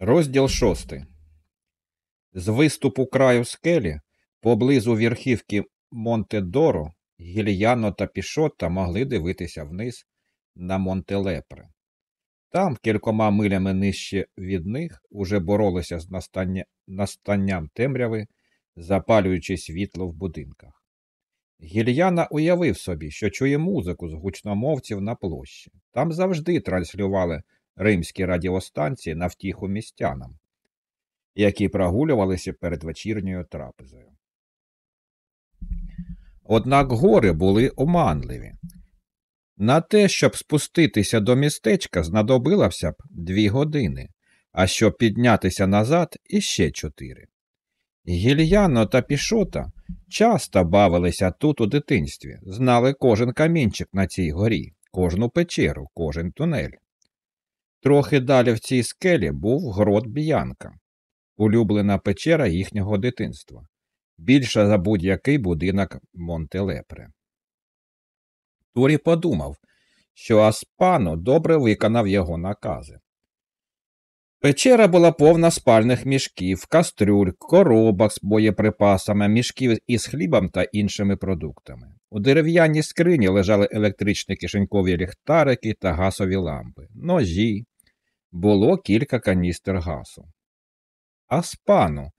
Розділ шостий. З виступу краю скелі поблизу верхівки Монте-Доро Гільяно та Пішота могли дивитися вниз на Монтелепре. Там, кількома милями нижче від них, уже боролися з настання... настанням темряви, запалюючи світло в будинках. Гільяна уявив собі, що чує музику з гучномовців на площі. Там завжди транслювали римські радіостанції на втіху містянам, які прогулювалися перед вечірньою трапезою. Однак гори були оманливі. На те, щоб спуститися до містечка, знадобилося б дві години, а щоб піднятися назад іще чотири. Гільяно та пішота часто бавилися тут у дитинстві, знали кожен камінчик на цій горі, кожну печеру, кожен тунель. Трохи далі в цій скелі був грот Б'янка, улюблена печера їхнього дитинства, більша за будь-який будинок Монтелепре. Турі подумав, що Аспано добре виконав його накази. Печера була повна спальних мішків, кастрюль, коробок з боєприпасами, мішків із хлібом та іншими продуктами. У дерев'яній скрині лежали електричні кишенькові ліхтарики та газові лампи, ножі. Було кілька каністр газу. Аспану,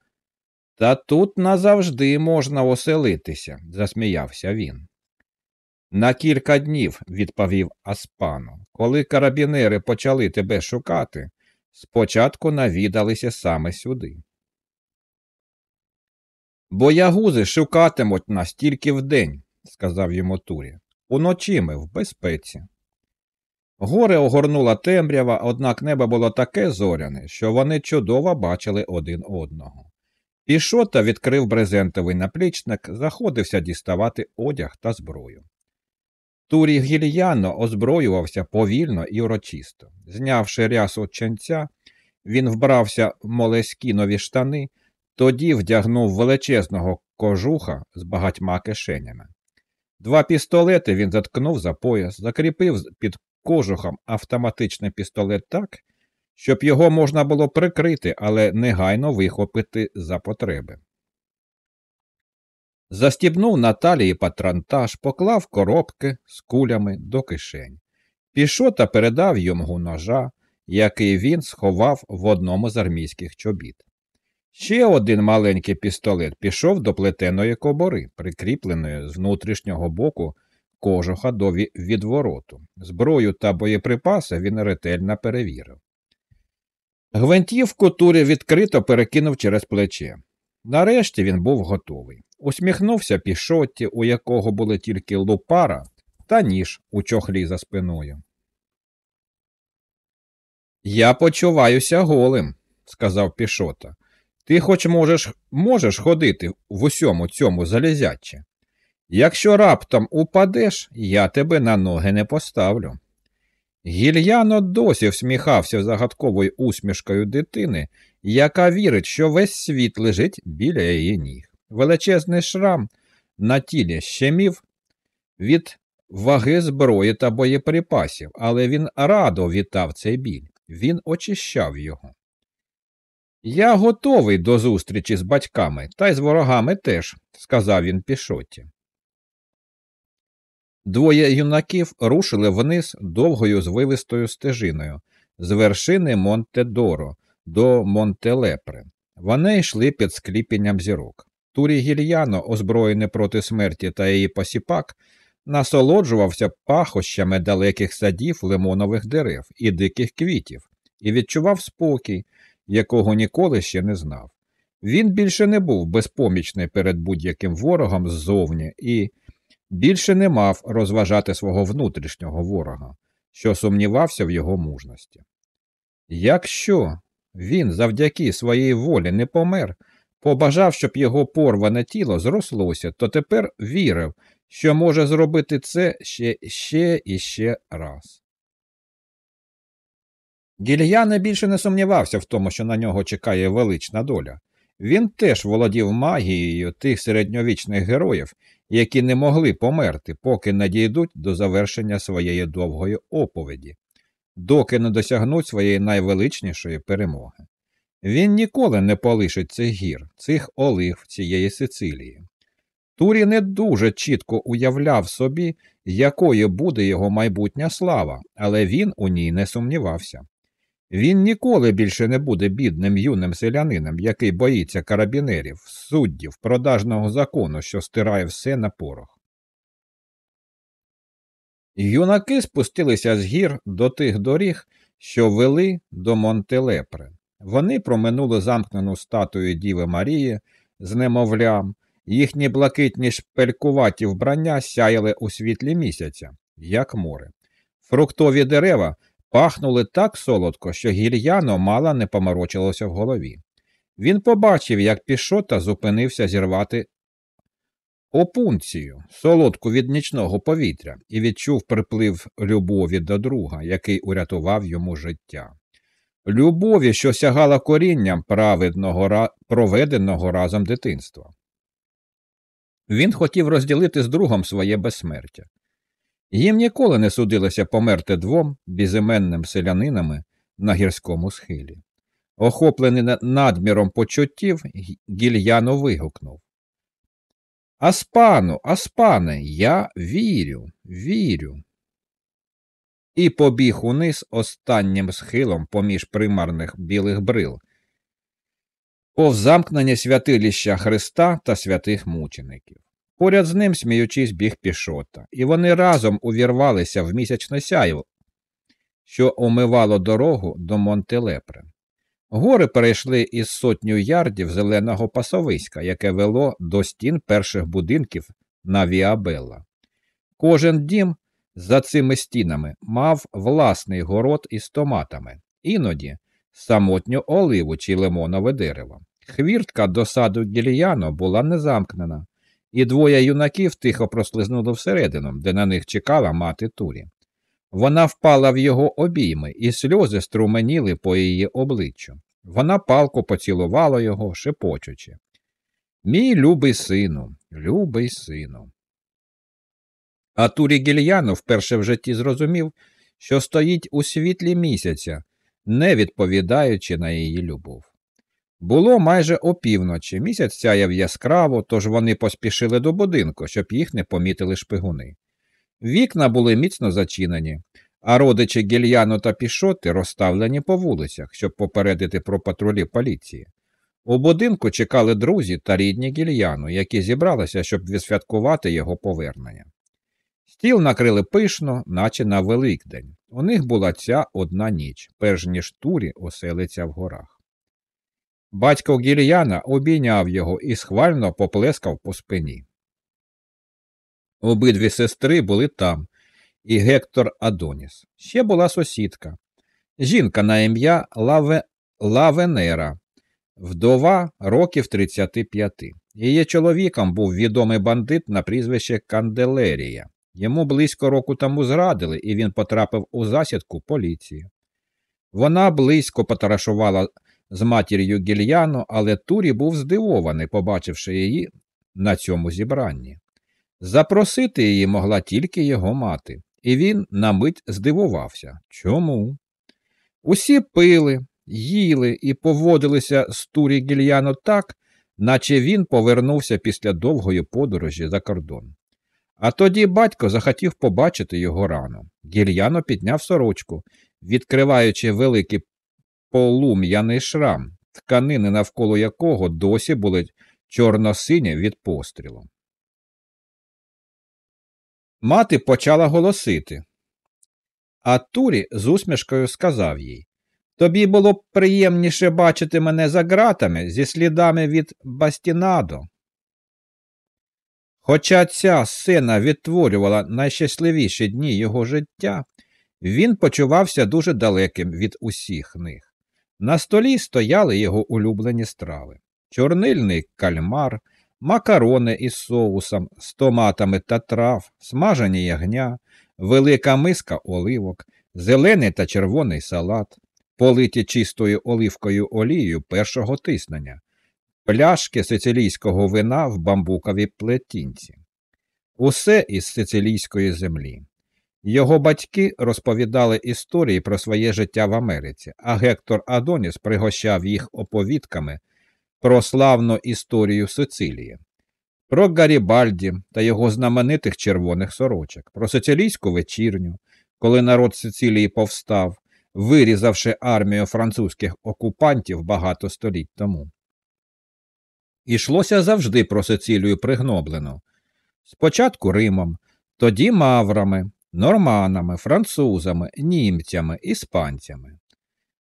та тут назавжди можна оселитися, засміявся він. На кілька днів, відповів Аспану, коли карабінери почали тебе шукати, спочатку навідалися саме сюди. Боягузи шукатимуть нас тільки вдень, сказав йому Турі. Уночі ми в безпеці. Горе огорнула темрява, однак небо було таке зоряне, що вони чудово бачили один одного. Пішота відкрив брезентовий наплічник, заходився діставати одяг та зброю. Турі гільяно озброювався повільно і урочисто. Знявши рясу ченця, він вбрався в молескінові штани, тоді вдягнув величезного кожуха з багатьма кишенями. Два пістолети він заткнув за пояс, закріпив під кожухом автоматичний пістолет так, щоб його можна було прикрити, але негайно вихопити за потреби. Застібнув на талії патронтаж, поклав коробки з кулями до кишень. Пішов та передав йому ножа, який він сховав в одному з армійських чобіт. Ще один маленький пістолет пішов до плетеної кобори, прикріпленої з внутрішнього боку кожуха до відвороту. Зброю та боєприпаси він ретельно перевірив. Гвинтівку Турі відкрито перекинув через плече. Нарешті він був готовий. Усміхнувся пішотті, у якого були тільки лупара та ніж у чохлі за спиною. Я почуваюся голим, сказав пішота. Ти хоч можеш можеш ходити в усьому цьому залізячі. Якщо раптом упадеш, я тебе на ноги не поставлю. Гільяно досі всміхався загадковою усмішкою дитини, яка вірить, що весь світ лежить біля її ніг. Величезний шрам на тілі щемів від ваги зброї та боєприпасів, але він радо вітав цей біль, він очищав його. Я готовий до зустрічі з батьками, та й з ворогами теж, сказав він пішоті. Двоє юнаків рушили вниз довгою звивистою стежиною з вершини Монте-Доро до Монтелепре. Вони йшли під скліпінням зірок. Турі Гільяно, озброєний проти смерті та її посіпак, насолоджувався пахощами далеких садів лимонових дерев і диких квітів і відчував спокій, якого ніколи ще не знав. Він більше не був безпомічний перед будь-яким ворогом ззовні і більше не мав розважати свого внутрішнього ворога, що сумнівався в його мужності. Якщо він завдяки своїй волі не помер, побажав, щоб його порване тіло зрослося, то тепер вірив, що може зробити це ще ще і ще раз. Гільяне більше не сумнівався в тому, що на нього чекає велична доля. Він теж володів магією тих середньовічних героїв, які не могли померти, поки не дійдуть до завершення своєї довгої оповіді, доки не досягнуть своєї найвеличнішої перемоги. Він ніколи не полишить цих гір, цих олив цієї Сицилії. Турі не дуже чітко уявляв собі, якою буде його майбутня слава, але він у ній не сумнівався. Він ніколи більше не буде бідним юним селянином, який боїться карабінерів, суддів, продажного закону, що стирає все на порох. Юнаки спустилися з гір до тих доріг, що вели до Монтелепре. Вони проминули замкнену статую Діви Марії з немовлям, їхні блакитні шпелькуваті вбрання сяяли у світлі місяця, як море. Фруктові дерева пахнули так солодко, що гільяно мало не поморочилося в голові. Він побачив, як пішота зупинився зірвати опунцію, солодку від нічного повітря, і відчув приплив любові до друга, який урятував йому життя. Любові, що сягала корінням праведного, проведеного разом дитинства. Він хотів розділити з другом своє безсмертя. Їм ніколи не судилося померти двом безіменним селянинами на гірському схилі. Охоплений надміром почуттів, гільяно вигукнув Аспану, Аспане, я вірю, вірю. І побіг униз останнім схилом поміж примарних білих брил, повзамкнення святилища Христа та святих мучеників. Поряд з ним, сміючись, біг пішота, і вони разом увірвалися в місячне сяйво, що омивало дорогу до Монтелепре. Гори перейшли із сотню ярдів зеленого пасовиська, яке вело до стін перших будинків на Віабелла. Кожен дім за цими стінами мав власний город із томатами, іноді самотню оливу чи лимонове дерево. Хвіртка до саду гільяно була незамкнена, і двоє юнаків тихо прослизнули всередину, де на них чекала мати Турі. Вона впала в його обійми, і сльози струменіли по її обличчю. Вона палко поцілувала його, шепочучи. Мій любий сину, любий сину. А Турі Гільяно вперше в житті зрозумів, що стоїть у світлі місяця, не відповідаючи на її любов. Було майже опівночі, місяць сяяв яскраво, тож вони поспішили до будинку, щоб їх не помітили шпигуни. Вікна були міцно зачинені, а родичі гільяно та пішоти розставлені по вулицях, щоб попередити про патрулі поліції. У будинку чекали друзі та рідні гільяну, які зібралися, щоб відсвяткувати його повернення. Стіл накрили пишно, наче на Великдень. У них була ця одна ніч, перш ніж турі оселиться в горах. Батько гільяна обійняв його і схвально поплескав по спині. Обидві сестри були там, і Гектор Адоніс. Ще була сусідка. Жінка на ім'я Лаве... Лавенера, вдова років 35. Її чоловіком був відомий бандит на прізвище Канделерія. Йому близько року тому зрадили, і він потрапив у засідку поліції. Вона близько потарашувала з матір'ю гільяно, але Турі був здивований, побачивши її на цьому зібранні. Запросити її могла тільки його мати, і він на мить здивувався. Чому? Усі пили, їли і поводилися з Турі гільяно так, наче він повернувся після довгої подорожі за кордон. А тоді батько захотів побачити його рану. Гільяно підняв сорочку, відкриваючи великий полум'яний шрам, тканини, навколо якого досі були чорно-сині від пострілу. Мати почала голосити. А Турі з усмішкою сказав їй Тобі було б приємніше бачити мене за ґратами зі слідами від Бастінадо. Хоча ця сцена відтворювала найщасливіші дні його життя, він почувався дуже далеким від усіх них. На столі стояли його улюблені страви чорнильний кальмар, макарони із соусом, з томатами та трав, смажені ягня, велика миска оливок, зелений та червоний салат, политі чистою оливкою олією першого тиснення, пляшки сицилійського вина в бамбуковій плетінці. Усе із сицилійської землі. Його батьки розповідали історії про своє життя в Америці, а Гектор Адоніс пригощав їх оповідками про славну історію Сицилії, про Гарібальді та його знаменитих червоних сорочок, про сицилійську вечірню, коли народ Сицилії повстав, вирізавши армію французьких окупантів багато століть тому. Ішлося завжди про Сицилію пригноблену. Спочатку Римом, тоді маврами, норманами, французами, німцями, іспанцями.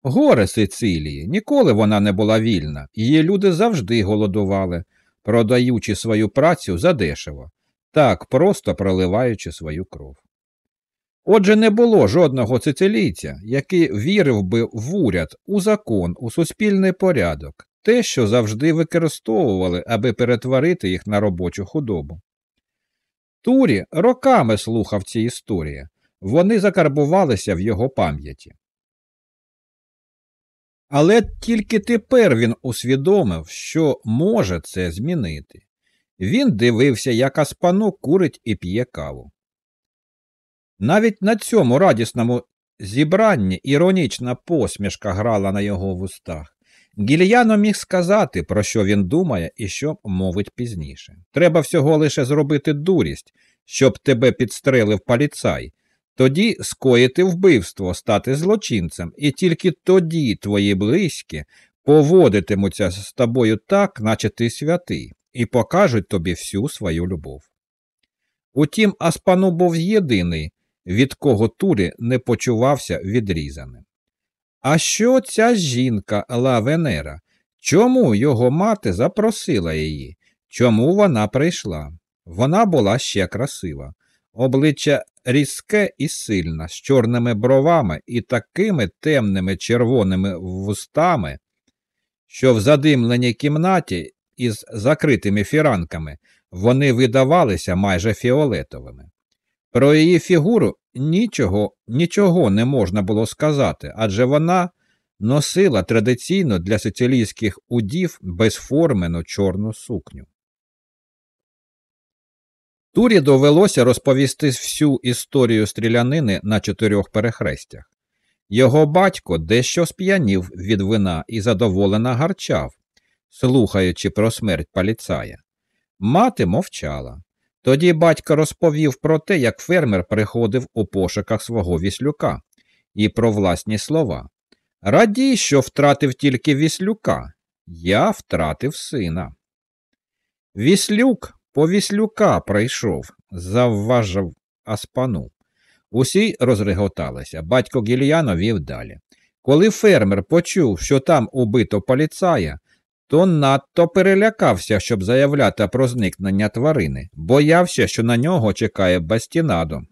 Горе Сицилії, ніколи вона не була вільна, її люди завжди голодували, продаючи свою працю задешево, так просто проливаючи свою кров. Отже, не було жодного сицилійця, який вірив би в уряд, у закон, у суспільний порядок, те, що завжди використовували, аби перетворити їх на робочу худобу. Турі роками слухав ці історії, вони закарбувалися в його пам'яті. Але тільки тепер він усвідомив, що може це змінити. Він дивився, як Аспану курить і п'є каву. Навіть на цьому радісному зібранні іронічна посмішка грала на його вустах. Гільяно міг сказати, про що він думає і що мовить пізніше. Треба всього лише зробити дурість, щоб тебе підстрелив поліцай, тоді скоїти вбивство, стати злочинцем, і тільки тоді твої близькі поводитимуться з тобою так, наче ти святий, і покажуть тобі всю свою любов. Утім, Аспану був єдиний, від кого Турі не почувався відрізаним. А що ця жінка Ла Венера? Чому його мати запросила її? Чому вона прийшла? Вона була ще красива, обличчя різке і сильне, з чорними бровами і такими темними червоними вустами, що в задимленій кімнаті із закритими фіранками вони видавалися майже фіолетовими. Про її фігуру нічого, нічого не можна було сказати, адже вона носила традиційно для сицилійських удів безформену чорну сукню. Турі довелося розповісти всю історію стрілянини на чотирьох перехрестях. Його батько дещо сп'янів від вина і задоволено гарчав, слухаючи про смерть поліцая. Мати мовчала. Тоді батько розповів про те, як фермер приходив у пошуках свого віслюка, і про власні слова. Радій, що втратив тільки віслюка. Я втратив сина. Віслюк по віслюка прийшов, завважив Аспану. Усі розреготалися. Батько Гільяно вів далі. Коли фермер почув, що там убито поліцая, то надто перелякався, щоб заявляти про зникнення тварини, боявся, що на нього чекає бастінадо.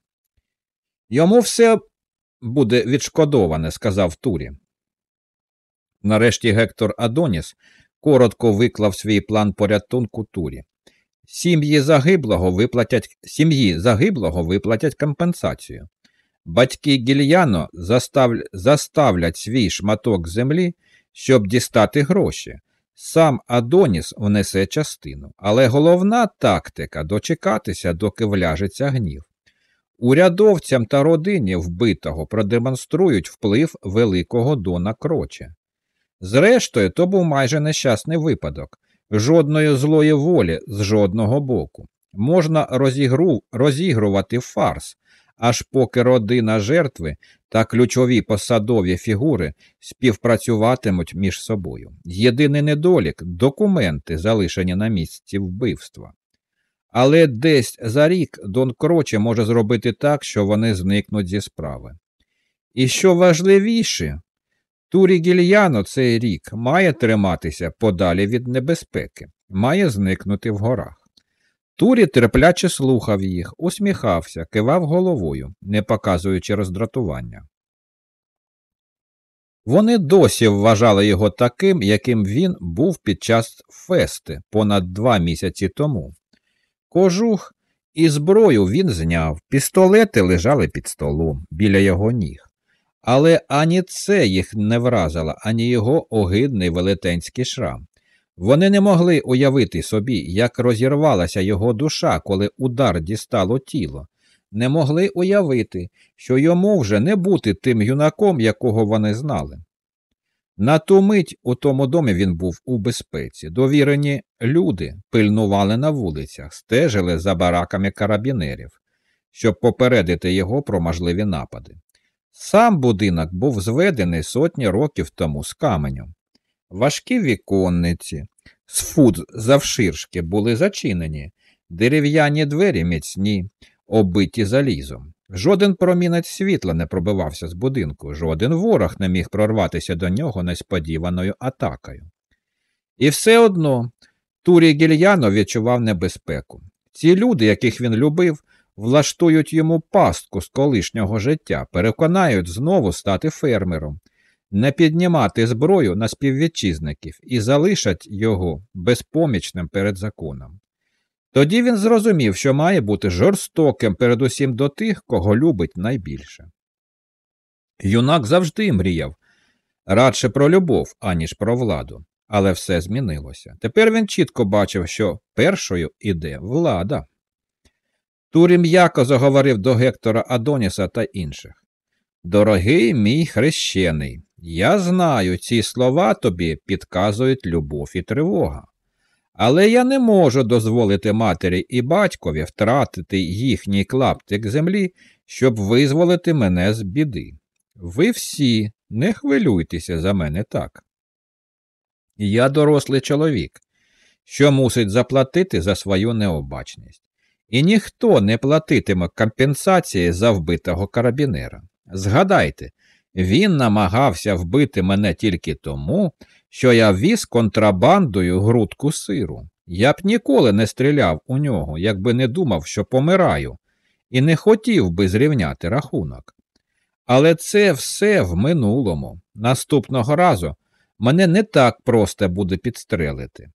Йому все буде відшкодоване, сказав Турі. Нарешті Гектор Адоніс коротко виклав свій план порятунку Турі. Сім'ї загиблого виплатять сім'ї загиблого виплатять компенсацію. Батьки Гільяно застав, заставлять свій шматок землі, щоб дістати гроші. Сам Адоніс внесе частину, але головна тактика дочекатися, доки вляжеться гнів. Урядовцям та родині вбитого продемонструють вплив великого Дона Кроче. Зрештою, то був майже нещасний випадок, жодної злої волі з жодного боку. Можна розігру... розігрувати фарс, аж поки родина жертви та ключові посадові фігури співпрацюватимуть між собою. Єдиний недолік документи, залишені на місці вбивства. Але десь за рік Дон Кроче може зробити так, що вони зникнуть зі справи. І що важливіше, Турі Гільяно цей рік має триматися подалі від небезпеки, має зникнути в горах. Турі терпляче слухав їх, усміхався, кивав головою, не показуючи роздратування. Вони досі вважали його таким, яким він був під час фести понад два місяці тому. Кожух і зброю він зняв, пістолети лежали під столом біля його ніг. Але ані це їх не вразило, ані його огидний велетенський шрам. Вони не могли уявити собі, як розірвалася його душа, коли удар дістало тіло. не могли уявити, що йому вже не бути тим юнаком, якого вони знали. На ту мить у тому домі він був у безпеці. Довірені люди пильнували на вулицях, стежили за бараками карабінерів, щоб попередити його про можливі напади. Сам будинок був зведений сотні років тому з каменю. Важкі віконниці, з фуд завширшки були зачинені, дерев'яні двері міцні, оббиті залізом. Жоден промінець світла не пробивався з будинку, жоден ворог не міг прорватися до нього несподіваною атакою. І все одно Турі Гільяно відчував небезпеку. Ці люди, яких він любив, влаштують йому пастку з колишнього життя, переконають знову стати фермером, не піднімати зброю на співвітчизників і залишать його безпомічним перед законом. Тоді він зрозумів, що має бути жорстоким передусім до тих, кого любить найбільше. Юнак завжди мріяв радше про любов, аніж про владу, але все змінилося. Тепер він чітко бачив, що першою іде влада. Турі м'яко заговорив до Гектора Адоніса та інших. Дорогий мій хрещений, я знаю, ці слова тобі підказують любов і тривога. Але я не можу дозволити матері і батькові втратити їхній клаптик землі, щоб визволити мене з біди. Ви всі не хвилюйтеся за мене так. Я дорослий чоловік, що мусить заплатити за свою необачність, і ніхто не платитиме компенсації за вбитого карабінера. Згадайте, він намагався вбити мене тільки тому, що я віз контрабандою грудку сиру. Я б ніколи не стріляв у нього, якби не думав, що помираю, і не хотів би зрівняти рахунок. Але це все в минулому. Наступного разу мене не так просто буде підстрелити.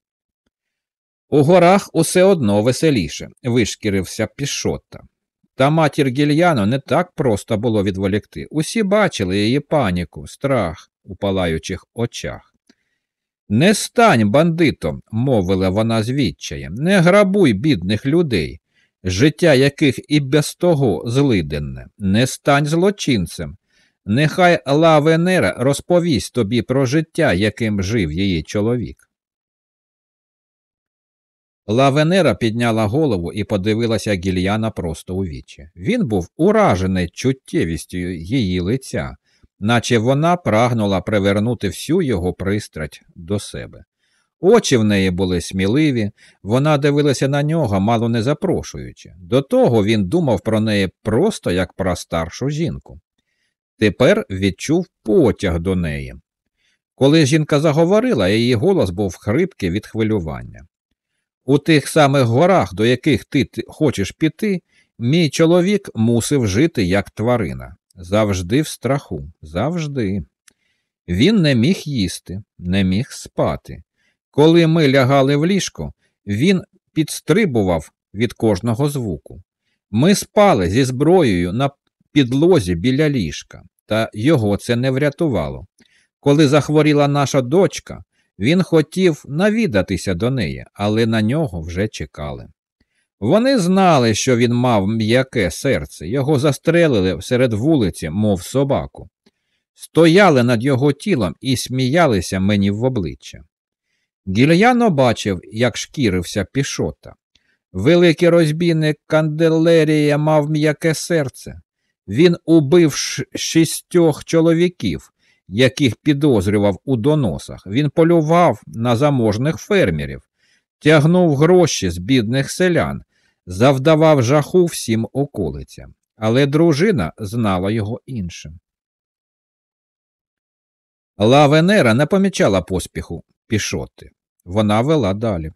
У горах усе одно веселіше, вишкірився пішота. Та матір Гільяно не так просто було відволікти. Усі бачили її паніку, страх у палаючих очах. Не стань бандитом, мовила вона з відчаєм, не грабуй бідних людей, життя яких і без того злиденне, не стань злочинцем. Нехай Ла Венера розповість тобі про життя, яким жив її чоловік. Ла Венера підняла голову і подивилася гільяна просто у вічі. Він був уражений чуттєвістю її лиця, наче вона прагнула привернути всю його пристрать до себе. Очі в неї були сміливі, вона дивилася на нього, мало не запрошуючи. До того він думав про неї просто як про старшу жінку. Тепер відчув потяг до неї. Коли жінка заговорила, її голос був хрипкий від хвилювання. У тих самих горах, до яких ти хочеш піти, мій чоловік мусив жити як тварина, завжди в страху, завжди. Він не міг їсти, не міг спати. Коли ми лягали в ліжко, він підстрибував від кожного звуку. Ми спали зі зброєю на підлозі біля ліжка, та його це не врятувало. Коли захворіла наша дочка, він хотів навідатися до неї, але на нього вже чекали. Вони знали, що він мав м'яке серце, його застрелили серед вулиці, мов собаку, стояли над його тілом і сміялися мені в обличчя. Гільяно бачив, як шкірився пішота. Великий розбійник Канделерія мав м'яке серце. Він убив шістьох чоловіків, яких підозрював у доносах. Він полював на заможних фермерів, тягнув гроші з бідних селян, завдавав жаху всім околицям, але дружина знала його іншим. Ла Венера не помічала поспіху пішоти. Вона вела далі.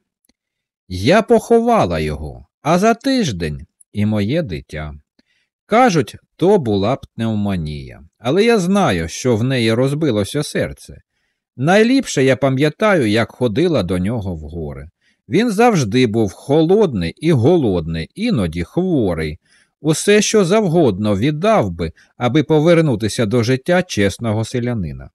Я поховала його, а за тиждень і моє дитя. Кажуть, то була пневмонія, але я знаю, що в неї розбилося серце. Найліпше я пам'ятаю, як ходила до нього в гори. Він завжди був холодний і голодний, іноді хворий. Усе, що завгодно віддав би, аби повернутися до життя чесного селянина.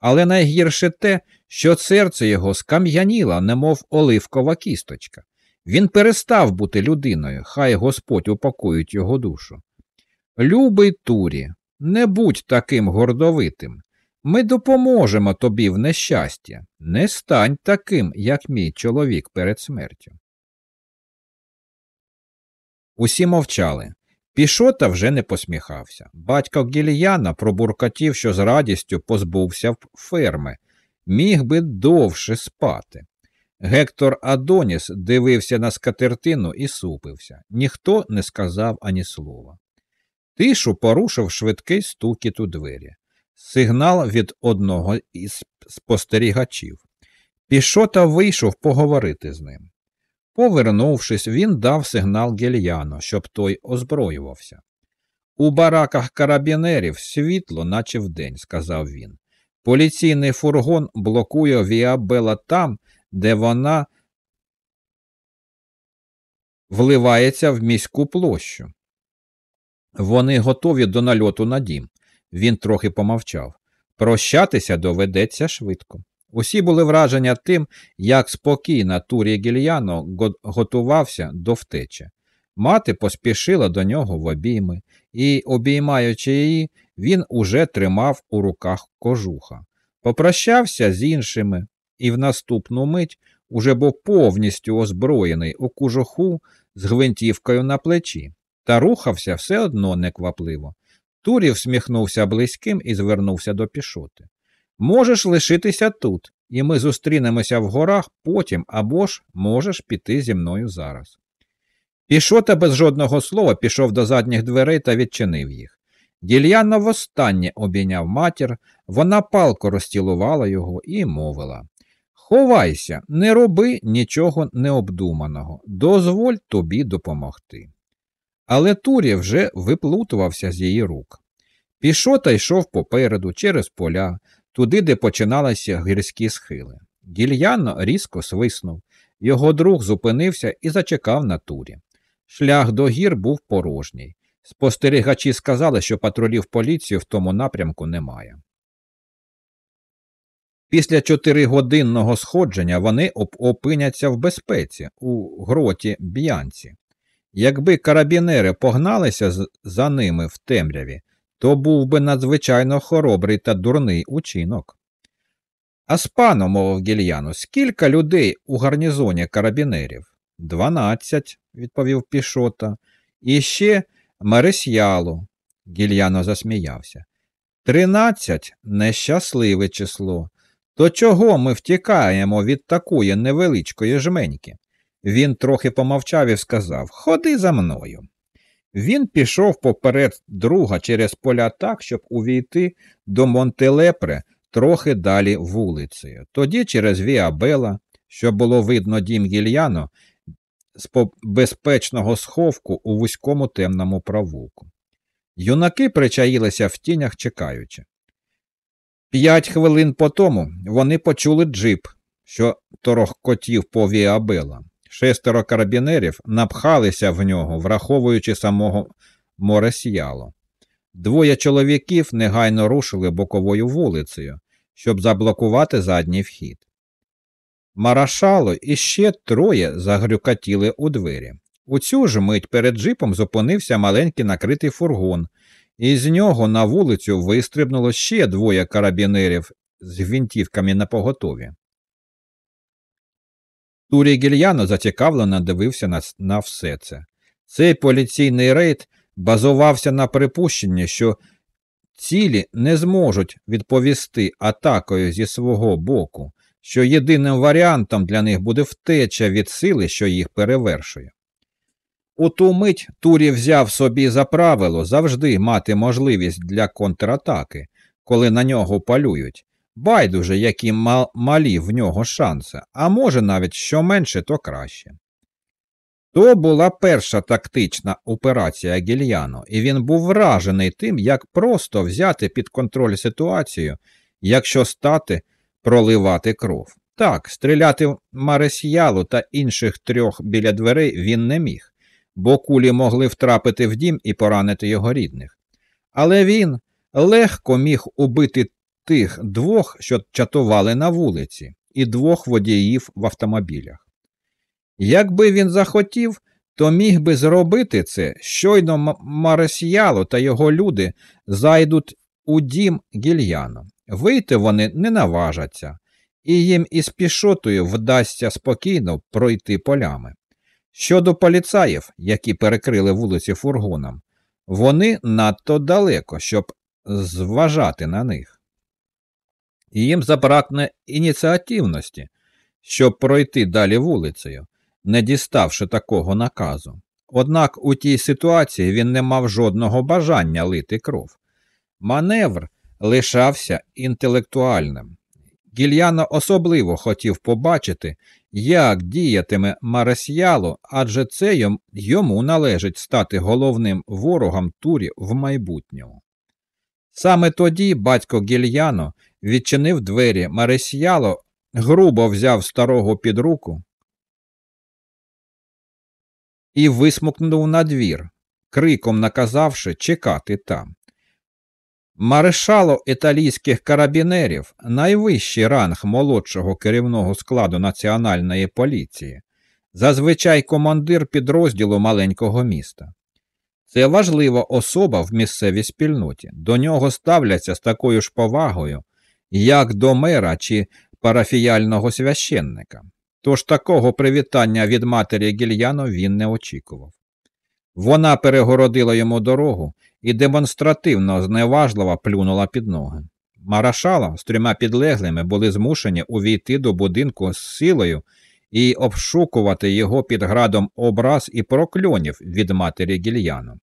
Але найгірше те, що серце його скам'яніло, немов оливкова кісточка. Він перестав бути людиною, хай Господь упокоїть його душу. Любий Турі, не будь таким гордовитим. Ми допоможемо тобі в нещасті. Не стань таким, як мій чоловік перед смертю. Усі мовчали. Пішота вже не посміхався. Батько Гільяна пробуркотів, що з радістю позбувся ферми, міг би довше спати. Гектор Адоніс дивився на скатертину і супився. Ніхто не сказав ані слова. Тишу порушив швидкий стукіт у двері. Сигнал від одного із спостерігачів. Пішота вийшов поговорити з ним. Повернувшись, він дав сигнал гельяно, щоб той озброювався. У бараках карабінерів світло, наче вдень, сказав він. Поліційний фургон блокує Віабела там, де вона вливається в міську площу. Вони готові до нальоту на дім. Він трохи помовчав. Прощатися доведеться швидко. Усі були враження тим, як спокійно Турі Гільяно готувався до втечі. Мати поспішила до нього в обійми, і, обіймаючи її, він уже тримав у руках кожуха. Попрощався з іншими, і в наступну мить уже був повністю озброєний у кожуху з гвинтівкою на плечі, та рухався все одно неквапливо. Турі всміхнувся близьким і звернувся до пішоти. Можеш лишитися тут, і ми зустрінемося в горах потім або ж можеш піти зі мною зараз. Пішота без жодного слова пішов до задніх дверей та відчинив їх. Дільяна востаннє обійняв матір, вона палко розцілувала його і мовила Ховайся, не роби нічого необдуманого, дозволь тобі допомогти. Але Турі вже виплутувався з її рук. Пішота йшов попереду, через поля, туди, де починалися гірські схили. Гільяно різко свиснув. Його друг зупинився і зачекав на турі. Шлях до гір був порожній. Спостерігачі сказали, що патрулів поліції в тому напрямку немає. Після чотиригодинного сходження вони опиняться в безпеці у гроті б'янці. Якби карабінери погналися за ними в темряві, то був би надзвичайно хоробрий та дурний учинок. Аспано, мовив гільяно, скільки людей у гарнізоні карабінерів? Дванадцять, відповів пішота. І ще Мересьяло. Гільяно засміявся. Тринадцять нещасливе число. То чого ми втікаємо від такої невеличкої жменьки? Він трохи помовчав і сказав Ходи за мною. Він пішов поперед друга через поля так, щоб увійти до Монтелепре трохи далі вулицею. Тоді через Віабела, щоб було видно дім гільяно, з безпечного сховку у вузькому темному провулку. Юнаки причаїлися в тінях, чекаючи. П'ять хвилин по тому вони почули джип, що торохкотів по Віабела. Шестеро карабінерів напхалися в нього, враховуючи самого Моресьяло. Двоє чоловіків негайно рушили боковою вулицею, щоб заблокувати задній вхід. Марашало і ще троє загрюкатіли у двері. У цю ж мить перед джипом зупинився маленький накритий фургон, і з нього на вулицю вистрибнуло ще двоє карабінерів з гвинтівками на поготові. Турій Гільяно зацікавлено дивився на, на все це. Цей поліційний рейд базувався на припущенні, що цілі не зможуть відповісти атакою зі свого боку, що єдиним варіантом для них буде втеча від сили, що їх перевершує. У ту мить Турі взяв собі за правило завжди мати можливість для контратаки, коли на нього палюють, Байдуже, які малі в нього шанси, а може навіть що менше, то краще. То була перша тактична операція Гільяно, і він був вражений тим, як просто взяти під контроль ситуацію, якщо стати проливати кров. Так, стріляти в Маресьялу та інших трьох біля дверей він не міг, бо кулі могли втрапити в дім і поранити його рідних. Але він легко міг убити тих двох, що чатували на вулиці, і двох водіїв в автомобілях. Якби він захотів, то міг би зробити це, щойно Маресіяло та його люди зайдуть у дім гільяно. Вийти вони не наважаться, і їм із пішотою вдасться спокійно пройти полями. Щодо поліцаїв, які перекрили вулиці фургоном, вони надто далеко, щоб зважати на них. І їм забракне ініціативності, щоб пройти далі вулицею, не діставши такого наказу. Однак у тій ситуації він не мав жодного бажання лити кров. Маневр лишався інтелектуальним. Гільяно особливо хотів побачити, як діятиме Маресьяло, адже це йому належить стати головним ворогом турі в майбутньому. Саме тоді батько Гільяно відчинив двері Маресьяло, грубо взяв старого під руку і висмукнув на двір, криком наказавши чекати там. Маршало італійських карабінерів найвищий ранг молодшого керівного складу національної поліції, зазвичай командир підрозділу маленького міста. Це важлива особа в місцевій спільноті. До нього ставляться з такою ж повагою, як до мера чи парафіяльного священника. Тож такого привітання від матері Гільяно він не очікував. Вона перегородила йому дорогу і демонстративно зневажливо плюнула під ноги. Марашала з трьома підлеглими були змушені увійти до будинку з силою і обшукувати його під градом образ і прокльонів від матері Гільяно.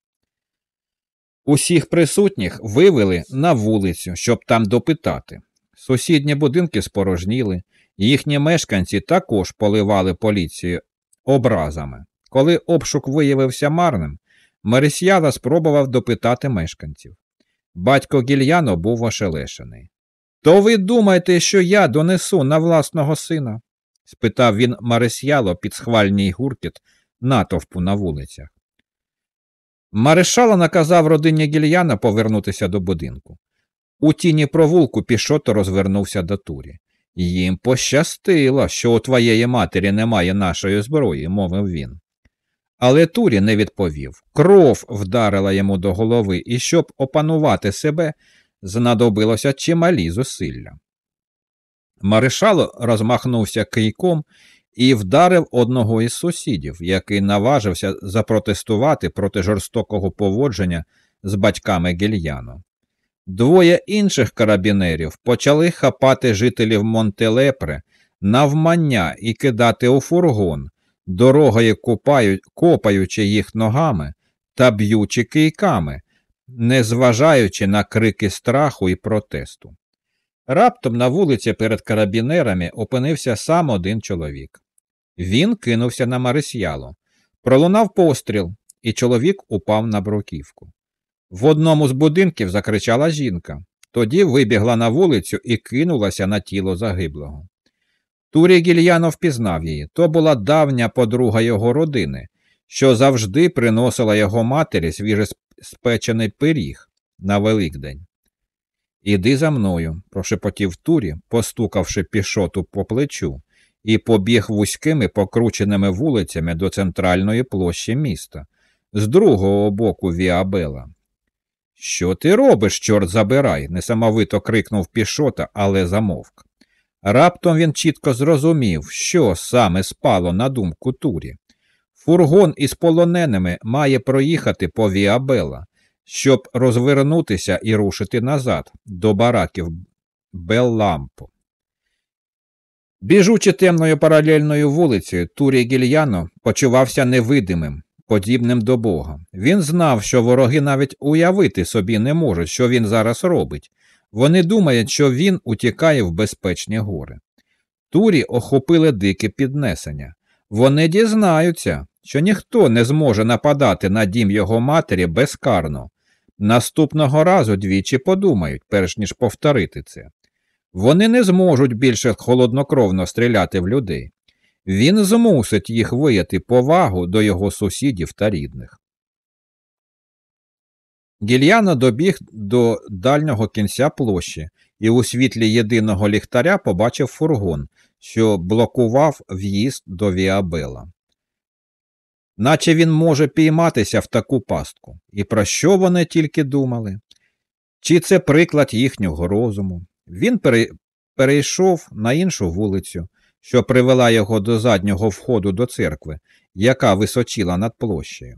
Усіх присутніх вивели на вулицю, щоб там допитати. Сусідні будинки спорожніли, їхні мешканці також поливали поліцію образами. Коли обшук виявився марним, Мересьяла спробував допитати мешканців. Батько Гільяно був ошелешений. То ви думаєте, що я донесу на власного сина? спитав він Маресьяло під схвальній гуркіт натовпу на вулицях. Маришало наказав родині Гільяна повернутися до будинку. У тіні провулку пішото розвернувся до турі. Їм пощастило, що у твоєї матері немає нашої зброї, мовив він. Але Турі не відповів. Кров вдарила йому до голови, і щоб опанувати себе, знадобилося чималі зусилля. Маришало розмахнувся кийком і вдарив одного із сусідів, який наважився запротестувати проти жорстокого поводження з батьками гільяну. Двоє інших карабінерів почали хапати жителів Монтелепре навмання і кидати у фургон, дорогою копають, копаючи їх ногами та б'ючи кийками, незважаючи на крики страху і протесту. Раптом на вулиці перед карабінерами опинився сам один чоловік. Він кинувся на Марисьяло. Пролунав постріл, і чоловік упав на бруківку. В одному з будинків закричала жінка, тоді вибігла на вулицю і кинулася на тіло загиблого. Турі Гільянов впізнав її то була давня подруга його родини, що завжди приносила його матері свіжеспечений пиріг на Великдень. Іди за мною, прошепотів Турі, постукавши пішоту по плечу, і побіг вузькими покрученими вулицями до центральної площі міста, з другого боку Віабела. Що ти робиш, чорт забирай? несамовито крикнув пішота, але замовк. Раптом він чітко зрозумів, що саме спало на думку турі. Фургон із полоненими має проїхати по Віабела, щоб розвернутися і рушити назад до бараків Беллампо. Біжучи темною паралельною вулицею, Турі Гільяно почувався невидимим, подібним до Бога. Він знав, що вороги навіть уявити собі не можуть, що він зараз робить. Вони думають, що він утікає в безпечні гори. Турі охопили дике піднесення. Вони дізнаються, що ніхто не зможе нападати на дім його матері безкарно. Наступного разу двічі подумають, перш ніж повторити це. Вони не зможуть більше холоднокровно стріляти в людей. Він змусить їх вияти повагу до його сусідів та рідних. Гільяно добіг до дальнього кінця площі і у світлі єдиного ліхтаря побачив фургон, що блокував в'їзд до Віабела. наче він може пійматися в таку пастку. І про що вони тільки думали? Чи це приклад їхнього розуму? Він перейшов на іншу вулицю, що привела його до заднього входу до церкви, яка височила над площею.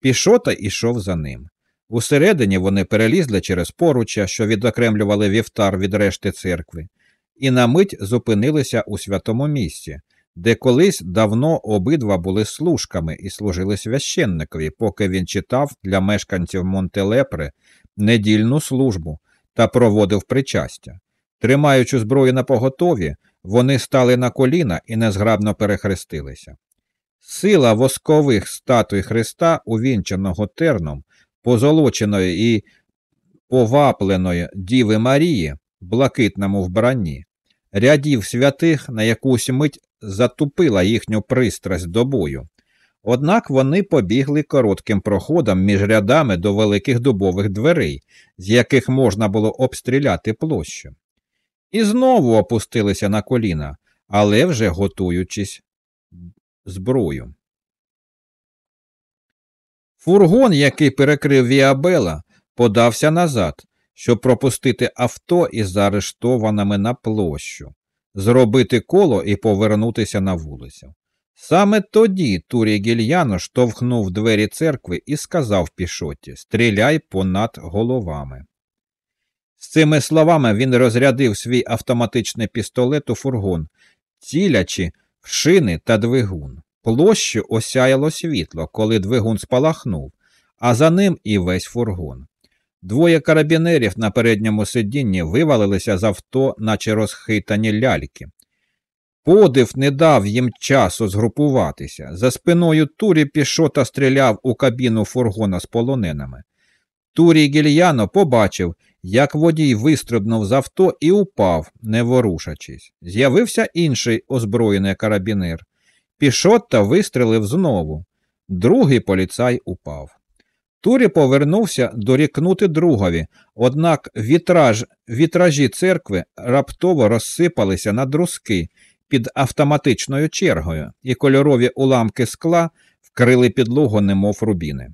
Пішота йшов за ним. Усередині вони перелізли через поруччя, що відокремлювали вівтар від решти церкви, і на мить зупинилися у святому місці, де колись давно обидва були служками і служили священникові, поки він читав для мешканців Монтелепри недільну службу та проводив причастя. Тримаючи зброю на поготові, вони стали на коліна і незграбно перехрестилися. Сила воскових статуй Христа, увінченого терном, позолоченої і повапленої Діви Марії, блакитному вбранні, рядів святих на якусь мить затупила їхню пристрасть до бою. Однак вони побігли коротким проходом між рядами до великих дубових дверей, з яких можна було обстріляти площу. І знову опустилися на коліна, але вже готуючись зброю. Фургон, який перекрив Віабела, подався назад, щоб пропустити авто із заарештованими на площу, зробити коло і повернутися на вулицю. Саме тоді Турі Гільяно штовхнув двері церкви і сказав пішоті Стріляй понад головами. З цими словами він розрядив свій автоматичний пістолет у фургон, цілячи в шини та двигун. Площу осяяло світло, коли двигун спалахнув, а за ним і весь фургон. Двоє карабінерів на передньому сидінні вивалилися з авто, наче розхитані ляльки. Подив не дав їм часу згрупуватися. За спиною Турі пішота стріляв у кабіну фургона з полоненими. Турі Гільяно побачив, як водій вистрибнув з авто і упав, не ворушачись. З'явився інший озброєний карабінер. Пішотта вистрелив знову. Другий поліцай упав. Турі повернувся дорікнути другові, однак вітраж, вітражі церкви раптово розсипалися на друзки під автоматичною чергою, і кольорові уламки скла вкрили підлогу, немов рубіни.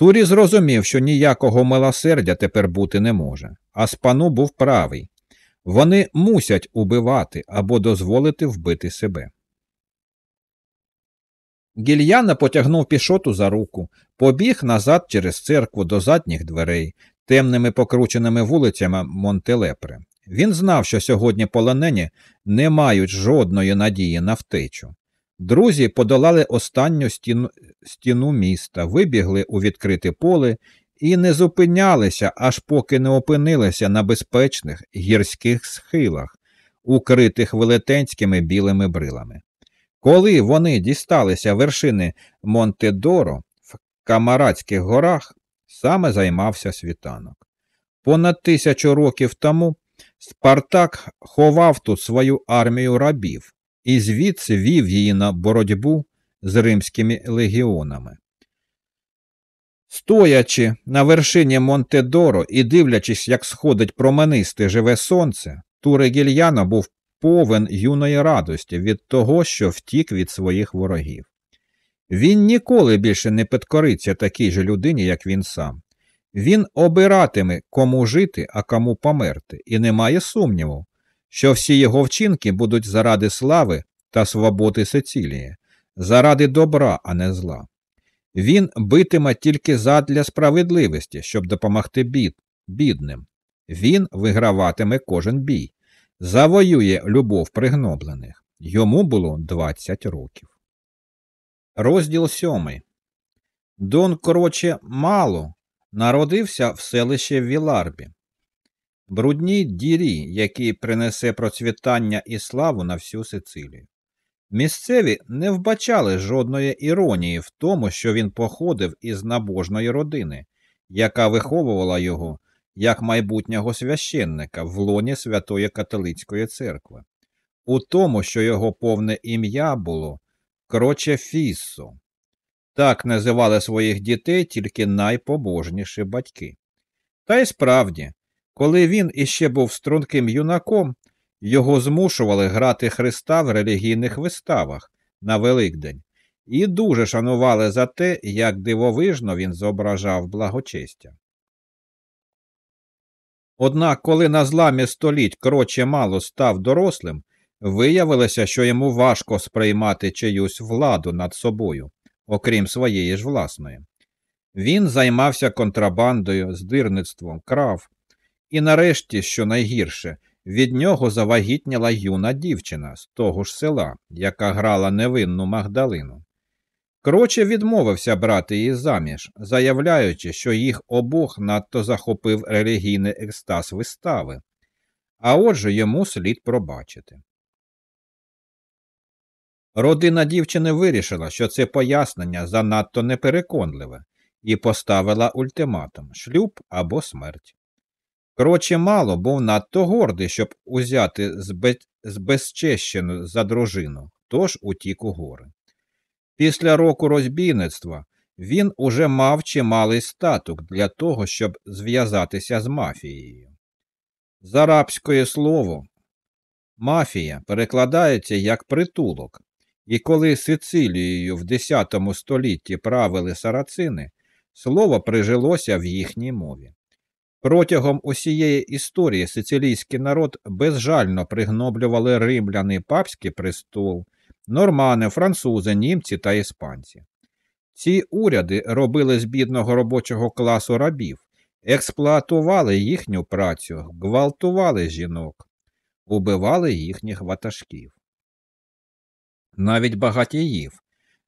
Турі зрозумів, що ніякого милосердя тепер бути не може, а спану був правий. Вони мусять убивати або дозволити вбити себе. Гільяна потягнув пішоту за руку, побіг назад через церкву до задніх дверей, темними покрученими вулицями Монтелепре. Він знав, що сьогодні полонені не мають жодної надії на втечу. Друзі подолали останню стіну, стіну міста, вибігли у відкрите поле і не зупинялися, аж поки не опинилися на безпечних гірських схилах, укритих велетенськими білими брилами. Коли вони дісталися вершини Монтедоро в Камарадських горах, саме займався світанок. Понад тисячу років тому Спартак ховав тут свою армію рабів і звідси вів її на боротьбу з римськими легіонами. Стоячи на вершині Монтедоро і дивлячись, як сходить променисте живе сонце, Туре Гільяно був повен юної радості від того, що втік від своїх ворогів. Він ніколи більше не підкориться такій же людині, як він сам. Він обиратиме, кому жити, а кому померти, і немає сумніву, що всі його вчинки будуть заради слави та свободи Сицилії, заради добра, а не зла. Він битиме тільки задля справедливості, щоб допомогти бід, бідним. Він виграватиме кожен бій, завоює любов пригноблених. Йому було 20 років. Розділ сьомий. Дон Кроче Мало народився в селищі Віларбі, брудній дірі, який принесе процвітання і славу на всю Сицилію. Місцеві не вбачали жодної іронії в тому, що він походив із набожної родини, яка виховувала його як майбутнього священника в лоні Святої Католицької церкви, у тому, що його повне ім'я було Кроче Фіссо. Так називали своїх дітей тільки найпобожніші батьки. Та й справді, коли він іще був струнким юнаком, його змушували грати Христа в релігійних виставах на Великдень, і дуже шанували за те, як дивовижно він зображав благочестя. Однак, коли на зламі століть кроче мало став дорослим, виявилося, що йому важко сприймати чиюсь владу над собою, окрім своєї ж власної. Він займався контрабандою, здирництвом, крав, і нарешті, що найгірше, від нього завагітніла юна дівчина з того ж села, яка грала невинну Магдалину. Кроче відмовився брати її заміж, заявляючи, що їх обох надто захопив релігійний екстаз вистави, а отже йому слід пробачити. Родина дівчини вирішила, що це пояснення занадто непереконливе, і поставила ультиматум шлюб або смерть. Коротше, мало був надто гордий, щоб узяти збезчещену за дружину, тож утік у гори. Після року розбійництва він уже мав чималий статок для того, щоб зв'язатися з мафією. З арабської слово мафія перекладається як притулок, і коли Сицилією в X столітті правили сарацини, слово прижилося в їхній мові. Протягом усієї історії сицилійський народ безжально пригноблювали римляни папський престол, нормани, французи, німці та іспанці. Ці уряди робили з бідного робочого класу рабів, експлуатували їхню працю, гвалтували жінок, убивали їхніх ватажків. Навіть багатіїв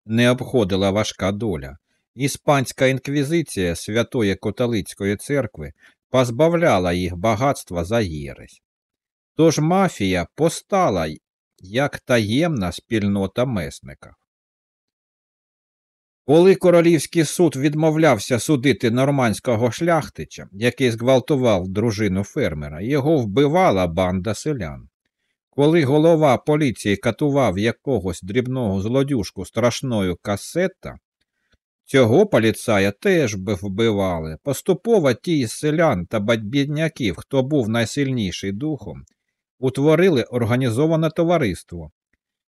не обходила важка доля. Іспанська інквізиція Святої Католицької церкви позбавляла їх багатства за єресь. Тож мафія постала як таємна спільнота месника. Коли королівський суд відмовлявся судити нормандського шляхтича, який зґвалтував дружину фермера, його вбивала банда селян. Коли голова поліції катував якогось дрібного злодюшку страшною касета, цього поліцая теж би вбивали. Поступово ті з селян та бідняків, хто був найсильніший духом, утворили організоване товариство,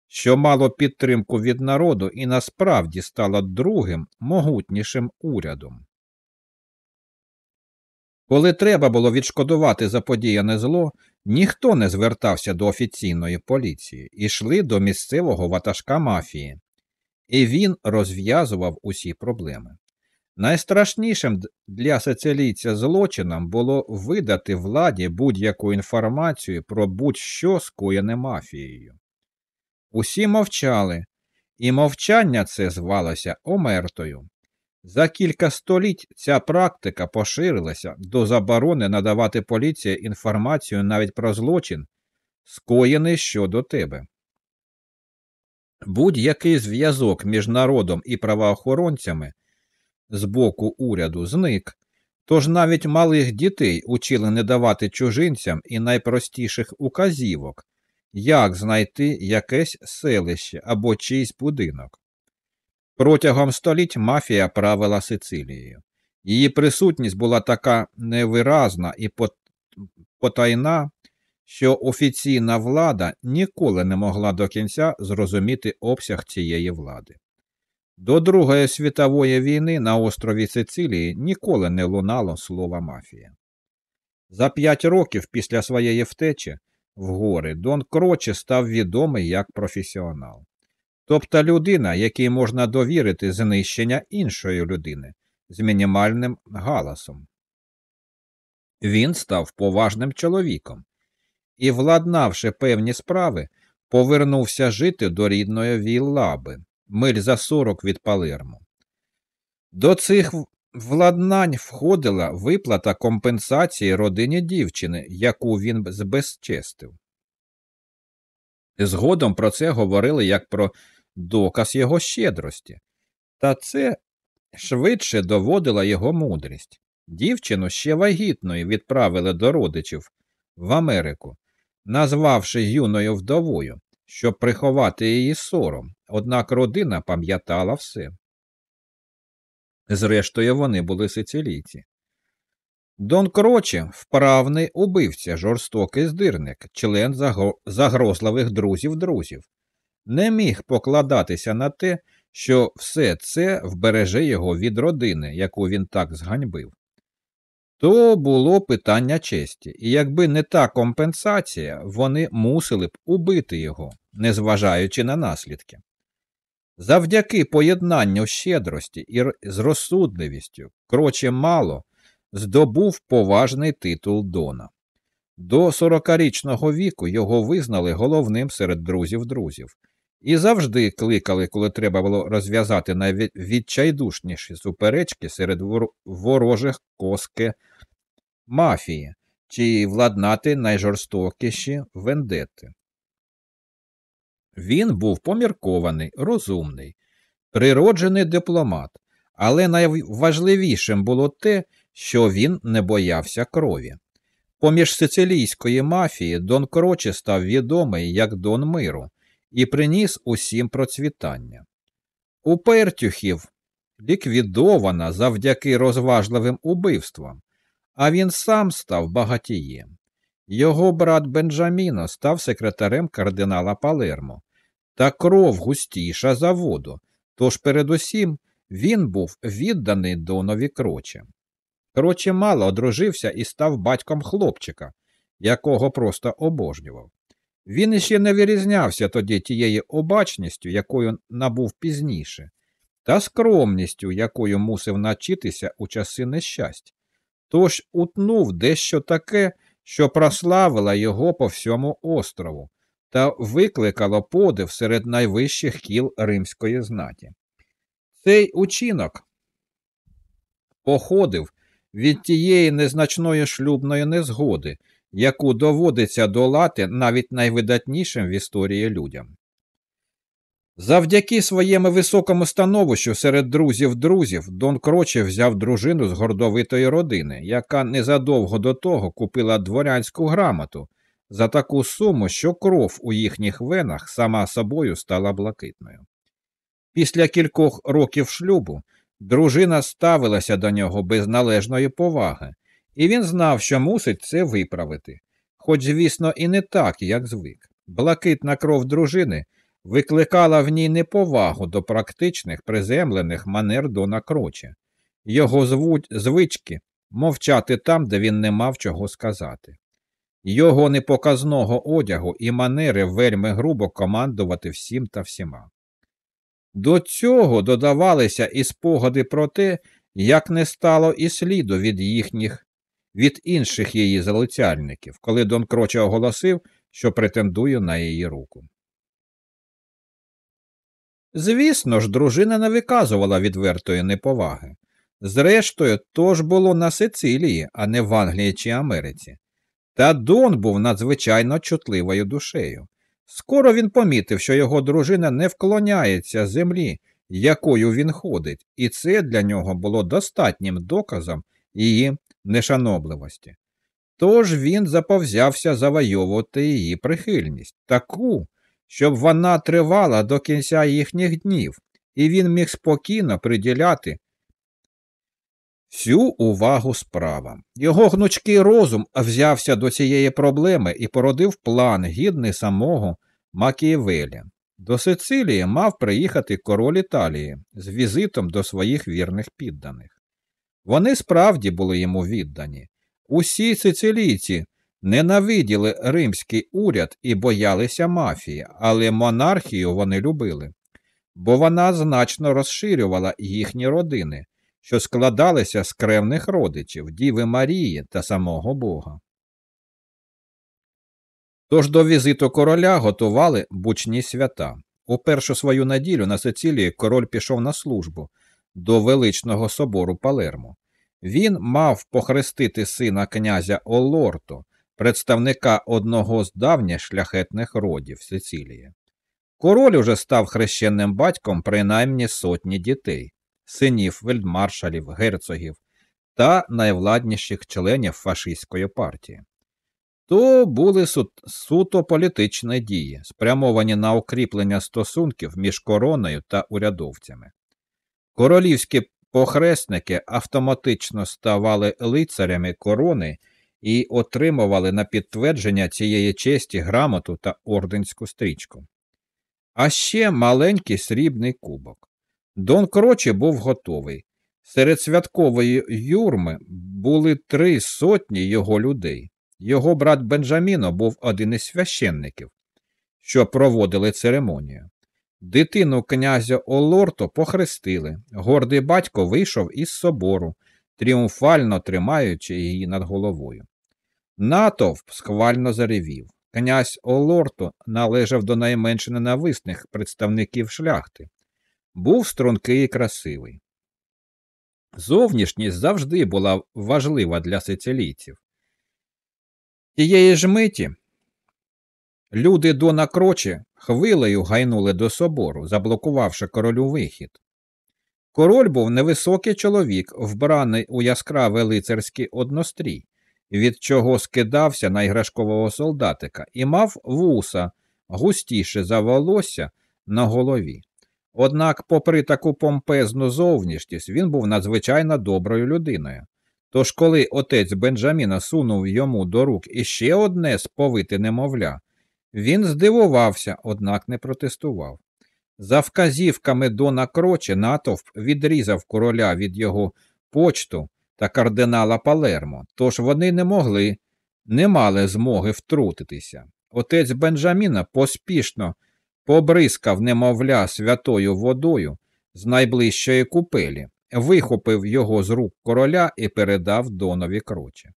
що мало підтримку від народу і насправді стало другим могутнішим урядом. Коли треба було відшкодувати заподіяне зло, ніхто не звертався до офіційної поліції, ішли до місцевого ватажка мафії, і він розв'язував усі проблеми. Найстрашнішим для сицилійця злочином було видати владі будь-яку інформацію про будь-що скоєне мафією. Усі мовчали, і мовчання це звалося омертою. За кілька століть ця практика поширилася до заборони надавати поліції інформацію навіть про злочин, скоєний щодо тебе. Будь-який зв'язок між народом і правоохоронцями з боку уряду зник, тож навіть малих дітей учили не давати чужинцям і найпростіших указівок, як знайти якесь селище або чийсь будинок. Протягом століть мафія правила Сицилією. Її присутність була така невиразна і потайна, що офіційна влада ніколи не могла до кінця зрозуміти обсяг цієї влади. До Другої світової війни на острові Сицилії ніколи не лунало слова мафія. За п'ять років після своєї втечі в гори Дон Кроче став відомий як професіонал, тобто людина, якій можна довірити знищення іншої людини з мінімальним галасом. Він став поважним чоловіком і, владнавши певні справи, повернувся жити до рідної Віллаби, миль за сорок від Палермо. До цих владнань входила виплата компенсації родині дівчини, яку він збезчестив. Згодом про це говорили як про доказ його щедрості, та це швидше доводила його мудрість. Дівчину ще вагітною відправили до родичів в Америку, назвавши юною вдовою, щоб приховати її сором, однак родина пам'ятала все. Зрештою, вони були сицилійці. Дон Кроче вправний убивця, жорстокий здирник, член загрозливих друзів друзів, не міг покладатися на те, що все це вбереже його від родини, яку він так зганьбив. То було питання честі, і якби не та компенсація, вони мусили б убити його, незважаючи на наслідки. Завдяки поєднанню щедрості і з розсудливістю, кроче мало, здобув поважний титул Дона. До сорокарічного віку його визнали головним серед друзів друзів і завжди кликали, коли треба було розв'язати найвідчайдушніші суперечки серед ворожих коски мафії чи владнати найжорстокіші вендети. Він був поміркований, розумний, природжений дипломат, але найважливішим було те, що він не боявся крові. Поміж сицилійської мафії Дон Кроче став відомий як Дон Миру і приніс усім процвітання. У Пертюхів ліквідована завдяки розважливим убивствам, а він сам став багатієм. Його брат Бенджаміно став секретарем кардинала Палермо, та кров густіша за воду, тож передусім він був відданий Донові кроче. Кроче мало одружився і став батьком хлопчика, якого просто обожнював. Він іще не вирізнявся тоді тією обачністю, якою набув пізніше, та скромністю, якою мусив начитися у часи нещастя, тож утнув дещо таке, що прославило його по всьому острову та викликало подив серед найвищих кіл римської знаті. Цей учинок походив від тієї незначної шлюбної незгоди, яку доводиться долати навіть найвидатнішим в історії людям. Завдяки своєму високому становищу серед друзів друзів Дон Кроче взяв дружину з гордовитої родини, яка незадовго до того купила дворянську грамоту за таку суму, що кров у їхніх венах сама собою стала блакитною. Після кількох років шлюбу дружина ставилася до нього без належної поваги, і він знав, що мусить це виправити, хоч, звісно, і не так, як звик. Блакитна кров дружини викликала в ній неповагу до практичних приземлених манер Дона Кроче, його звуть звички мовчати там, де він не мав чого сказати, його непоказного одягу і манери вельми грубо командувати всім та всіма. До цього додавалися і спогади про те, як не стало і сліду від їхніх, від інших її залицяльників, коли Дон Кроче оголосив, що претендує на її руку. Звісно ж, дружина не виказувала відвертої неповаги. Зрештою, то ж було на Сицилії, а не в Англії чи Америці. Та Дон був надзвичайно чутливою душею. Скоро він помітив, що його дружина не вклоняється землі, якою він ходить, і це для нього було достатнім доказом її нешанобливості. Тож він заповзявся завойовувати її прихильність, таку, щоб вона тривала до кінця їхніх днів, і він міг спокійно приділяти всю увагу справам. Його гнучкий розум взявся до цієї проблеми і породив план, гідний самого Макієвеля. До Сицилії мав приїхати король Італії з візитом до своїх вірних підданих. Вони справді були йому віддані. Усі сицилійці ненавиділи римський уряд і боялися мафії, але монархію вони любили, бо вона значно розширювала їхні родини, що складалися з кревних родичів, Діви Марії та самого Бога. Тож до візиту короля готували бучні свята. У першу свою неділю на Сицилії король пішов на службу до величного собору Палермо. Він мав похрестити сина князя Олорто, представника одного з давніх шляхетних родів Сицилії. Король уже став хрещенним батьком принаймні сотні дітей, синів вельдмаршалів, герцогів та найвладніших членів фашистської партії. То були су суто політичні дії, спрямовані на укріплення стосунків між короною та урядовцями. Королівські похресники автоматично ставали лицарями корони і отримували на підтвердження цієї честі грамоту та орденську стрічку. А ще маленький срібний кубок. Дон Крочі був готовий. Серед святкової юрми були три сотні його людей. Його брат Бенджаміно був один із священників, що проводили церемонію. Дитину князя Олорто похрестили. Гордий батько вийшов із собору, тріумфально тримаючи її над головою. Натовп схвально заревів. Князь Олорто належав до найменш ненависних представників шляхти. Був стрункий і красивий. Зовнішність завжди була важлива для сицилійців. Тієї ж миті люди Дона Крочі хвилею гайнули до собору, заблокувавши королю вихід. Король був невисокий чоловік, вбраний у яскравий лицарський однострій, від чого скидався на іграшкового солдатика, і мав вуса густіше за волосся на голові. Однак, попри таку помпезну зовнішність, він був надзвичайно доброю людиною. Тож, коли отець Бенджаміна сунув йому до рук іще одне сповите немовля, він здивувався, однак не протестував. За вказівками Дона Кроче натовп відрізав короля від його почту та кардинала Палермо, тож вони не могли, не мали змоги втрутитися. Отець Бенджаміна поспішно побризкав немовля святою водою з найближчої купелі, вихопив його з рук короля і передав донові кроче.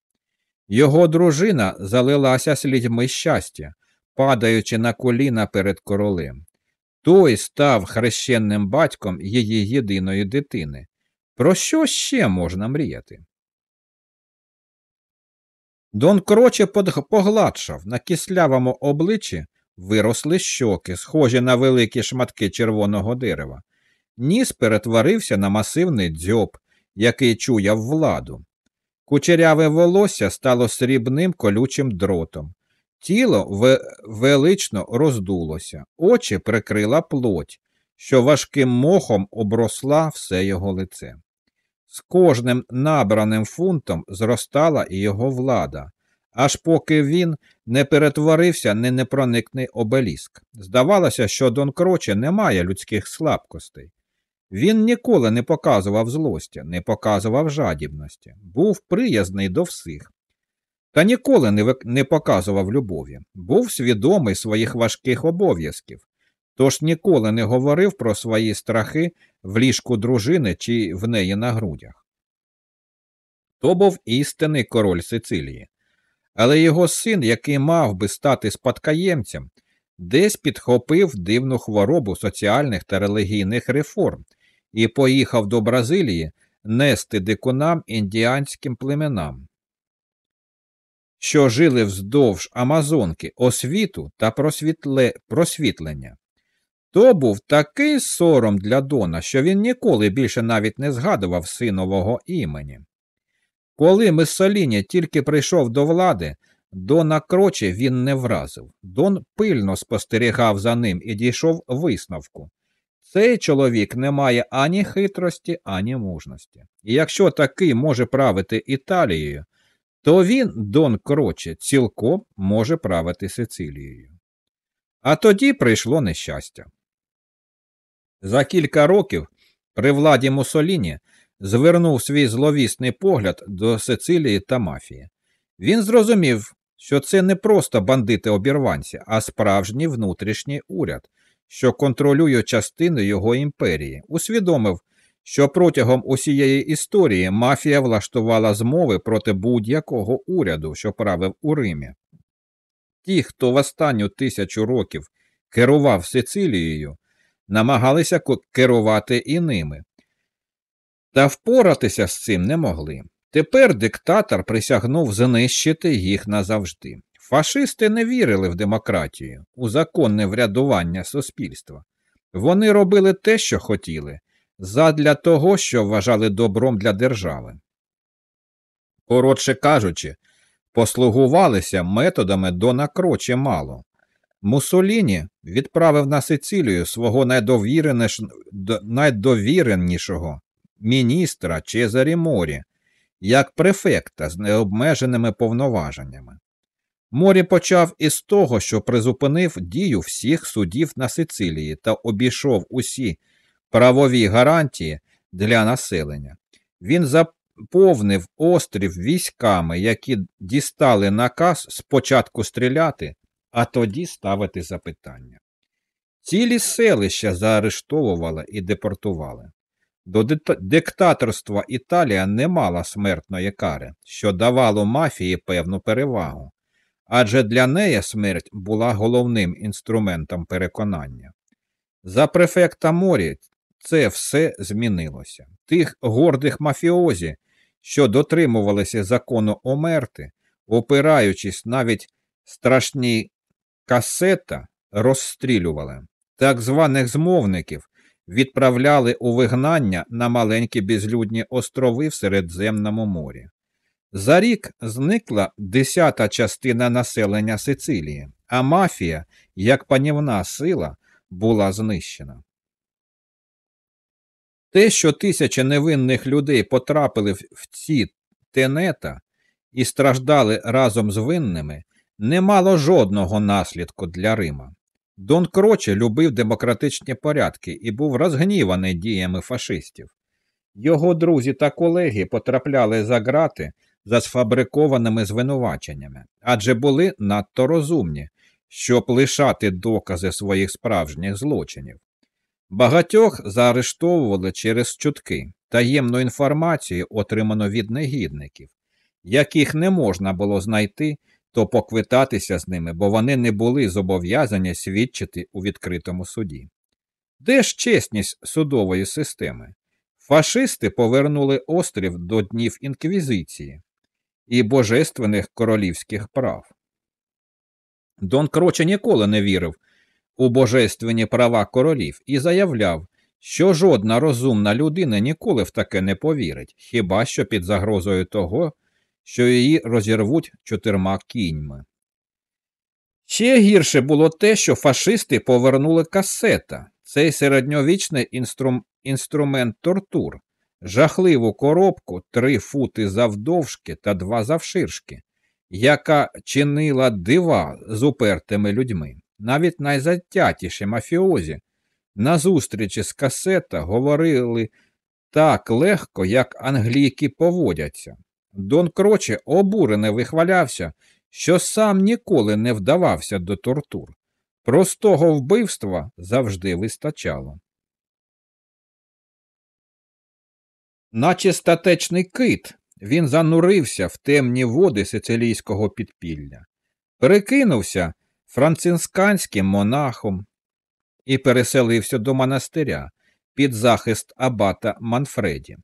Його дружина залилася слідьми щастя, падаючи на коліна перед королем. Той став хрещенним батьком її єдиної дитини. Про що ще можна мріяти? Дон Кроче погладшав на кислявому обличчі виросли щоки, схожі на великі шматки червоного дерева. Ніс перетворився на масивний дзьоб, який чуяв владу. Кучеряве волосся стало срібним колючим дротом. Тіло велично роздулося, очі прикрила плоть, що важким мохом обросла все його лице. З кожним набраним фунтом зростала і його влада, аж поки він не перетворився на непроникний обеліск. Здавалося, що Дон Кроче не має людських слабкостей. Він ніколи не показував злості, не показував жадібності, був приязний до всіх. Та ніколи не показував любові, був свідомий своїх важких обов'язків, тож ніколи не говорив про свої страхи в ліжку дружини чи в неї на грудях. То був істинний король Сицилії, але його син, який мав би стати спадкоємцем, десь підхопив дивну хворобу соціальних та релігійних реформ і поїхав до Бразилії нести дикунам індіанським племенам, що жили вздовж Амазонки освіту та просвітле... просвітлення. То був такий сором для Дона, що він ніколи більше навіть не згадував синового імені. Коли Миссоліні тільки прийшов до влади, Дона Кроче він не вразив. Дон пильно спостерігав за ним і дійшов висновку. Цей чоловік не має ані хитрості, ані мужності. І якщо такий може правити Італією, то він, Дон Кроче, цілком може правити Сицилією. А тоді прийшло нещастя. За кілька років при владі Мусоліні звернув свій зловісний погляд до Сицилії та мафії. Він зрозумів, що це не просто бандити обірванці, а справжній внутрішній уряд, що контролює частину його імперії, усвідомив, що протягом усієї історії мафія влаштувала змови проти будь-якого уряду, що правив у Римі. Ті, хто в останню тисячу років керував Сицилією, намагалися керувати і ними, та впоратися з цим не могли. Тепер диктатор присягнув знищити їх назавжди. Фашисти не вірили в демократію, у законне врядування суспільства. Вони робили те, що хотіли, задля того, що вважали добром для держави. Коротше кажучи, послугувалися методами Дона Кроче мало. Мусоліні відправив на Сицилію свого найдовіренішого міністра Чезарі Морі, як префекта з необмеженими повноваженнями. Морі почав із того, що призупинив дію всіх судів на Сицилії та обійшов усі правові гарантії для населення. Він заповнив острів військами, які дістали наказ спочатку стріляти, а тоді ставити запитання. Цілі селища заарештовували і депортували. До диктаторства Італія не мала смертної кари, що давало мафії певну перевагу, адже для неї смерть була головним інструментом переконання. За префекта Морі це все змінилося. Тих гордих мафіозі, що дотримувалися закону омерти, опираючись навіть страшні касета, розстрілювали. Так званих змовників відправляли у вигнання на маленькі безлюдні острови в Середземному морі. За рік зникла десята частина населення Сицилії, а мафія, як панівна сила, була знищена. Те, що тисячі невинних людей потрапили в ці тенета і страждали разом з винними, не мало жодного наслідку для Рима. Дон Кроче любив демократичні порядки і був розгніваний діями фашистів. Його друзі та колеги потрапляли за грати за сфабрикованими звинуваченнями, адже були надто розумні, щоб лишати докази своїх справжніх злочинів. Багатьох заарештовували через чутки, таємну інформацію, отриману від негідників, яких не можна було знайти то поквитатися з ними, бо вони не були зобов'язані свідчити у відкритому суді. Де ж чесність судової системи? Фашисти повернули острів до днів інквізиції і божественних королівських прав. Дон Кроче ніколи не вірив у божественні права королів і заявляв, що жодна розумна людина ніколи в таке не повірить, хіба що під загрозою того, що її розірвуть чотирма кіньми. Ще гірше було те, що фашисти повернули касета, цей середньовічний інструм... інструмент тортур, жахливу коробку три фути завдовжки та два завширшки, яка чинила дива з упертими людьми. Навіть найзатятіші мафіозі на зустрічі з касета говорили так легко, як англійки поводяться. Дон Кроче обурене вихвалявся, що сам ніколи не вдавався до тортур. Простого вбивства завжди вистачало. Наче статечний кит, він занурився в темні води сицилійського підпілля, перекинувся францисканським монахом і переселився до монастиря під захист абата Манфреді.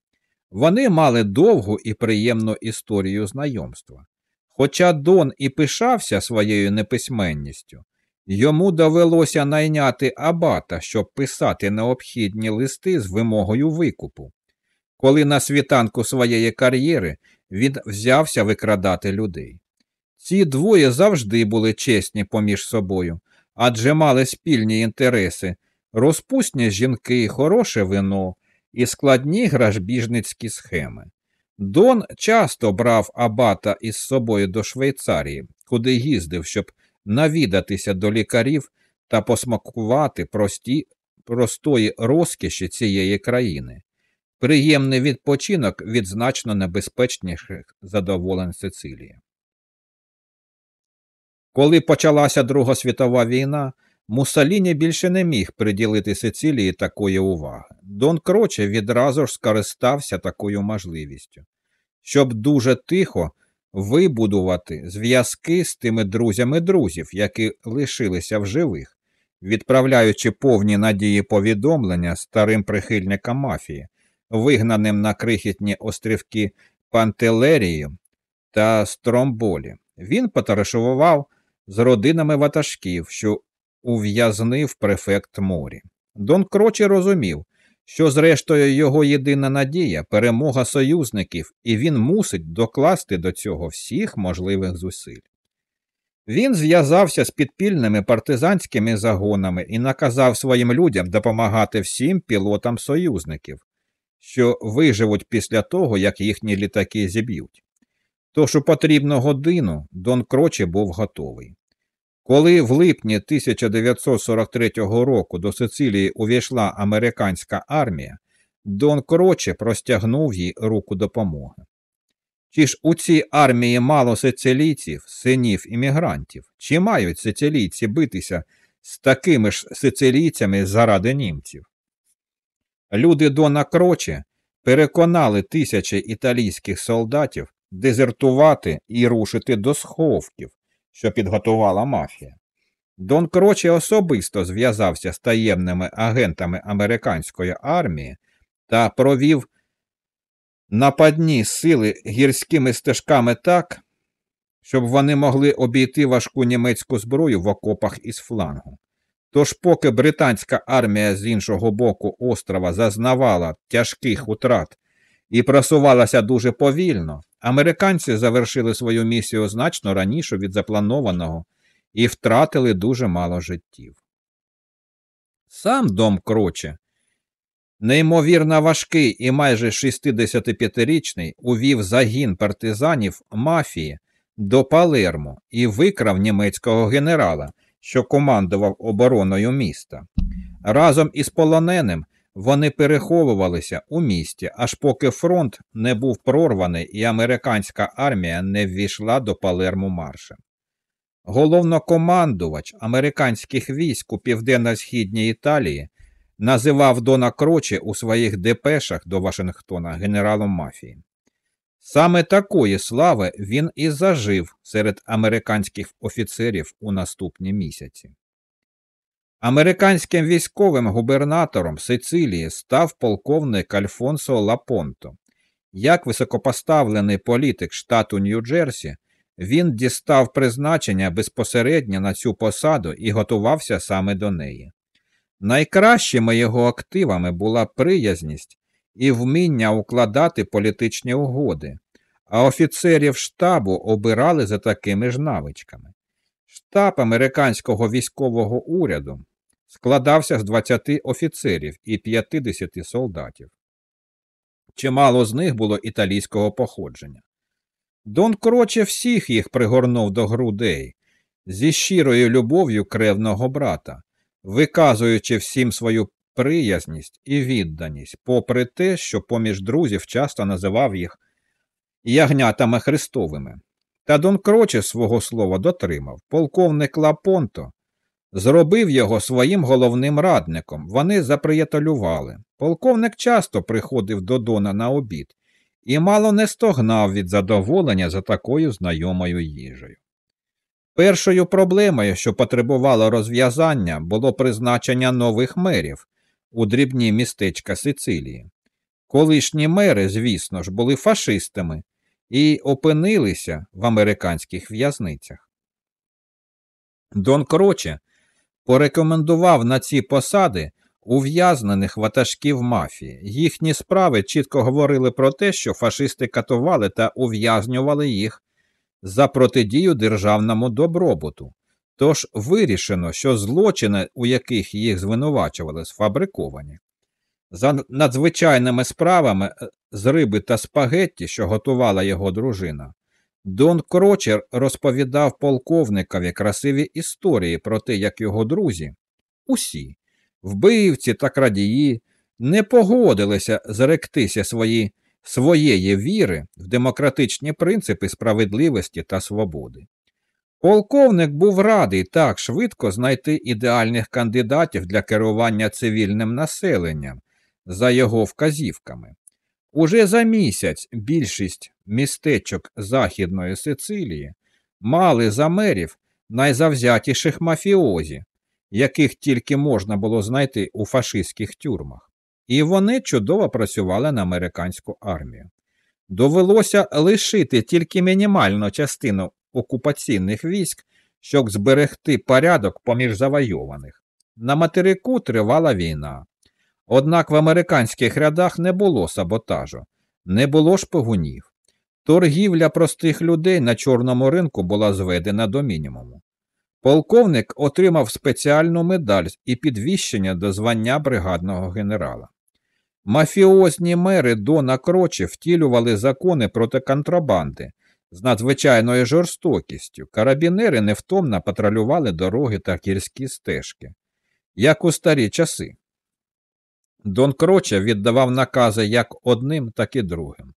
Вони мали довгу і приємну історію знайомства. Хоча Дон і пишався своєю неписьменністю, йому довелося найняти абата, щоб писати необхідні листи з вимогою викупу. Коли на світанку своєї кар'єри він взявся викрадати людей. Ці двоє завжди були чесні поміж собою, адже мали спільні інтереси, розпусні жінки, хороше вино, і складні гражбіжницькі схеми. Дон часто брав абата із собою до Швейцарії, куди їздив, щоб навідатися до лікарів та посмакувати прості, простої розкіші цієї країни. Приємний відпочинок від значно небезпечніших задоволень Сицилії. Коли почалася Друга світова війна, Муссоліні більше не міг приділити Сицилії такої уваги. Дон Кроче відразу ж скористався такою можливістю, щоб дуже тихо вибудувати зв'язки з тими друзями друзів, які лишилися в живих, відправляючи повні надії повідомлення старим прихильникам мафії, вигнаним на крихітні острівки Пантелерію та Стромболі. Він потаришував з родинами ватажків, що ув'язнив префект морі. Дон Крочі розумів, що, зрештою, його єдина надія перемога союзників, і він мусить докласти до цього всіх можливих зусиль. Він зв'язався з підпільними партизанськими загонами і наказав своїм людям допомагати всім пілотам союзників, що виживуть після того, як їхні літаки зіб'ють. Тож у потрібну годину Дон Крочі був готовий. Коли в липні 1943 року до Сицилії увійшла американська армія, Дон Кроче простягнув їй руку допомоги. Чи ж у цій армії мало сицилійців, синів іммігрантів? Чи мають сицилійці битися з такими ж сицилійцями заради німців? Люди Дона Кроче переконали тисячі італійських солдатів дезертувати і рушити до сховків, що підготувала мафія. Дон Кроче особисто зв'язався з таємними агентами американської армії та провів нападні сили гірськими стежками так, щоб вони могли обійти важку німецьку зброю в окопах із флангу. Тож, поки британська армія з іншого боку острова зазнавала тяжких утрат і просувалася дуже повільно, американці завершили свою місію значно раніше від запланованого і втратили дуже мало життів. Сам дом Кроче Неймовірно важкий і майже 65-річний увів загін партизанів мафії до Палермо і викрав німецького генерала, що командував обороною міста. Разом із полоненим вони переховувалися у місті, аж поки фронт не був прорваний і американська армія не ввійшла до Палермо маршем. Головнокомандувач американських військ у південно-східній Італії називав Дона Кроче у своїх депешах до Вашингтона генералом мафії. Саме такої слави він і зажив серед американських офіцерів у наступні місяці. Американським військовим губернатором Сицилії став полковник Альфонсо Лапонто. Як високопоставлений політик штату Нью-Джерсі, він дістав призначення безпосередньо на цю посаду і готувався саме до неї. Найкращими його активами була приязність і вміння укладати політичні угоди, а офіцерів штабу обирали за такими ж навичками. Штаб американського військового уряду складався з 20 офіцерів і 50 солдатів. Чимало з них було італійського походження. Дон Кроче всіх їх пригорнув до грудей зі щирою любов'ю кревного брата виказуючи всім свою приязність і відданість, попри те, що поміж друзів часто називав їх ягнятами Христовими. Та Дон Кроче свого слова дотримав. Полковник Лапонто зробив його своїм головним радником. Вони заприятелювали. Полковник часто приходив до Дона на обід і мало не стогнав від задоволення за такою знайомою їжею. Першою проблемою, що потребувало розв'язання, було призначення нових мерів у дрібні містечка Сицилії. Колишні мери, звісно ж, були фашистами і опинилися в американських в'язницях. Дон Кроче порекомендував на ці посади ув'язнених ватажків мафії. Їхні справи чітко говорили про те, що фашисти катували та ув'язнювали їх за протидію державному добробуту. Тож вирішено, що злочини, у яких їх звинувачували, сфабриковані. За надзвичайними справами е, з риби та спагетті, що готувала його дружина, Дон Крочер розповідав полковникові красиві історії про те, як його друзі, усі, вбивці та крадії, не погодилися зректися свої своєї віри в демократичні принципи справедливості та свободи. Полковник був радий так швидко знайти ідеальних кандидатів для керування цивільним населенням за його вказівками. Уже за місяць більшість містечок Західної Сицилії мали за мерів найзавзятіших мафіозі, яких тільки можна було знайти у фашистських тюрмах і вони чудово працювали на американську армію. Довелося лишити тільки мінімальну частину окупаційних військ, щоб зберегти порядок поміж завойованих. На материку тривала війна. Однак в американських рядах не було саботажу, не було шпигунів. Торгівля простих людей на чорному ринку була зведена до мінімуму. Полковник отримав спеціальну медаль і підвіщення до звання бригадного генерала. Мафіозні мери Дона Крочі втілювали закони проти контрабанди, з надзвичайною жорстокістю карабінери невтомно патрулювали дороги та гірські стежки, як у старі часи. Дон Кроче віддавав накази як одним, так і другим.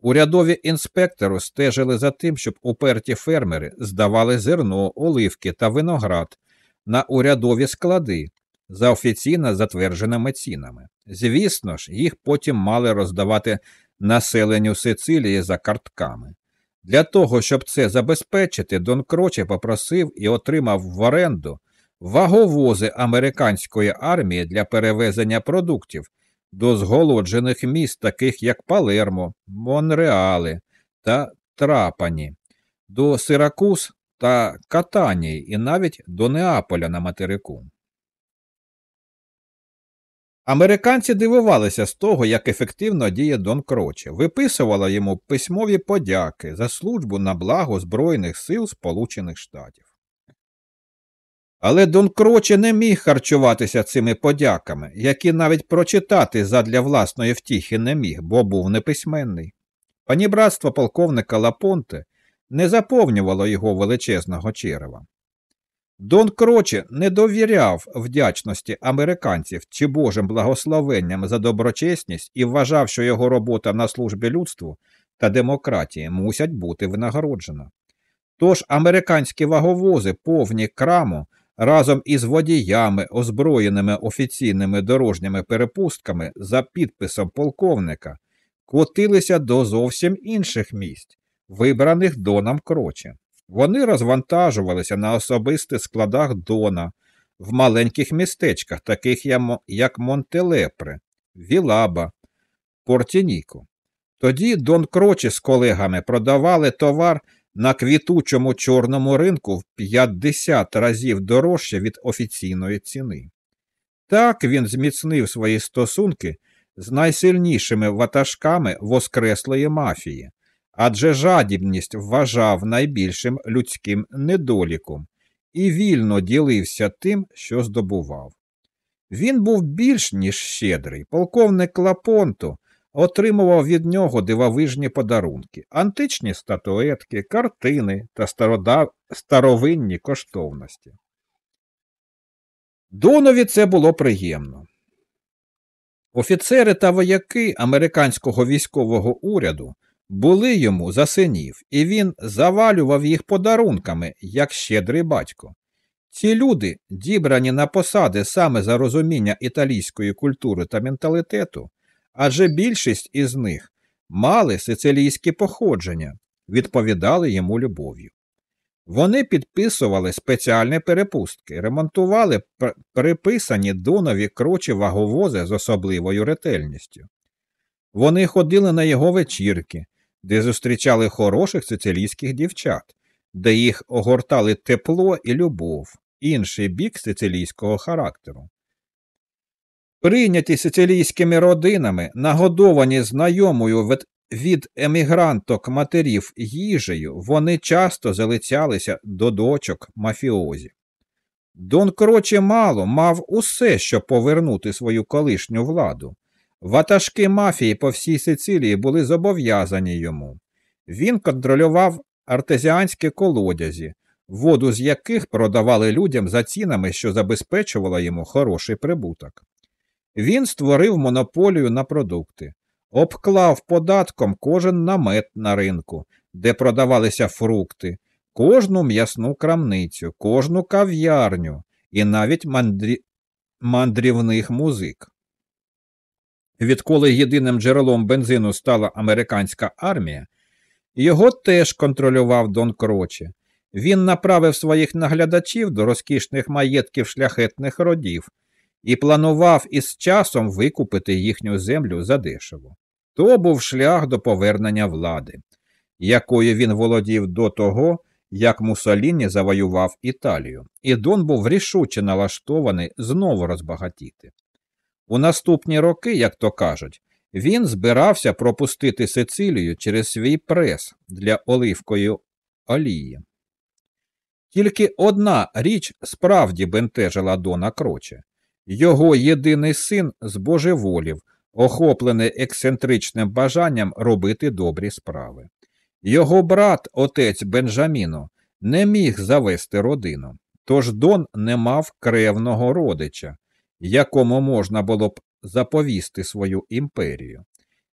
Урядові інспектори стежили за тим, щоб уперті фермери здавали зерно, оливки та виноград на урядові склади за офіційно затвердженими цінами. Звісно ж, їх потім мали роздавати населенню Сицилії за картками. Для того, щоб це забезпечити, Дон Кроче попросив і отримав в оренду ваговози американської армії для перевезення продуктів до зголоджених міст, таких як Палермо, Монреали та Трапані, до Сиракуз та Катанії і навіть до Неаполя на материку. Американці дивувалися з того, як ефективно діє Дон Кроче, виписувала йому письмові подяки за службу на благо Збройних сил Сполучених Штатів. Але Дон Кроче не міг харчуватися цими подяками, які навіть прочитати задля власної втіхи не міг, бо був неписьменний. Панібратство полковника Лапонте не заповнювало його величезного черева. Дон Кроче не довіряв вдячності американців чи Божим благословенням за доброчесність і вважав, що його робота на службі людству та демократії мусять бути винагороджена. Тож американські ваговози, повні краму, разом із водіями, озброєними офіційними дорожніми перепустками за підписом полковника, котилися до зовсім інших місць, вибраних доном кроче. Вони розвантажувалися на особистих складах Дона в маленьких містечках, таких як Монтелепре, Вілаба, Портініко. Тоді Дон Крочі з колегами продавали товар на квітучому чорному ринку в 50 разів дорожче від офіційної ціни. Так він зміцнив свої стосунки з найсильнішими ватажками воскреслої мафії, адже жадібність вважав найбільшим людським недоліком і вільно ділився тим, що здобував. Він був більш ніж щедрий. Полковник Лапонто отримував від нього дивовижні подарунки, античні статуетки, картини та старода... старовинні коштовності. Донові це було приємно. Офіцери та вояки американського військового уряду були йому за синів, і він завалював їх подарунками, як щедрий батько. Ці люди, дібрані на посади саме за розуміння італійської культури та менталітету, адже більшість із них мали сицилійське походження, відповідали йому любов'ю. Вони підписували спеціальні перепустки, ремонтували приписані донові крочі ваговози з особливою ретельністю. Вони ходили на його вечірки, де зустрічали хороших сицилійських дівчат, де їх огортали тепло і любов, інший бік сицилійського характеру. Прийняті сицилійськими родинами, нагодовані знайомою від емігранток матерів їжею, вони часто залицялися до дочок мафіозі. Дон Кроче мало мав усе, щоб повернути свою колишню владу. Ватажки мафії по всій Сицилії були зобов'язані йому. Він контролював артезіанські колодязі, воду з яких продавали людям за цінами, що забезпечувала йому хороший прибуток. Він створив монополію на продукти, обклав податком кожен намет на ринку, де продавалися фрукти, кожну м'ясну крамницю, кожну кав'ярню і навіть мандрі... мандрівних музик. Відколи єдиним джерелом бензину стала американська армія, його теж контролював Дон Кроче. Він направив своїх наглядачів до розкішних маєтків шляхетних родів і планував із часом викупити їхню землю задешево. То був шлях до повернення влади, якою він володів до того, як Мусоліні завоював Італію, і Дон був рішуче налаштований знову розбагатіти. У наступні роки, як то кажуть, він збирався пропустити Сицилію через свій прес для оливкої олії. Тільки одна річ справді бентежила Дона Кроче його єдиний син збожеволів, охоплений ексцентричним бажанням робити добрі справи. Його брат, отець Бенджаміно, не міг завести родину, тож Дон не мав кревного родича, якому можна було б заповісти свою імперію.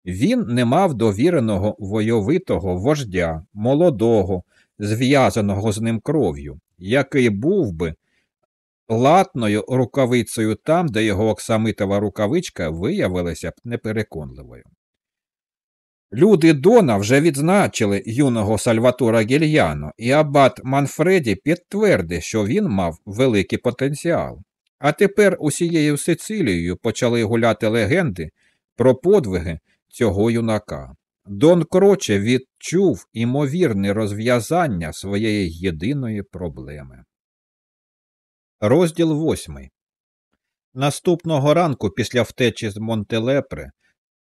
Він не мав довіреного войовитого вождя, молодого, зв'язаного з ним кров'ю, який був би латною рукавицею там, де його оксамитова рукавичка виявилася б непереконливою. Люди Дона вже відзначили юного Сальватора Гільяно, і абат Манфреді підтвердив, що він мав великий потенціал. А тепер усією Сицилією почали гуляти легенди про подвиги цього юнака. Дон Кроче відчув імовірне розв'язання своєї єдиної проблеми. Розділ восьмий. Наступного ранку після втечі з Монтелепре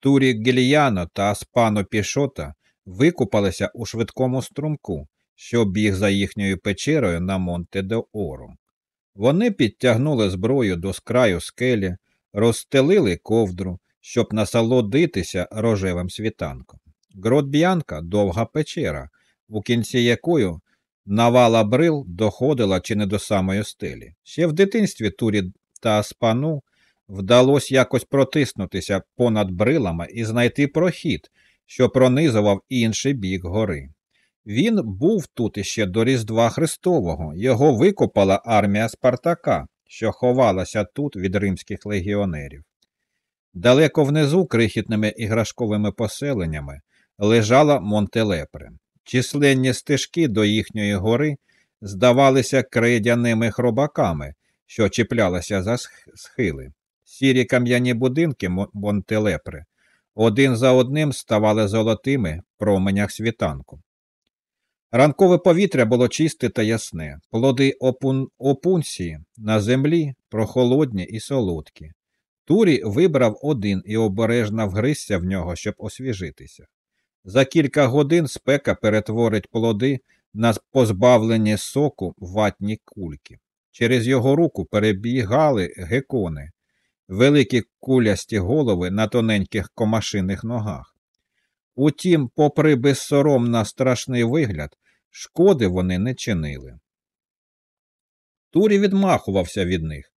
Турі Гільяно та Аспано Пішота викупалися у швидкому струмку, що біг за їхньою печерою на Монте де Оро. Вони підтягнули зброю до скраю скелі, розстелили ковдру, щоб насолодитися рожевим світанком. Гротб'янка довга печера, у кінці якої навала брил доходила чи не до самої стелі. Ще в дитинстві Турі та Аспану вдалося якось протиснутися понад брилами і знайти прохід, що пронизував інший бік гори. Він був тут іще до Різдва Христового, його викопала армія Спартака, що ховалася тут від римських легіонерів. Далеко внизу крихітними іграшковими поселеннями лежала Монтелепре. Численні стежки до їхньої гори здавалися кридяними хробаками, що чіплялися за схили. Сірі кам'яні будинки Монтелепри один за одним ставали золотими в променях світанку. Ранкове повітря було чисте та ясне, плоди опун... опунції на землі прохолодні і солодкі. Турі вибрав один і обережно вгризся в нього, щоб освіжитися. За кілька годин спека перетворить плоди на позбавлені соку ватні кульки. Через його руку перебігали гекони, великі кулясті голови на тоненьких комашиних ногах. Утім, попри безсоромна страшний вигляд, шкоди вони не чинили. Турі відмахувався від них.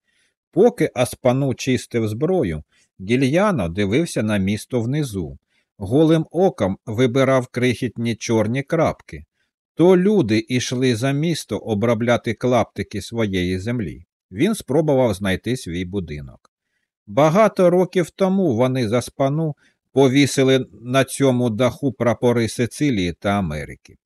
Поки Аспану чистив зброю, гільяно дивився на місто внизу, голим оком вибирав крихітні чорні крапки. То люди йшли за місто обробляти клаптики своєї землі. Він спробував знайти свій будинок. Багато років тому вони за спану повісили на цьому даху прапори Сицилії та Америки.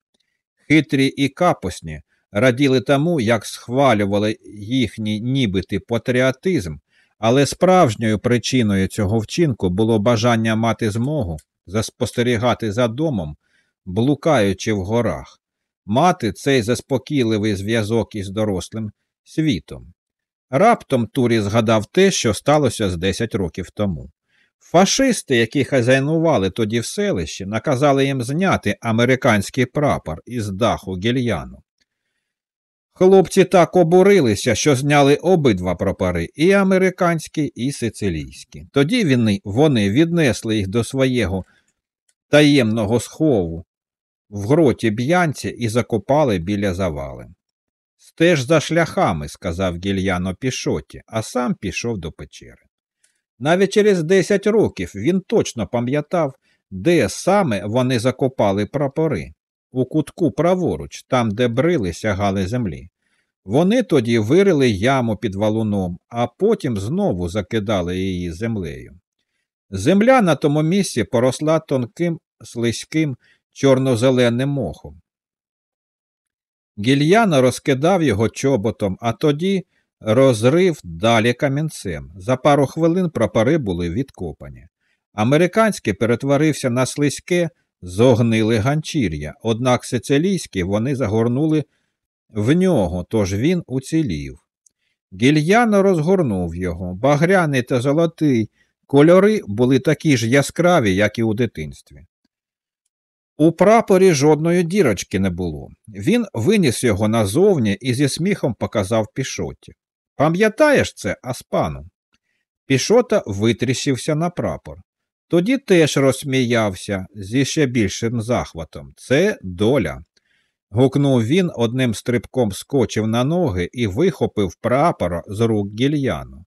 Хитрі і капосні раділи тому, як схвалювали їхній нібити патріотизм, але справжньою причиною цього вчинку було бажання мати змогу заспостерігати за домом, блукаючи в горах, мати цей заспокійливий зв'язок із дорослим світом. Раптом Турі згадав те, що сталося з 10 років тому. Фашисти, які хазяйнували тоді в селищі, наказали їм зняти американський прапор із даху гільяну. Хлопці так обурилися, що зняли обидва прапори і американський, і сицилійський. Тоді вони, віднесли їх до свого таємного схову в гроті б'янці і закопали біля завали. Стеж за шляхами, сказав гільяно пішоті, а сам пішов до печери. Навіть через десять років він точно пам'ятав, де саме вони закопали прапори у кутку праворуч, там, де брили сягали землі. Вони тоді вирили яму під валуном, а потім знову закидали її землею. Земля на тому місці поросла тонким, слизьким, чорно-зеленим мохом. Гільяна розкидав його чоботом, а тоді розрив далі камінцем. За пару хвилин прапори були відкопані. Американський перетворився на слизьке, зогнили ганчір'я, однак сицилійські вони загорнули в нього, тож він уцілів. Гільяно розгорнув його, багряний та золотий кольори були такі ж яскраві, як і у дитинстві. У прапорі жодної дірочки не було. Він виніс його назовні і зі сміхом показав пішоті. Пам'ятаєш це, Аспану? Пішота витріщився на прапор. Тоді теж розсміявся зі ще більшим захватом. Це доля. Гукнув він, одним стрибком скочив на ноги і вихопив прапора з рук гільяну.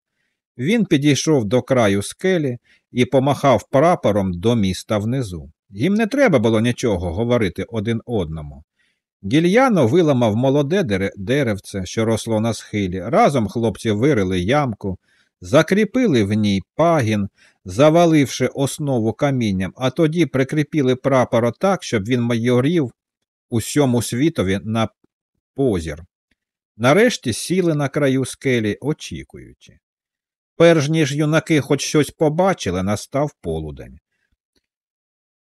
Він підійшов до краю скелі і помахав прапором до міста внизу. Їм не треба було нічого говорити один одному. Гільяно виламав молоде деревце, що росло на схилі. Разом хлопці вирили ямку, закріпили в ній пагін, заваливши основу камінням, а тоді прикріпили прапора так, щоб він майорів усьому світові на позір. Нарешті сіли на краю скелі, очікуючи. Перш ніж юнаки хоч щось побачили, настав полудень.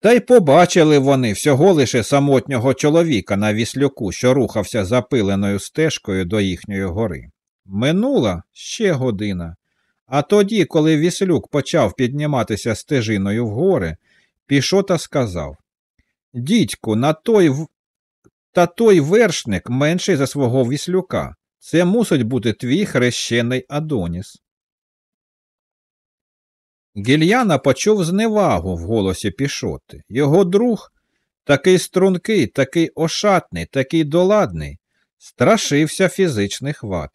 Та й побачили вони всього лише самотнього чоловіка на віслюку, що рухався запиленою стежкою до їхньої гори. Минула ще година, а тоді, коли віслюк почав підніматися стежиною вгори, Пішота сказав Дідьку, на той та той вершник менший за свого віслюка. Це мусить бути твій хрещений Адоніс. Гільяна почув зневагу в голосі пішоти. Його друг, такий стрункий, такий ошатний, такий доладний, страшився фізичних вад.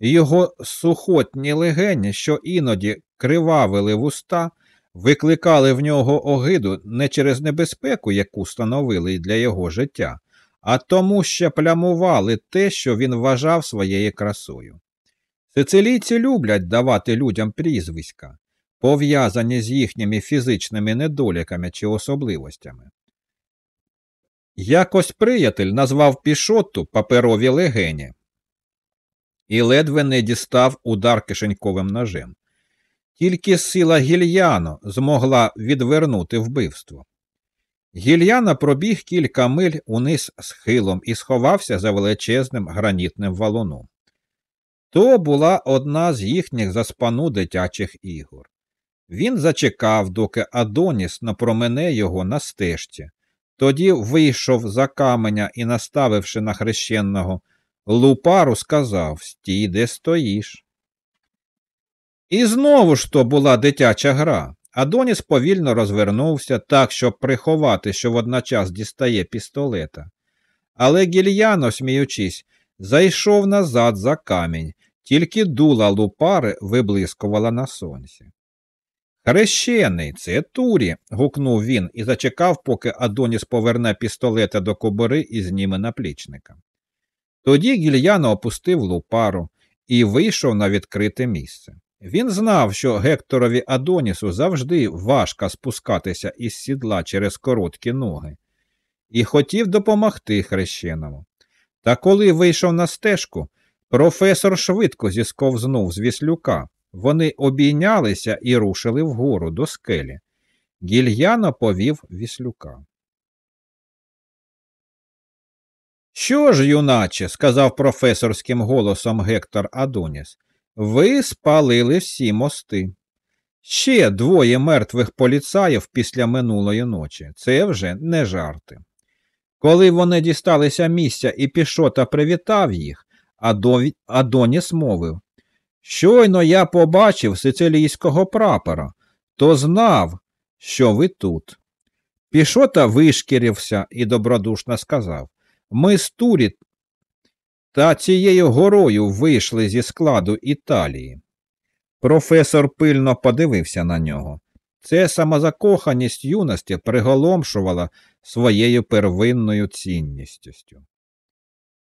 Його сухотні легені, що іноді кривавили вуста, викликали в нього огиду не через небезпеку, яку становили для його життя, а тому, що плямували те, що він вважав своєю красою. Сицилійці люблять давати людям прізвиська, пов'язані з їхніми фізичними недоліками чи особливостями. Якось приятель назвав пішотту паперові легені і ледве не дістав удар кишеньковим ножем. Тільки сила гільяно змогла відвернути вбивство. Гільяна пробіг кілька миль униз схилом і сховався за величезним гранітним валуном. То була одна з їхніх заспану дитячих ігор. Він зачекав, доки Адоніс напромене його на стежці, тоді вийшов за каменя і, наставивши на хрещенного лупару, сказав Стій, де стоїш. І знову ж то була дитяча гра. Адоніс повільно розвернувся так, щоб приховати, що водночас дістає пістолета. Але гільяно, сміючись, зайшов назад за камінь, тільки дула лупари виблискувала на сонці. Хрещений, це турі. гукнув він і зачекав, поки Адоніс поверне пістолета до кобури і зніме наплічника. Тоді гільяно опустив лупару і вийшов на відкрите місце. Він знав, що Гекторові Адонісу завжди важко спускатися із сідла через короткі ноги, і хотів допомогти хрещеному. Та коли вийшов на стежку, професор швидко зісковзнув з віслюка. Вони обійнялися і рушили вгору до скелі. Гільяно повів віслюка. Що ж, юначе, сказав професорським голосом Гектор Адоніс, ви спалили всі мости. Ще двоє мертвих поліцаїв після минулої ночі. Це вже не жарти. Коли вони дісталися місця і пішота привітав їх, Адоніс мовив Щойно я побачив сицилійського прапора, то знав, що ви тут. Пішота вишкірився і добродушно сказав Ми з Турі та цією горою вийшли зі складу Італії. Професор пильно подивився на нього. Це самозакоханість юності приголомшувала своєю первинною цінністю.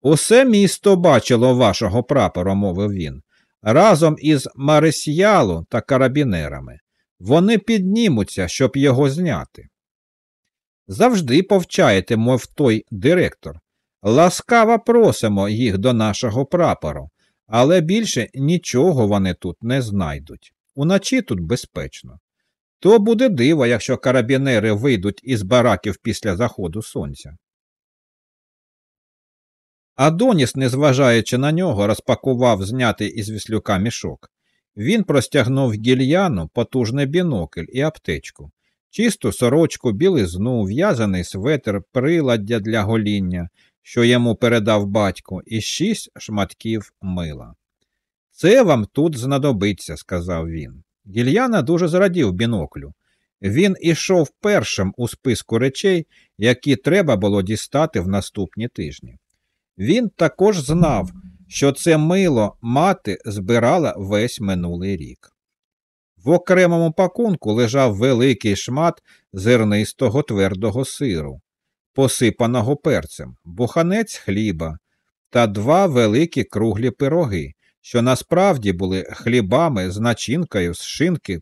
Усе місто бачило вашого прапора, мовив він, разом із Марисіялу та карабінерами. Вони піднімуться, щоб його зняти. Завжди повчаєте, мов той директор. Ласкаво просимо їх до нашого прапору, але більше нічого вони тут не знайдуть. Уночі тут безпечно. То буде диво, якщо карабінери вийдуть із бараків після заходу сонця. Адоніс, незважаючи на нього, розпакував знятий із віслюка мішок. Він простягнув гільяну потужний бінокль і аптечку, чисту сорочку, білизну, в'язаний светр, приладдя для гоління, що йому передав батько, і шість шматків мила. Це вам тут знадобиться, сказав він. Гільяна дуже зрадів біноклю. Він ішов першим у списку речей, які треба було дістати в наступні тижні. Він також знав, що це мило мати збирала весь минулий рік. В окремому пакунку лежав великий шмат зернистого твердого сиру, посипаного перцем, буханець хліба та два великі круглі пироги, що насправді були хлібами з начинкою з шинки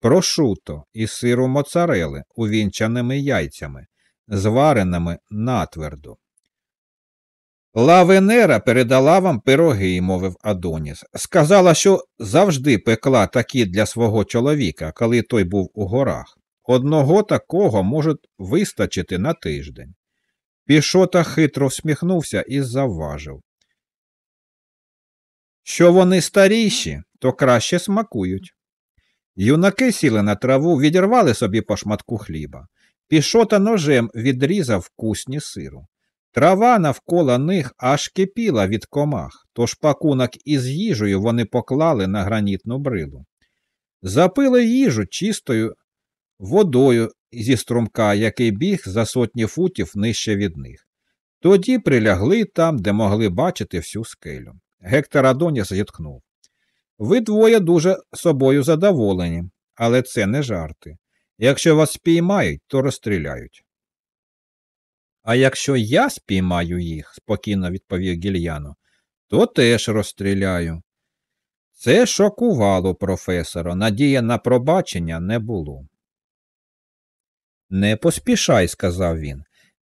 прошуто і сиру моцарели, увінчаними яйцями, звареними натвердо. Лавенера передала вам пироги, мовив Адоніс. Сказала, що завжди пекла такі для свого чоловіка, коли той був у горах. Одного такого може вистачити на тиждень. Пішота хитро всміхнувся і завважив. Що вони старіші, то краще смакують. Юнаки сіли на траву, відірвали собі по шматку хліба. Пішота ножем відрізав вкусні сиру. Трава навколо них аж кипіла від комах, тож пакунок із їжею вони поклали на гранітну брилу. Запили їжу чистою водою зі струмка, який біг за сотні футів нижче від них. Тоді прилягли там, де могли бачити всю скелю. Гектор Адоніс зітхнув. Ви двоє дуже собою задоволені, але це не жарти. Якщо вас спіймають, то розстріляють. А якщо я спіймаю їх, спокійно відповів гільяно, то теж розстріляю. Це шокувало професора, надія на пробачення не було. Не поспішай, сказав він.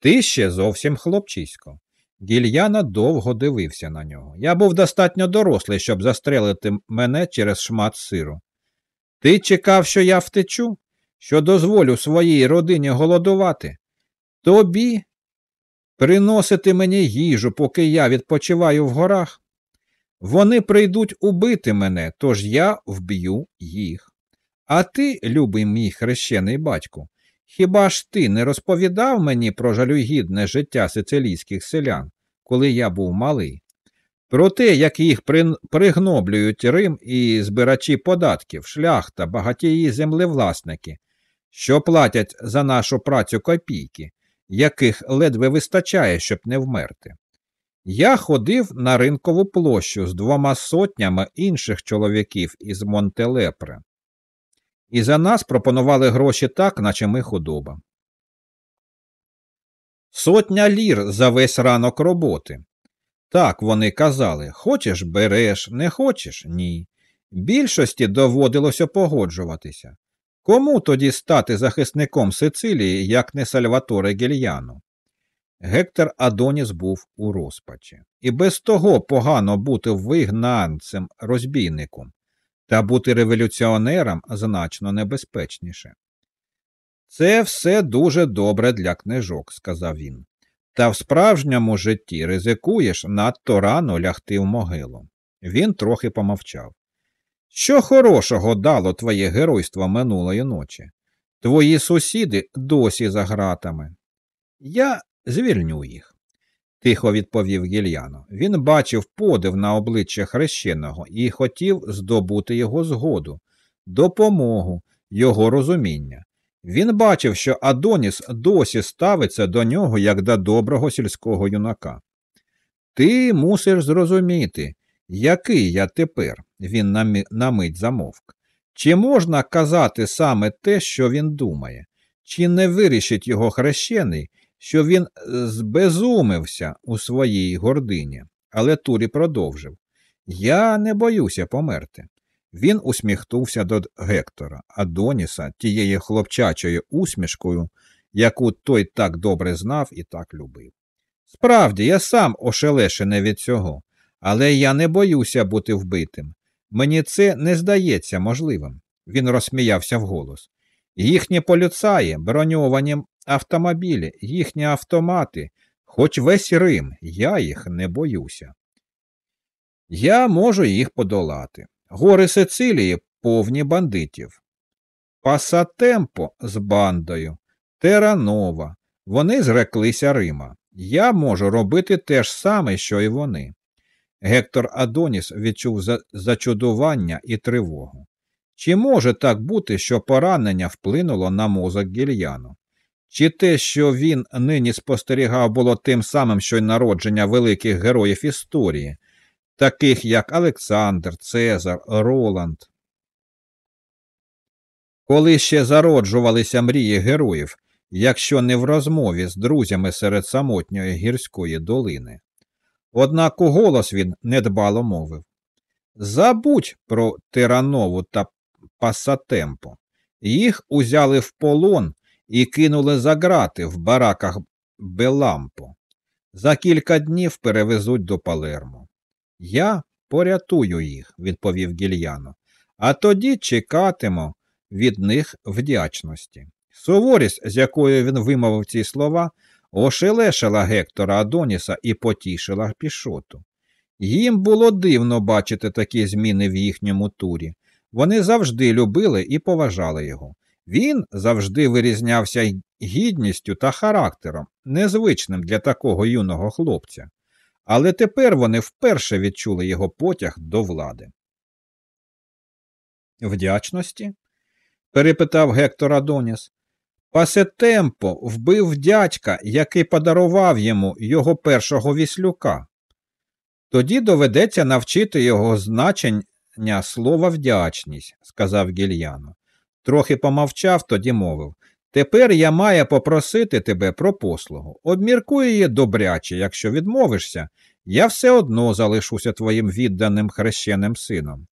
Ти ще зовсім хлопчисько. Гільяна довго дивився на нього. Я був достатньо дорослий, щоб застрелити мене через шмат сиру. Ти чекав, що я втечу, що дозволю своїй родині голодувати. Тобі приносити мені їжу, поки я відпочиваю в горах. Вони прийдуть убити мене, тож я вб'ю їх. А ти, любий мій хрещений батько, хіба ж ти не розповідав мені про жалюгідне життя сицилійських селян, коли я був малий? Про те, як їх пригноблюють Рим і збирачі податків, шляхта, багатії землевласники, що платять за нашу працю копійки, яких ледве вистачає, щоб не вмерти. Я ходив на ринкову площу з двома сотнями інших чоловіків із Монтелепре. І за нас пропонували гроші так, наче ми худоба. Сотня лір за весь ранок роботи. Так вони казали хочеш береш, не хочеш ні. Більшості доводилося погоджуватися. Кому тоді стати захисником Сицилії, як не Сальваторе Гільяно? Гектор Адоніс був у розпачі. І без того погано бути вигнанцем розбійником, та бути революціонером значно небезпечніше. Це все дуже добре для книжок, сказав він. Та в справжньому житті ризикуєш надто рано лягти в могилу. Він трохи помовчав. Що хорошого дало твоє геройство минулої ночі? Твої сусіди досі за гратами. Я звільню їх, тихо відповів Гільяно. Він бачив подив на обличчя хрещеного і хотів здобути його згоду, допомогу, його розуміння. Він бачив, що Адоніс досі ставиться до нього як до доброго сільського юнака. Ти мусиш зрозуміти, який я тепер, він на, мить замовк. Чи можна казати саме те, що він думає, чи не вирішить його хрещений, що він е, збезумився у своїй гордині, але Турі продовжив Я не боюся померти. Він усміхнувся до Гектора, Адоніса тією хлопчачою усмішкою, яку той так добре знав і так любив. Справді, я сам ошелешений від цього, але я не боюся бути вбитим. Мені це не здається можливим. Він розсміявся вголос. Їхні полюцаї, броньовані автомобілі, їхні автомати, хоч весь Рим, я їх не боюся. Я можу їх подолати. Гори Сицилії повні бандитів. Пасатемпо з бандою, Теранова. Вони зреклися Рима. Я можу робити те ж саме, що й вони. Гектор Адоніс відчув зачудування і тривогу. Чи може так бути, що поранення вплинуло на мозок гільяну? Чи те, що він нині спостерігав, було тим самим, що й народження великих героїв історії, таких як Олександр, Цезар, Роланд? Коли ще зароджувалися мрії героїв, якщо не в розмові з друзями серед самотньої гірської долини. Однак у голос він недбало мовив Забудь про Тиранову та Пасатемпо. Їх узяли в полон і кинули за грати в бараках Белампо. За кілька днів перевезуть до Палермо. Я порятую їх, відповів гільяно, а тоді чекатиму від них вдячності. Суворість, з якою він вимовив ці слова, ошелешила Гектора Адоніса і потішила пішоту. Їм було дивно бачити такі зміни в їхньому турі. Вони завжди любили і поважали його. Він завжди вирізнявся гідністю та характером, незвичним для такого юного хлопця. Але тепер вони вперше відчули його потяг до влади. Вдячності? перепитав Гектор Адоніс. Пасетемпо вбив дядька, який подарував йому його першого віслюка. Тоді доведеться навчити його значення слова вдячність, сказав гільяно. Трохи помовчав, тоді мовив Тепер я маю попросити тебе про послугу. Обміркуй її добряче, якщо відмовишся, я все одно залишуся твоїм відданим хрещеним сином.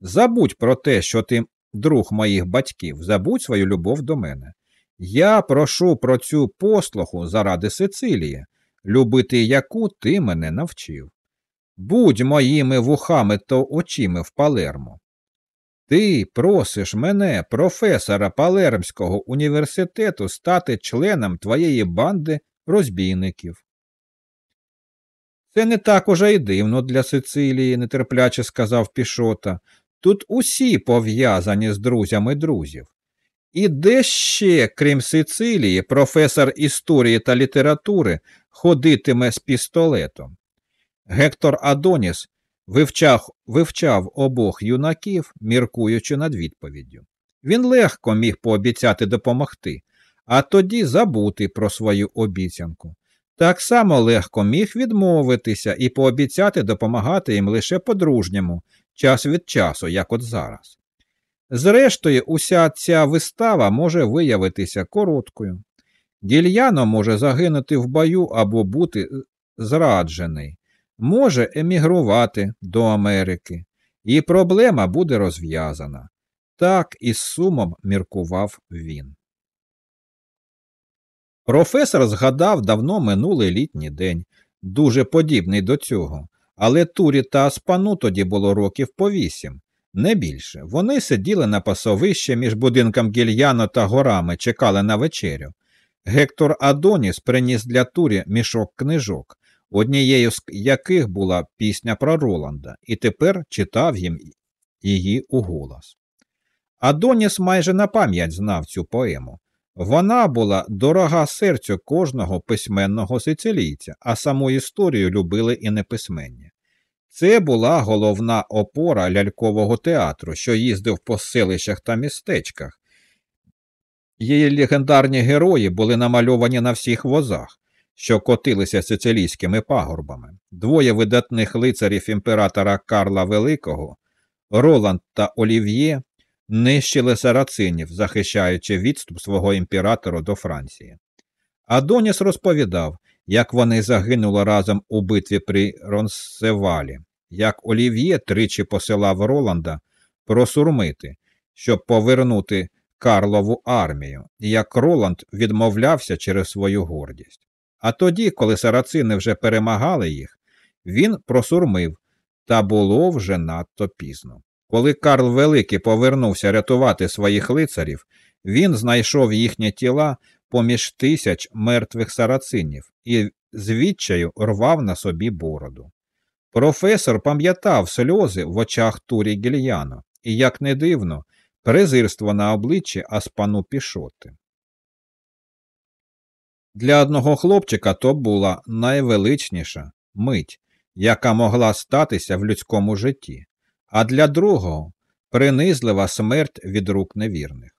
Забудь про те, що ти друг моїх батьків, забудь свою любов до мене. Я прошу про цю послуху заради Сицилії, любити яку ти мене навчив. Будь моїми вухами то очима в Палермо. Ти просиш мене, професора Палермського університету, стати членом твоєї банди розбійників. Це не так уже й дивно для Сицилії, нетерпляче сказав Пішота. Тут усі пов'язані з друзями друзів. І де ще, крім Сицилії, професор історії та літератури ходитиме з пістолетом? Гектор Адоніс вивчав, вивчав обох юнаків, міркуючи над відповіддю. Він легко міг пообіцяти допомогти, а тоді забути про свою обіцянку. Так само легко міг відмовитися і пообіцяти допомагати їм лише по-дружньому, час від часу, як от зараз. Зрештою, уся ця вистава може виявитися короткою. Гільяно може загинути в бою або бути зраджений, може емігрувати до Америки, і проблема буде розв'язана. Так із сумом міркував він. Професор згадав давно минулий літній день, дуже подібний до цього, але Турі та Аспану тоді було років по вісім, не більше. Вони сиділи на пасовище між будинком гільяно та горами, чекали на вечерю. Гектор Адоніс приніс для Турі мішок книжок, однією з яких була пісня про Роланда, і тепер читав їм її уголос. Адоніс майже на пам'ять знав цю поему. Вона була дорога серцю кожного письменного сицилійця, а саму історію любили і неписьменні. Це була головна опора лялькового театру, що їздив по селищах та містечках. Її легендарні герої були намальовані на всіх возах, що котилися сицилійськими пагорбами. Двоє видатних лицарів імператора Карла Великого, Роланд та Олів'є, нищили сарацинів, захищаючи відступ свого імператора до Франції. Адоніс розповідав, як вони загинули разом у битві при Ронсевалі, як Олів'є тричі посилав Роланда просурмити, щоб повернути Карлову армію, і як Роланд відмовлявся через свою гордість. А тоді, коли сарацини вже перемагали їх, він просурмив, та було вже надто пізно. Коли Карл Великий повернувся рятувати своїх лицарів, він знайшов їхні тіла поміж тисяч мертвих сарацинів і звідчаю рвав на собі бороду. Професор пам'ятав сльози в очах Турі Гільяно і, як не дивно, презирство на обличчі Аспану Пішоти. Для одного хлопчика то була найвеличніша мить, яка могла статися в людському житті, а для другого принизлива смерть від рук невірних.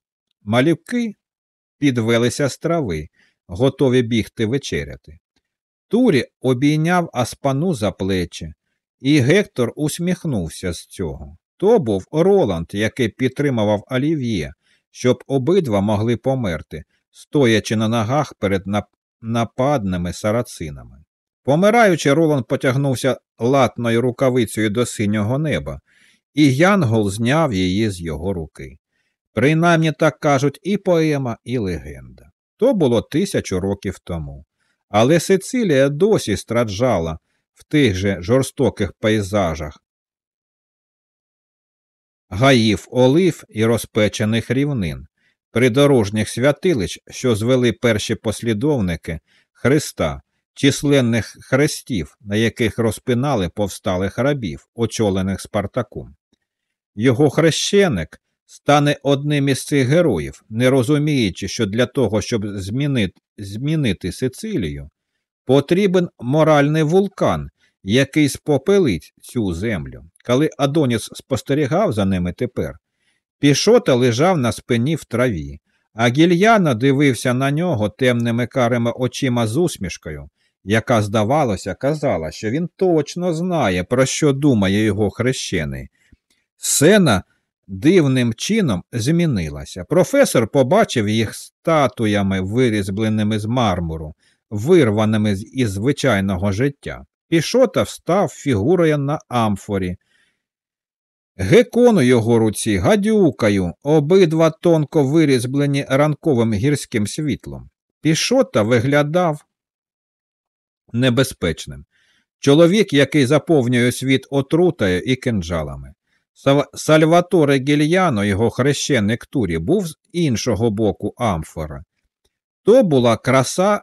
Малюки підвелися з трави, готові бігти вечеряти. Турі обійняв аспану за плечі, і Гектор усміхнувся з цього. То був Роланд, який підтримував Олів'є, щоб обидва могли померти, стоячи на ногах перед нападними сарацинами. Помираючи, Роланд потягнувся латною рукавицею до синього неба, і Янгол зняв її з його руки. Принаймні так кажуть і поема, і легенда. То було тисячу років тому. Але Сицилія досі страждала в тих же жорстоких пейзажах, гаїв олив і розпечених рівнин, придорожніх святилищ, що звели перші послідовники Христа, численних хрестів, на яких розпинали повсталих рабів, очолених Спартаком. Його хрещеник стане одним із цих героїв, не розуміючи, що для того, щоб змінити, змінити Сицилію, потрібен моральний вулкан, який спопелить цю землю. Коли Адоніс спостерігав за ними тепер, пішота лежав на спині в траві, а гільяна дивився на нього темними карими очима з усмішкою, яка, здавалося, казала, що він точно знає, про що думає його хрещений. Сцена дивним чином змінилася. Професор побачив їх статуями, вирізбленими з мармуру, вирваними із звичайного життя. Пішота встав фігурою на амфорі. Гекон у його руці гадюкою, обидва тонко вирізблені ранковим гірським світлом. Пішота виглядав небезпечним. Чоловік, який заповнює світ отрутою і кинджалами. Сальваторе Гільяно, його хрещеник Турі, був з іншого боку амфора. То була краса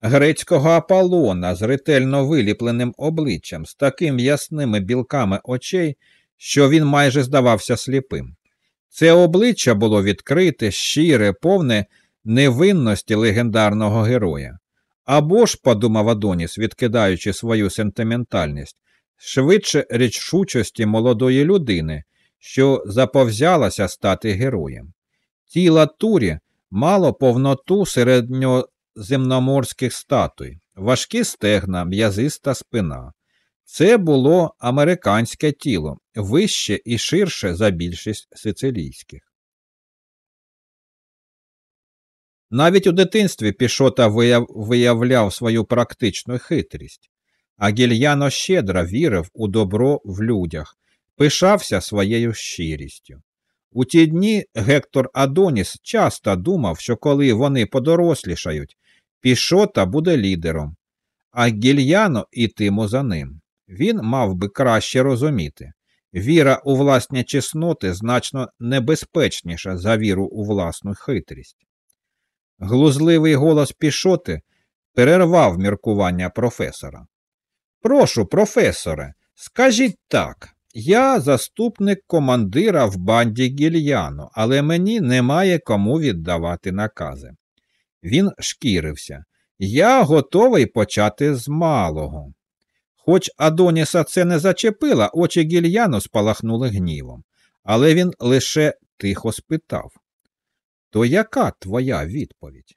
грецького Аполлона з ретельно виліпленим обличчям, з такими ясними білками очей, що він майже здавався сліпим. Це обличчя було відкрите, щире, повне невинності легендарного героя. Або ж, подумав Адоніс, відкидаючи свою сентиментальність, швидше рішучості молодої людини, що заповзялася стати героєм. Тіло Турі мало повноту середньоземноморських статуй, важкі стегна, м'язиста спина. Це було американське тіло, вище і ширше за більшість сицилійських. Навіть у дитинстві Пішота виявляв свою практичну хитрість, а гільяно щедро вірив у добро в людях, пишався своєю щирістю. У ті дні Гектор Адоніс часто думав, що коли вони подорослішають, Пішота буде лідером, а гільяно ітиму за ним. Він мав би краще розуміти. Віра у власні чесноти значно небезпечніша за віру у власну хитрість. Глузливий голос пішоти перервав міркування професора. Прошу, професоре, скажіть так. Я заступник командира в банді гільяно, але мені немає кому віддавати накази. Він шкірився. Я готовий почати з малого. Хоч Адоніса це не зачепила, очі гільяно спалахнули гнівом, але він лише тихо спитав То яка твоя відповідь?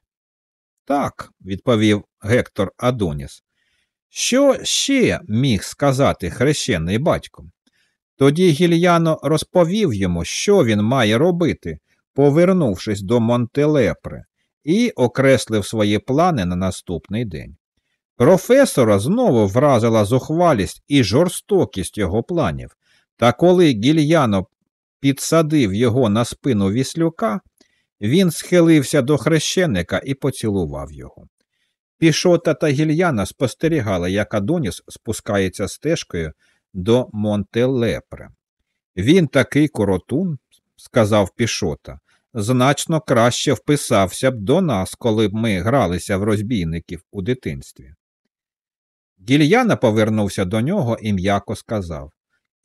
Так, відповів Гектор Адоніс. Що ще міг сказати хрещений батько? Тоді гільяно розповів йому, що він має робити, повернувшись до Монтелепре, і окреслив свої плани на наступний день. Професора знову вразила зухвалість і жорстокість його планів, та коли гільяно підсадив його на спину віслюка, він схилився до хрещеника і поцілував його. Пішота та гільяна спостерігали, як Адоніс спускається стежкою до Монтелепре. Він такий коротун, сказав Пішота, значно краще вписався б до нас, коли б ми гралися в розбійників у дитинстві. Гільяна повернувся до нього і м'яко сказав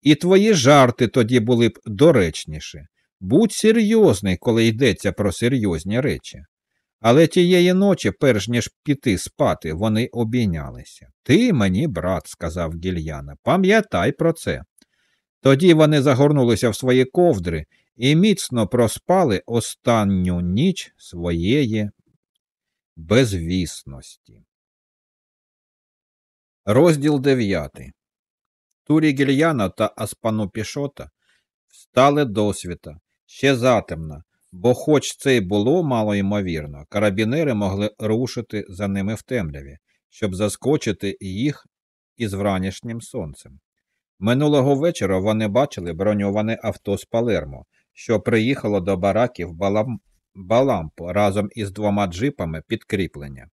І твої жарти тоді були б доречніші. Будь серйозний, коли йдеться про серйозні речі. Але тієї ночі, перш ніж піти спати, вони обійнялися. Ти мені, брат, сказав гільяна, пам'ятай про це. Тоді вони загорнулися в свої ковдри і міцно проспали останню ніч своєї безвісності. Розділ 9. Турі Гільяна та Аспану Пішота встали досвіта ще затемно, бо, хоч це й було мало ймовірно, карабінери могли рушити за ними в темряві, щоб заскочити їх із вранішнім сонцем. Минулого вечора вони бачили броньоване авто з Палермо, що приїхало до бараків Балам... Балампо разом із двома джипами підкріплення.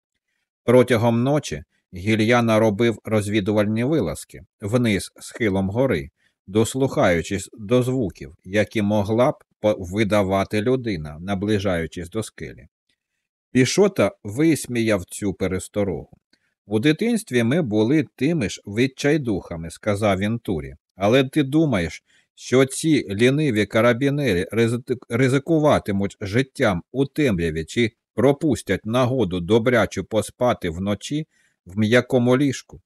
Протягом ночі Гільяна робив розвідувальні вилазки вниз схилом гори, дослухаючись до звуків, які могла б видавати людина, наближаючись до скелі. Пішота висміяв цю пересторогу. У дитинстві ми були тими ж відчайдухами, сказав він Турі. Але ти думаєш, що ці ліниві карабінери ризикуватимуть життям у темряві чи пропустять нагоду добрячу поспати вночі в м'якому ліжку?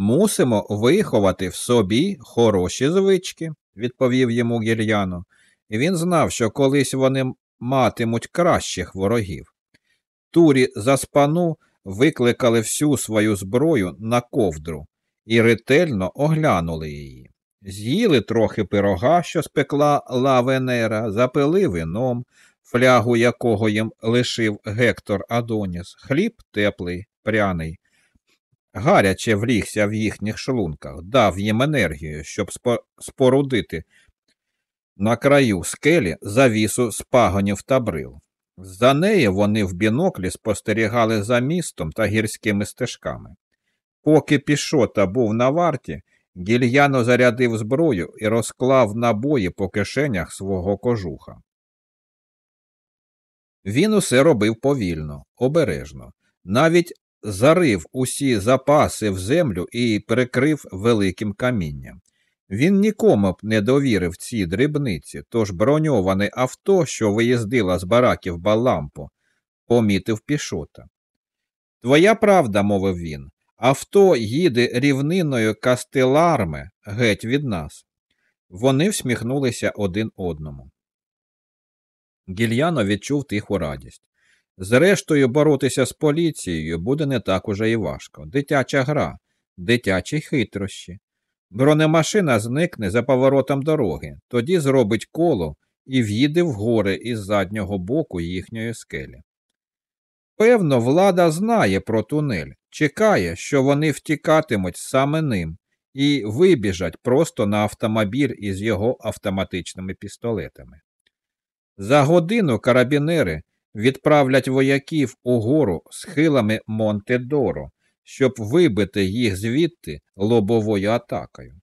Мусимо виховати в собі хороші звички, відповів йому гір'яно. Він знав, що колись вони матимуть кращих ворогів. Турі за спану викликали всю свою зброю на ковдру і ретельно оглянули її. З'їли трохи пирога, що спекла лавенера, запили вином, флягу якого їм лишив Гектор Адоніс, хліб теплий, пряний. Гаряче влігся в їхніх шлунках, дав їм енергію, щоб спорудити на краю скелі завісу з пагонів та брил. За неї вони в біноклі спостерігали за містом та гірськими стежками. Поки пішота був на варті, гільяно зарядив зброю і розклав набої по кишенях свого кожуха. Він усе робив повільно, обережно, навіть зарив усі запаси в землю і прикрив великим камінням. Він нікому б не довірив ці дрібниці, тож броньоване авто, що виїздила з бараків Балампо, помітив пішота. Твоя правда, мовив він, авто їде рівниною Кастеларме геть від нас. Вони всміхнулися один одному. Гільяно відчув тиху радість. Зрештою, боротися з поліцією буде не так уже і важко. Дитяча гра, дитячі хитрощі. Бронемашина зникне за поворотом дороги, тоді зробить коло і в'їде в гори із заднього боку їхньої скелі. Певно, влада знає про тунель, чекає, що вони втікатимуть саме ним, і вибіжать просто на автомобіль із його автоматичними пістолетами. За годину карабінери відправлять вояків угору схилами Монте-Доро, щоб вибити їх звідти лобовою атакою.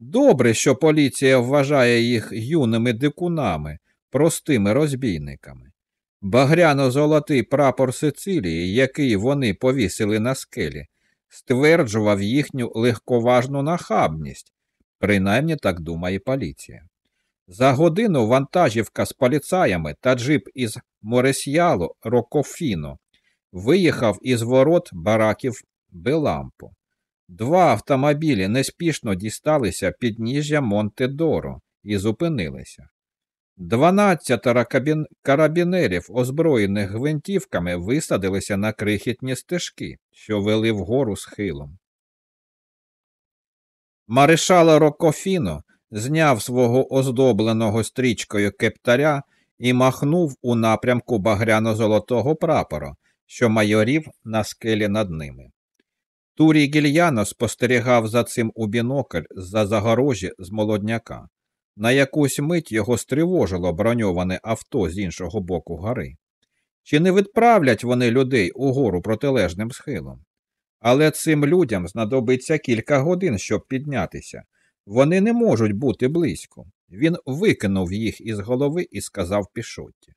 Добре, що поліція вважає їх юними дикунами, простими розбійниками. Багряно-золотий прапор Сицилії, який вони повісили на скелі, стверджував їхню легковажну нахабність, принаймні так думає поліція. За годину вантажівка з поліцаями та джип із Моресьяло Рокофіно виїхав із ворот бараків Белампо. Два автомобілі неспішно дісталися підніжжя Монте-Доро і зупинилися. Дванадцятеро карабінерів, озброєних гвинтівками, висадилися на крихітні стежки, що вели вгору схилом. Маришала Рокофіно зняв свого оздобленого стрічкою кептаря і махнув у напрямку багряно-золотого прапора, що майорів на скелі над ними. Турій Гільяно спостерігав за цим у бінокль за загорожі з молодняка. На якусь мить його стривожило броньоване авто з іншого боку гори. Чи не відправлять вони людей угору протилежним схилом? Але цим людям знадобиться кілька годин, щоб піднятися. Вони не можуть бути близько. Він викинув їх із голови і сказав пішотті.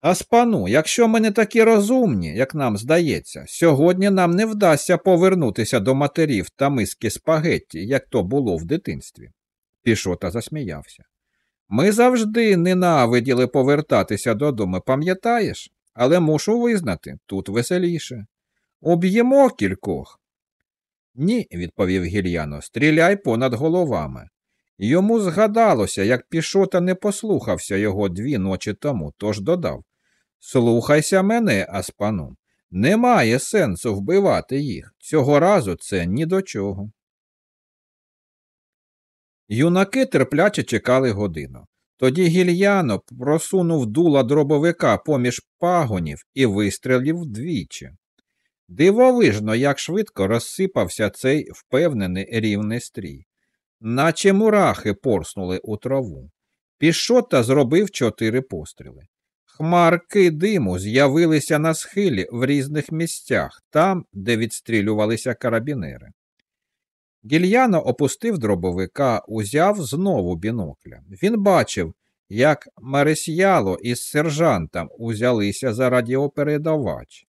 Аспану, якщо ми не такі розумні, як нам здається, сьогодні нам не вдасться повернутися до матерів та миски спагетті, як то було в дитинстві. Пішота засміявся. Ми завжди ненавиділи повертатися додому, пам'ятаєш? Але мушу визнати, тут веселіше. Об'ємо кількох. Ні, відповів гільяно, стріляй понад головами. Йому згадалося, як пішота не послухався його дві ночі тому, тож додав Слухайся мене, Аспану. Немає сенсу вбивати їх. Цього разу це ні до чого. Юнаки терпляче чекали годину. Тоді гільяно просунув дула дробовика поміж пагонів і вистрілив вдвічі. Дивовижно, як швидко розсипався цей впевнений рівний стрій, наче мурахи порснули у траву. Пішота зробив чотири постріли. Хмарки диму з'явилися на схилі в різних місцях, там, де відстрілювалися карабінери. Гільяно опустив дробовика, узяв знову бінокля. Він бачив, як Маресьяло із сержантом узялися за радіопередавач.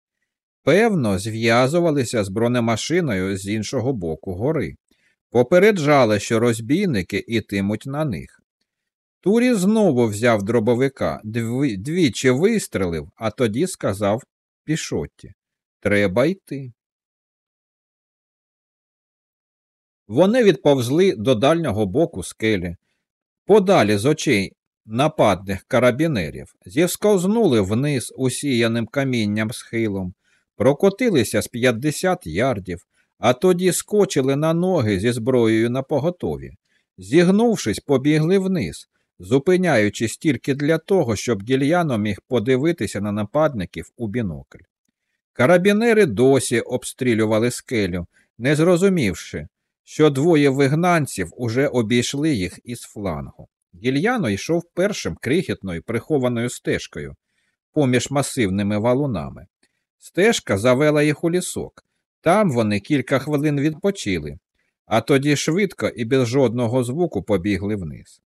Певно, зв'язувалися з бронемашиною з іншого боку гори. Попереджали, що розбійники ітимуть на них. Турі знову взяв дробовика, двічі вистрелив, а тоді сказав пішотті Треба йти. Вони відповзли до дальнього боку скелі, подалі з очей нападних карабінерів, зівсковзнули вниз усіяним камінням схилом, прокотилися з 50 ярдів, а тоді скочили на ноги зі зброєю на поготові. Зігнувшись, побігли вниз, зупиняючись тільки для того, щоб гільяно міг подивитися на нападників у бінокль. Карабінери досі обстрілювали скелю, не зрозумівши, що двоє вигнанців уже обійшли їх із флангу. Гільяно йшов першим крихітною прихованою стежкою поміж масивними валунами. Стежка завела їх у лісок. Там вони кілька хвилин відпочили, а тоді швидко і без жодного звуку побігли вниз.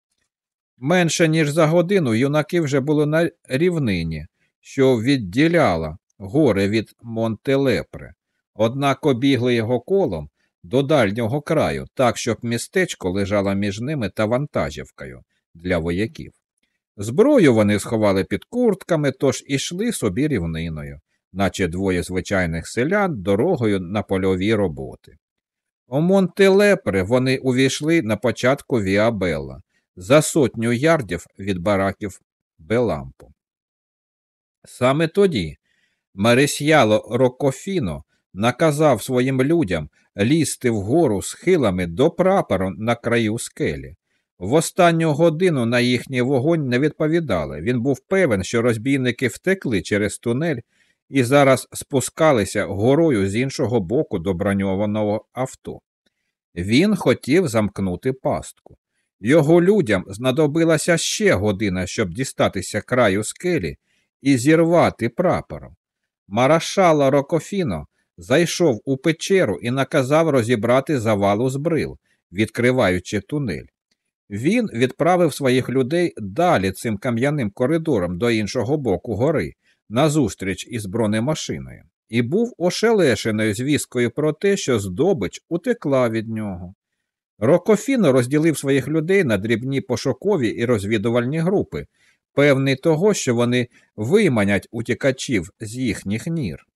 Менше ніж за годину юнаки вже були на рівнині, що відділяла гори від Монтелепре, однак обігли його колом до дальнього краю, так, щоб містечко лежало між ними та вантажівкою для вояків. Зброю вони сховали під куртками, тож ішли собі рівниною, наче двоє звичайних селян дорогою на польові роботи. У Монтелепре вони увійшли на початку Віабелла, за сотню ярдів від бараків Белампу. Саме тоді Марисьяло Рокофіно наказав своїм людям лізти вгору схилами до прапору на краю скелі. В останню годину на їхній вогонь не відповідали. Він був певен, що розбійники втекли через тунель і зараз спускалися горою з іншого боку до броньованого авто. Він хотів замкнути пастку. Його людям знадобилася ще година, щоб дістатися краю скелі і зірвати прапором. Марашала Рокофіно зайшов у печеру і наказав розібрати завалу з брил, відкриваючи тунель. Він відправив своїх людей далі цим кам'яним коридором до іншого боку гори, назустріч із бронемашиною, і був ошелешеною звісткою про те, що здобич утекла від нього. Рокофіно розділив своїх людей на дрібні пошукові і розвідувальні групи, певний того, що вони виманять утікачів з їхніх нір.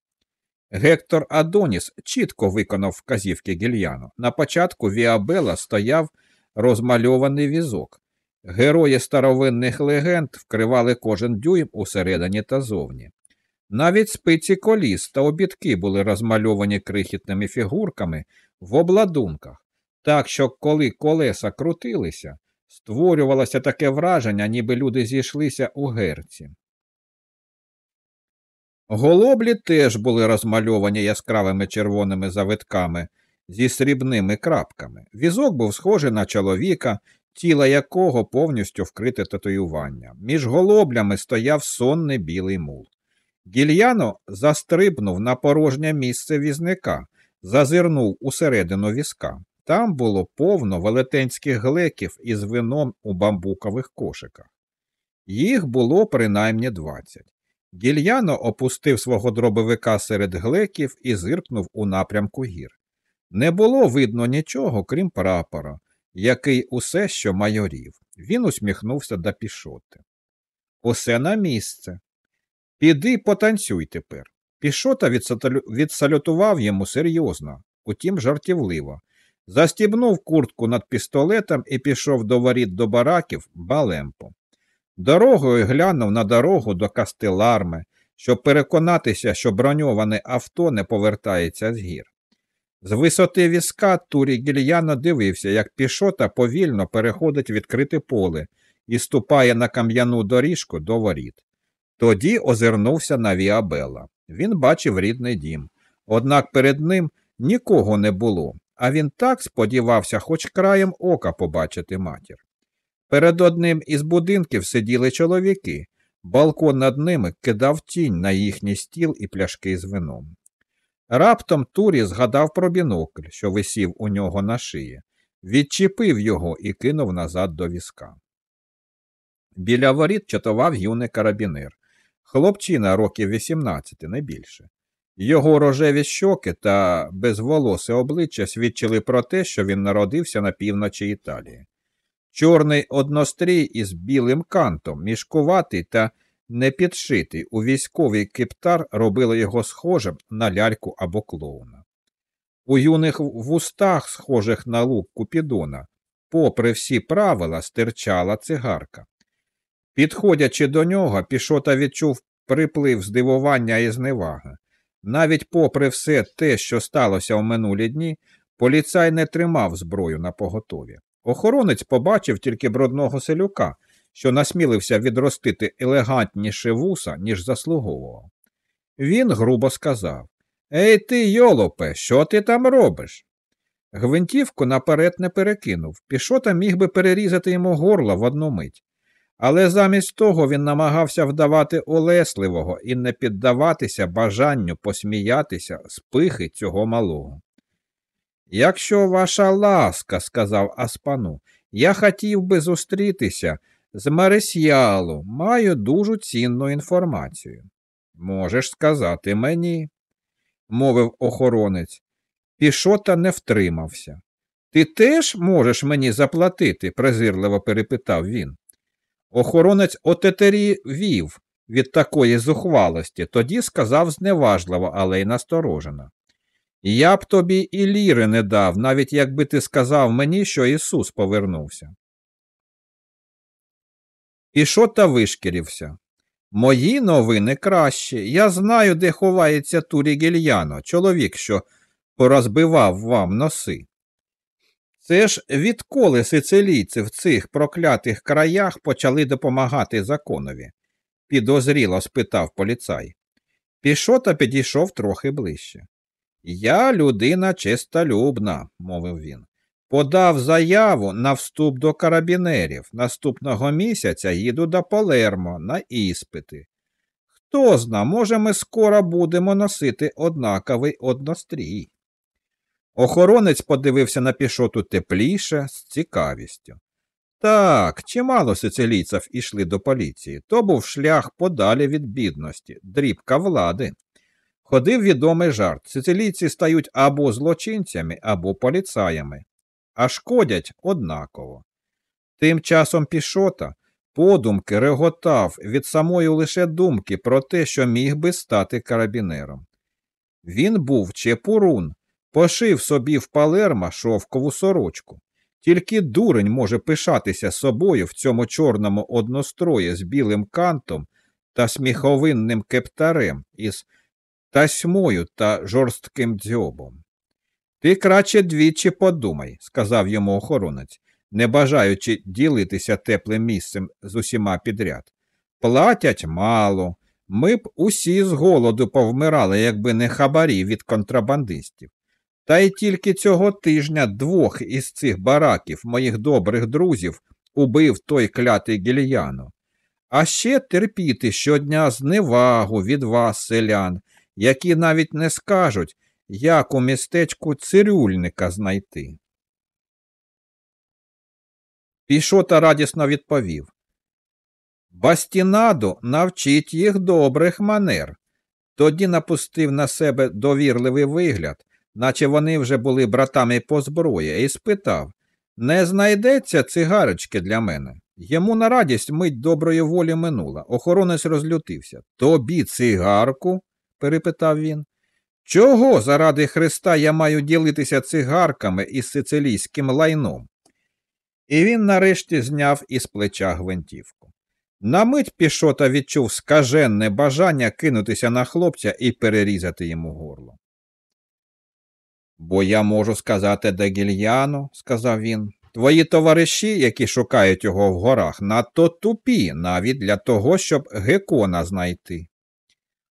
Гектор Адоніс чітко виконав вказівки гільяну. На початку Віабела стояв розмальований візок. Герої старовинних легенд вкривали кожен дюйм усередині та зовні. Навіть спиці коліс та обідки були розмальовані крихітними фігурками в обладунках, так що, коли колеса крутилися, створювалося таке враження, ніби люди зійшлися у герці. Голоблі теж були розмальовані яскравими червоними завитками зі срібними крапками. Візок був схожий на чоловіка, тіло якого повністю вкрите татуювання. Між голоблями стояв сонний білий мул. Гільяно застрибнув на порожнє місце візника, зазирнув усередину візка. Там було повно велетенських глеків із вином у бамбукових кошиках. Їх було принаймні двадцять. Гільяно опустив свого дробовика серед глеків і зиркнув у напрямку гір. Не було видно нічого, крім прапора, який усе що майорів. Він усміхнувся до пішоти. Усе на місце. Піди потанцюй тепер. Пішота відсалютував йому серйозно, утім жартівливо. Застібнув куртку над пістолетом і пішов до воріт до бараків балемпо. Дорогою глянув на дорогу до Кастеларми, щоб переконатися, що броньоване авто не повертається з гір. З висоти візка Турі Гільяно дивився, як пішота повільно переходить відкрите поле і ступає на кам'яну доріжку до воріт. Тоді озирнувся на Віабела. Він бачив рідний дім. Однак перед ним нікого не було, а він так сподівався, хоч краєм ока побачити матір. Перед одним із будинків сиділи чоловіки. Балкон над ними кидав тінь на їхній стіл і пляшки з вином. Раптом Турі згадав про бінокль, що висів у нього на шиї, відчепив його і кинув назад до візка. Біля воріт чатував юний карабінер. Хлопчина років 18, не більше. Його рожеві щоки та безволосе обличчя свідчили про те, що він народився на півночі Італії. Чорний однострій із білим кантом, мішкуватий та непідшитий у військовий кептар робило його схожим на ляльку або клоуна. У юних вустах, схожих на лук Купідона, попри всі правила, стирчала цигарка. Підходячи до нього, пішота відчув приплив здивування і зневаги. Навіть попри все те, що сталося в минулі дні, поліцай не тримав зброю на поготові. Охоронець побачив тільки брудного селюка, що насмілився відростити елегантніше вуса, ніж заслуговував. Він грубо сказав Ей ти, йолопе, що ти там робиш? Гвинтівку наперед не перекинув. Пішота міг би перерізати йому горло в одну мить. Але замість того він намагався вдавати улесливого і не піддаватися бажанню посміятися з пихи цього малого. Якщо ваша ласка, сказав Аспану, я хотів би зустрітися з Маресьялу, маю дуже цінну інформацію. Можеш сказати мені, мовив охоронець. Пішота не втримався. Ти теж можеш мені заплатити? презирливо перепитав він. Охоронець отетерівів від такої зухвалості, тоді сказав зневажливо, але й насторожено. Я б тобі і ліри не дав, навіть якби ти сказав мені, що Ісус повернувся. Ішота вишкірився. Мої новини кращі. Я знаю, де ховається Турі Гільяно, чоловік, що порозбивав вам носи. Це ж відколи сицилійці в цих проклятих краях почали допомагати законові? підозріло спитав поліцай. Пішота підійшов трохи ближче. Я людина чистолюбна, мовив він. Подав заяву на вступ до карабінерів. Наступного місяця їду до Палермо на іспити. Хто зна, може, ми скоро будемо носити однаковий однострій. Охоронець подивився на пішоту тепліше, з цікавістю. Так, чимало сицилійців ішли до поліції. То був шлях подалі від бідності, дрібка влади. Ходив відомий жарт сицилійці стають або злочинцями, або поліцаями, а шкодять однаково. Тим часом пішота подумки реготав від самої лише думки про те, що міг би стати карабінером. Він був чепурун, пошив собі в палерма шовкову сорочку. Тільки дурень може пишатися собою в цьому чорному однострої з білим кантом та сміховинним кептарем із тасьмою та жорстким дзьобом. Ти краще двічі подумай, сказав йому охоронець, не бажаючи ділитися теплим місцем з усіма підряд. Платять мало. Ми б усі з голоду повмирали, якби не хабарі від контрабандистів. Та й тільки цього тижня двох із цих бараків, моїх добрих друзів, убив той клятий гільяно. А ще терпіти щодня зневагу від вас, селян, які навіть не скажуть, як у містечку цирюльника знайти. Пішота радісно відповів Бастінаду навчить їх добрих манер. Тоді напустив на себе довірливий вигляд, наче вони вже були братами по зброї, і спитав Не знайдеться цигарочки для мене. Йому на радість мить доброї волі минула. Охоронець розлютився. Тобі цигарку? перепитав він. Чого заради Христа я маю ділитися цигарками із сицилійським лайном? І він нарешті зняв із плеча гвинтівку. На мить пішота відчув скаженне бажання кинутися на хлопця і перерізати йому горло. Бо я можу сказати Дегільяно, сказав він, твої товариші, які шукають його в горах, надто тупі навіть для того, щоб гекона знайти.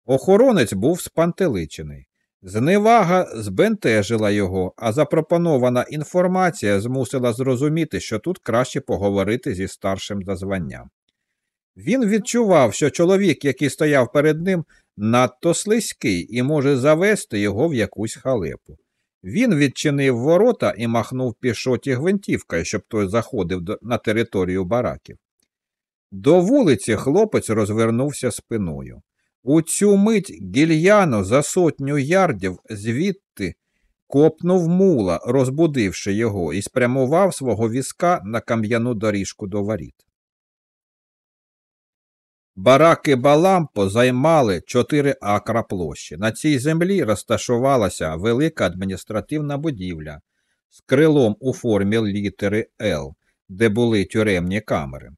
Охоронець був спантеличений. Зневага збентежила його, а запропонована інформація змусила зрозуміти, що тут краще поговорити зі старшим за званням. Він відчував, що чоловік, який стояв перед ним, надто слизький і може завести його в якусь халепу. Він відчинив ворота і махнув пішоті гвинтівкою, щоб той заходив на територію бараків. До вулиці хлопець розвернувся спиною. У цю мить гільяно за сотню ярдів звідти копнув мула, розбудивши його, і спрямував свого візка на кам'яну доріжку до воріт. Бараки Балампо займали 4 акра площі. На цій землі розташувалася велика адміністративна будівля з крилом у формі літери Л, де були тюремні камери.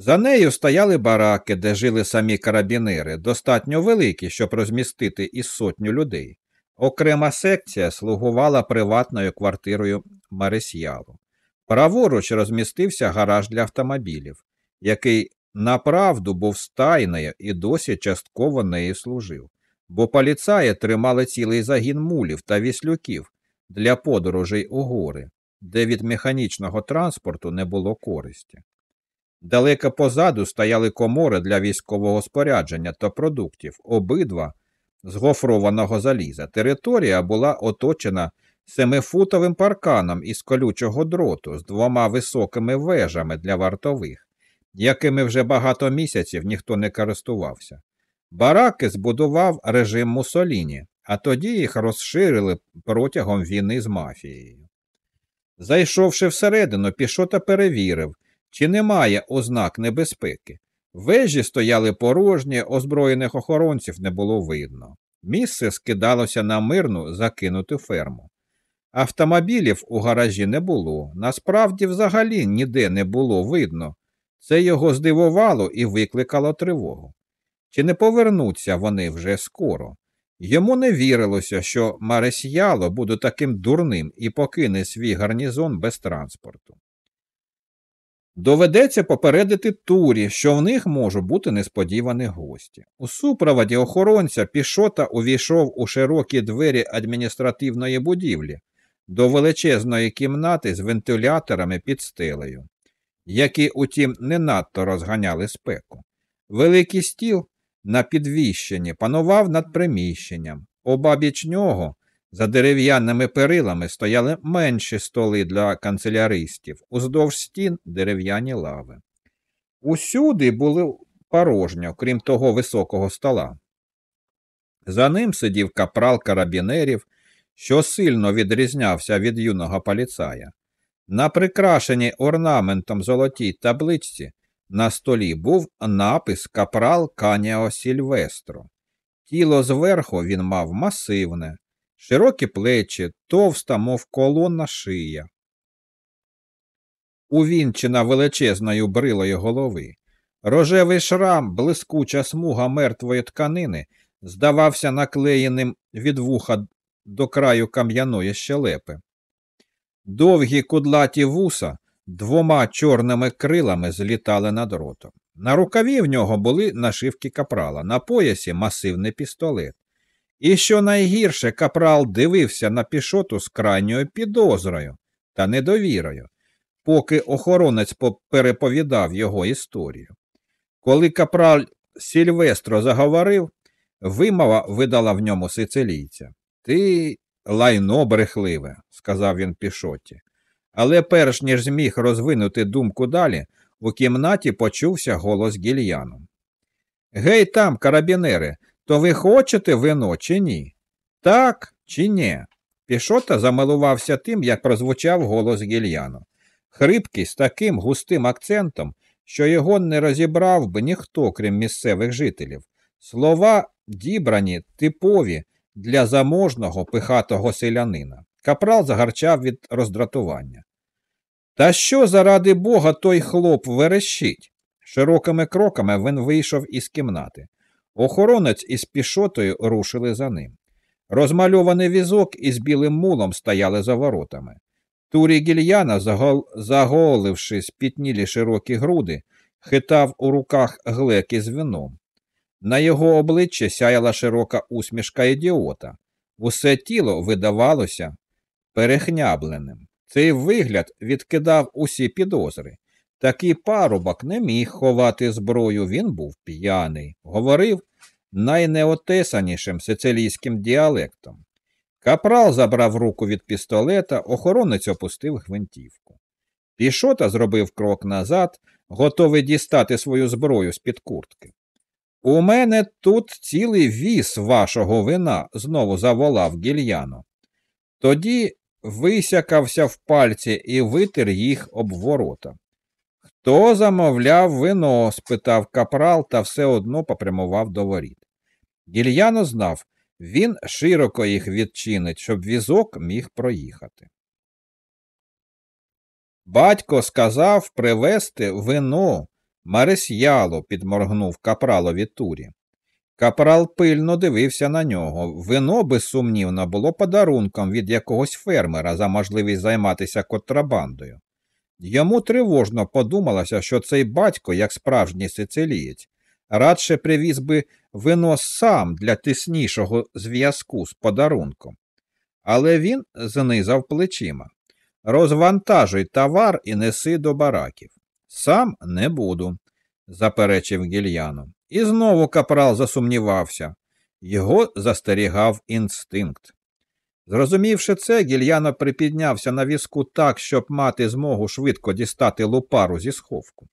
За нею стояли бараки, де жили самі карабінери, достатньо великі, щоб розмістити із сотню людей. Окрема секція слугувала приватною квартирою Маресьялу. Праворуч розмістився гараж для автомобілів, який направду був стайною і досі частково нею служив, бо поліцаї тримали цілий загін мулів та віслюків для подорожей у гори, де від механічного транспорту не було користі. Далеко позаду стояли комори для військового спорядження та продуктів, обидва з гофрованого заліза. Територія була оточена семифутовим парканом із колючого дроту з двома високими вежами для вартових, якими вже багато місяців ніхто не користувався. Бараки збудував режим Мусоліні, а тоді їх розширили протягом війни з мафією. Зайшовши всередину, Пішота перевірив, чи немає ознак небезпеки. Вежі стояли порожні, озброєних охоронців не було видно. Місце скидалося на мирну закинуту ферму. Автомобілів у гаражі не було. Насправді, взагалі ніде не було видно. Це його здивувало і викликало тривогу. Чи не повернуться вони вже скоро? Йому не вірилося, що Маресьяло буде таким дурним і покине свій гарнізон без транспорту. Доведеться попередити турі, що в них можуть бути несподівані гості. У супроводі охоронця Пішота увійшов у широкі двері адміністративної будівлі до величезної кімнати з вентиляторами під стелею, які, утім, не надто розганяли спеку. Великий стіл на підвіщенні панував над приміщенням, обабіч нього за дерев'яними перилами стояли менші столи для канцеляристів, уздовж стін дерев'яні лави. Усюди були порожньо, крім того високого стола. За ним сидів капрал карабінерів, що сильно відрізнявся від юного поліцая. На прикрашеній орнаментом золотій табличці на столі був напис капрал Каніо Сільвестро. Тіло зверху він мав масивне, широкі плечі, товста, мов колонна шия. Увінчена величезною брилою голови. Рожевий шрам, блискуча смуга мертвої тканини, здавався наклеєним від вуха до краю кам'яної щелепи. Довгі кудлаті вуса двома чорними крилами злітали над ротом. На рукаві в нього були нашивки капрала, на поясі масивний пістолет. І що найгірше, капрал дивився на пішоту з крайньою підозрою та недовірою, поки охоронець переповідав його історію. Коли капрал Сільвестро заговорив, вимова видала в ньому сицилійця. Ти лайно брехливе, сказав він пішоті. Але перш ніж зміг розвинути думку далі, у кімнаті почувся голос гільяну. Гей там, карабінери, то ви хочете вино чи ні? Так чи ні? Пішота замилувався тим, як прозвучав голос гільяну. Хрипкий з таким густим акцентом, що його не розібрав би ніхто, крім місцевих жителів. Слова дібрані, типові для заможного пихатого селянина. Капрал загарчав від роздратування. Та що заради бога той хлоп верещить? Широкими кроками він вийшов із кімнати. Охоронець із пішотою рушили за ним. Розмальований візок із білим мулом стояли за воротами. Турі гільяна, загол... заголивши спітнілі широкі груди, хитав у руках глеки з вином. На його обличчі сяяла широка усмішка ідіота. Усе тіло видавалося перехнябленим. Цей вигляд відкидав усі підозри. Такий парубок не міг ховати зброю, він був п'яний, говорив найнеотесанішим сицилійським діалектом. Капрал забрав руку від пістолета, охоронець опустив гвинтівку. Пішота зробив крок назад, готовий дістати свою зброю з-під куртки. У мене тут цілий віз вашого вина, знову заволав гільяно. Тоді висякався в пальці і витер їх об ворота. Хто замовляв вино? спитав капрал та все одно попрямував до воріт. Гільяно знав, він широко їх відчинить, щоб візок міг проїхати. Батько сказав привезти вино, Марисяло, підморгнув капралові турі. Капрал пильно дивився на нього. Вино, безсумнівно, було подарунком від якогось фермера за можливість займатися контрабандою. Йому тривожно подумалося, що цей батько, як справжній сицилієць, радше привіз би вино сам для тиснішого зв'язку з подарунком. Але він знизав плечима. Розвантажуй товар і неси до бараків. Сам не буду, заперечив гільяно. І знову капрал засумнівався. Його застерігав інстинкт. Зрозумівши це, гільяно припіднявся на візку так, щоб мати змогу швидко дістати лупару зі сховку.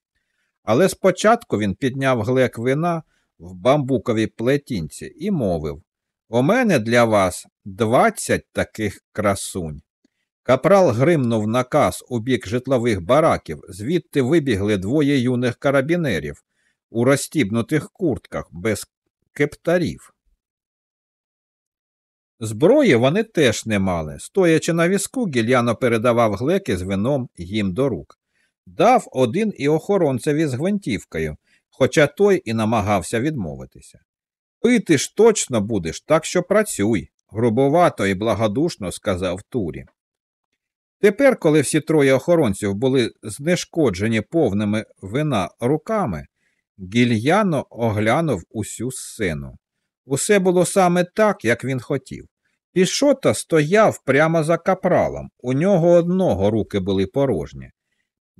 Але спочатку він підняв глек вина в бамбуковій плетінці і мовив У мене для вас двадцять таких красунь. Капрал гримнув наказ у бік житлових бараків, звідти вибігли двоє юних карабінерів у розстібнутих куртках без кептарів. Зброї вони теж не мали. Стоячи на візку, гільяно передавав глеки з вином їм до рук. Дав один і охоронцеві з гвинтівкою, хоча той і намагався відмовитися. Пити ж точно будеш, так що працюй, грубовато і благодушно сказав Турі. Тепер, коли всі троє охоронців були знешкоджені повними вина руками, гільяно оглянув усю сцену. Усе було саме так, як він хотів. Пішота стояв прямо за капралом, у нього одного руки були порожні.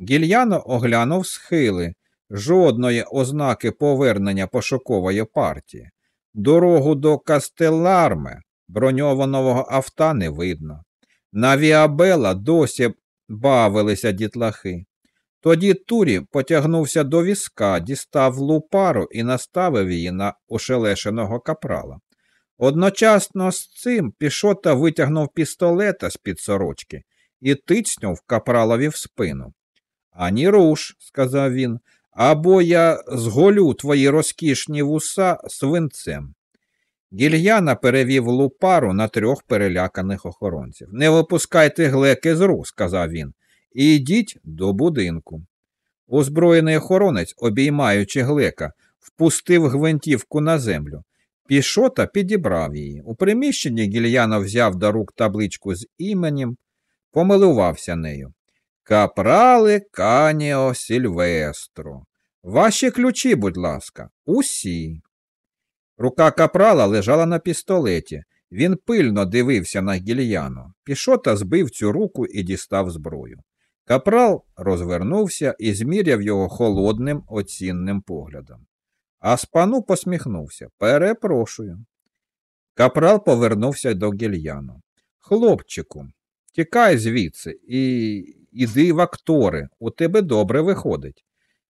Гільяно оглянув схили, жодної ознаки повернення пошукової партії. Дорогу до Кастеларме броньованого авто не видно. На Віабела досі бавилися дітлахи. Тоді Турі потягнувся до візка, дістав лупару і наставив її на ошелешеного капрала. Одночасно з цим пішота витягнув пістолета з під сорочки і тицнув капралові в спину. Ані руш, сказав він, або я зголю твої розкішні вуса свинцем. Гільяна перевів лупару на трьох переляканих охоронців. Не випускайте глеки з рук, сказав він, і йдіть до будинку. Озброєний охоронець, обіймаючи глека, впустив гвинтівку на землю. Пішота підібрав її. У приміщенні гільяна взяв до рук табличку з іменем, помилувався нею. Капрали Каніо Сільвестро. Ваші ключі, будь ласка, усі. Рука капрала лежала на пістолеті. Він пильно дивився на гільяну. Пішота збив цю руку і дістав зброю. Капрал розвернувся і зміряв його холодним оцінним поглядом. А спану посміхнувся. Перепрошую. Капрал повернувся до гільяну. Хлопчику, тікай звідси і іди в актори, у тебе добре виходить.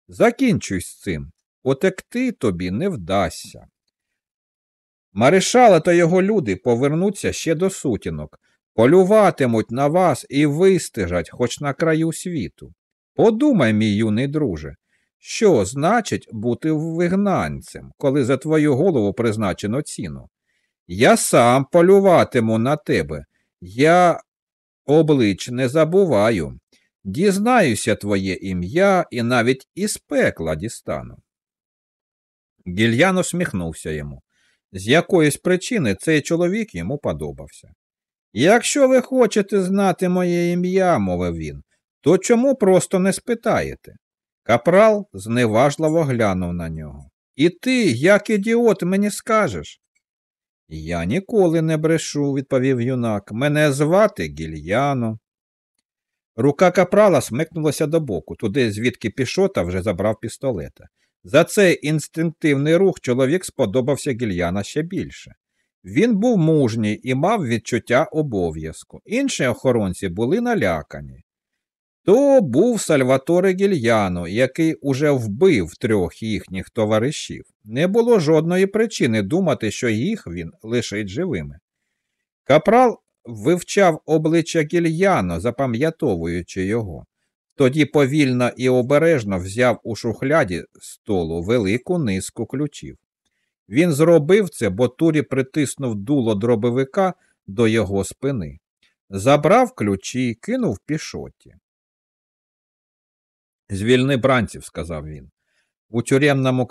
Закінчуй з цим. Утекти тобі не вдасться. Маришала та його люди повернуться ще до сутінок, полюватимуть на вас і вистежать хоч на краю світу. Подумай, мій юний друже, що значить бути вигнанцем, коли за твою голову призначено ціну? Я сам полюватиму на тебе. Я облич не забуваю. Дізнаюся твоє ім'я і навіть із пекла дістану. Гільян усміхнувся йому. З якоїсь причини цей чоловік йому подобався. Якщо ви хочете знати моє ім'я, мовив він, то чому просто не спитаєте? Капрал зневажливо глянув на нього. І ти, як ідіот, мені скажеш? Я ніколи не брешу, відповів юнак. Мене звати Гільяно. Рука капрала смикнулася до боку, туди, звідки пішота вже забрав пістолета. За цей інстинктивний рух чоловік сподобався гільяна ще більше. Він був мужній і мав відчуття обов'язку. Інші охоронці були налякані. То був Сальваторе Гільяно, який уже вбив трьох їхніх товаришів. Не було жодної причини думати, що їх він лишить живими. Капрал вивчав обличчя Гільяно, запам'ятовуючи його. Тоді повільно і обережно взяв у шухляді столу велику низку ключів. Він зробив це, бо Турі притиснув дуло дробовика до його спини. Забрав ключі і кинув пішоті. Звільни бранців, сказав він. У тюремному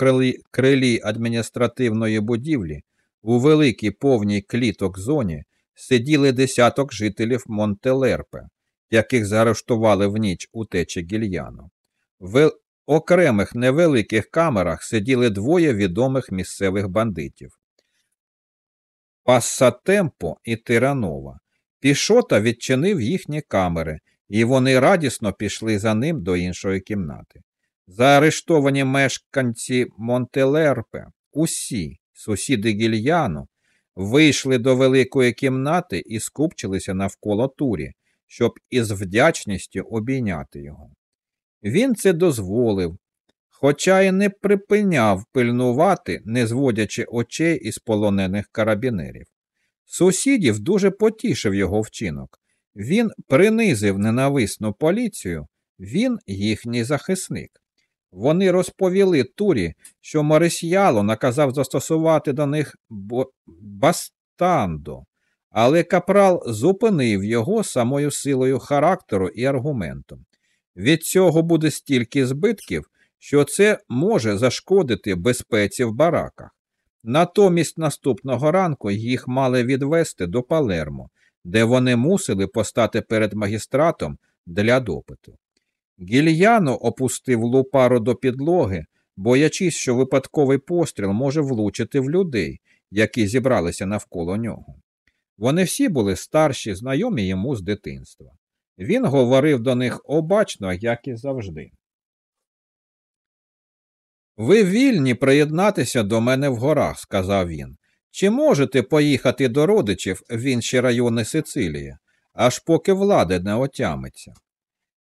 крилі, адміністративної будівлі, у великій повній кліток зоні, сиділи десяток жителів Монтелерпе, яких заарештували в ніч утечі гільяну. Окремих невеликих камерах сиділи двоє відомих місцевих бандитів. Пассатемпо і Тиранова. Пішота відчинив їхні камери, і вони радісно пішли за ним до іншої кімнати. Заарештовані мешканці Монтелерпе, усі сусіди гільяну, вийшли до великої кімнати і скупчилися навколо турі, щоб із вдячністю обійняти його. Він це дозволив, хоча й не припиняв пильнувати, не зводячи очей із полонених карабінерів. Сусідів дуже потішив його вчинок. Він принизив ненависну поліцію, він їхній захисник. Вони розповіли Турі, що Марисьяло наказав застосувати до них бастандо, але капрал зупинив його самою силою характеру і аргументом. Від цього буде стільки збитків, що це може зашкодити безпеці в бараках. Натомість наступного ранку їх мали відвести до Палермо, де вони мусили постати перед магістратом для допиту. Гільяно опустив лупару до підлоги, боячись, що випадковий постріл може влучити в людей, які зібралися навколо нього. Вони всі були старші, знайомі йому з дитинства. Він говорив до них обачно, як і завжди. Ви вільні приєднатися до мене в горах, сказав він. Чи можете поїхати до родичів в інші райони Сицилії, аж поки влада не отямиться?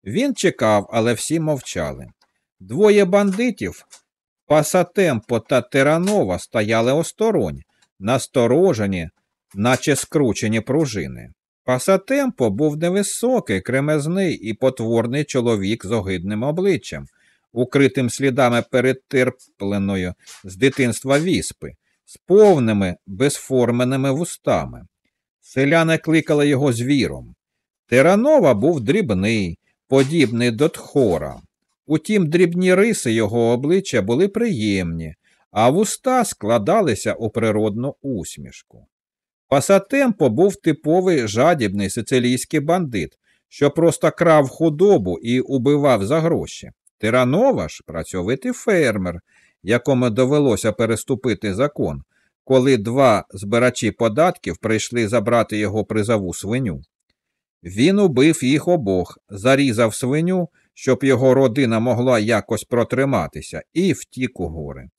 Він чекав, але всі мовчали. Двоє бандитів, Пасатемпо та Тиранова, стояли осторонь, насторожені, наче скручені пружини. Пасатемпо був невисокий, кремезний і потворний чоловік з огидним обличчям, укритим слідами перетерпленою з дитинства віспи, з повними безформеними вустами. Селяни кликали його звіром. Тиранова був дрібний, подібний до тхора. Утім, дрібні риси його обличчя були приємні, а вуста складалися у природну усмішку. Пасатемпо був типовий жадібний сицилійський бандит, що просто крав худобу і убивав за гроші. Тиранова ж працьовитий фермер, якому довелося переступити закон, коли два збирачі податків прийшли забрати його призову свиню. Він убив їх обох, зарізав свиню, щоб його родина могла якось протриматися, і втік у гори.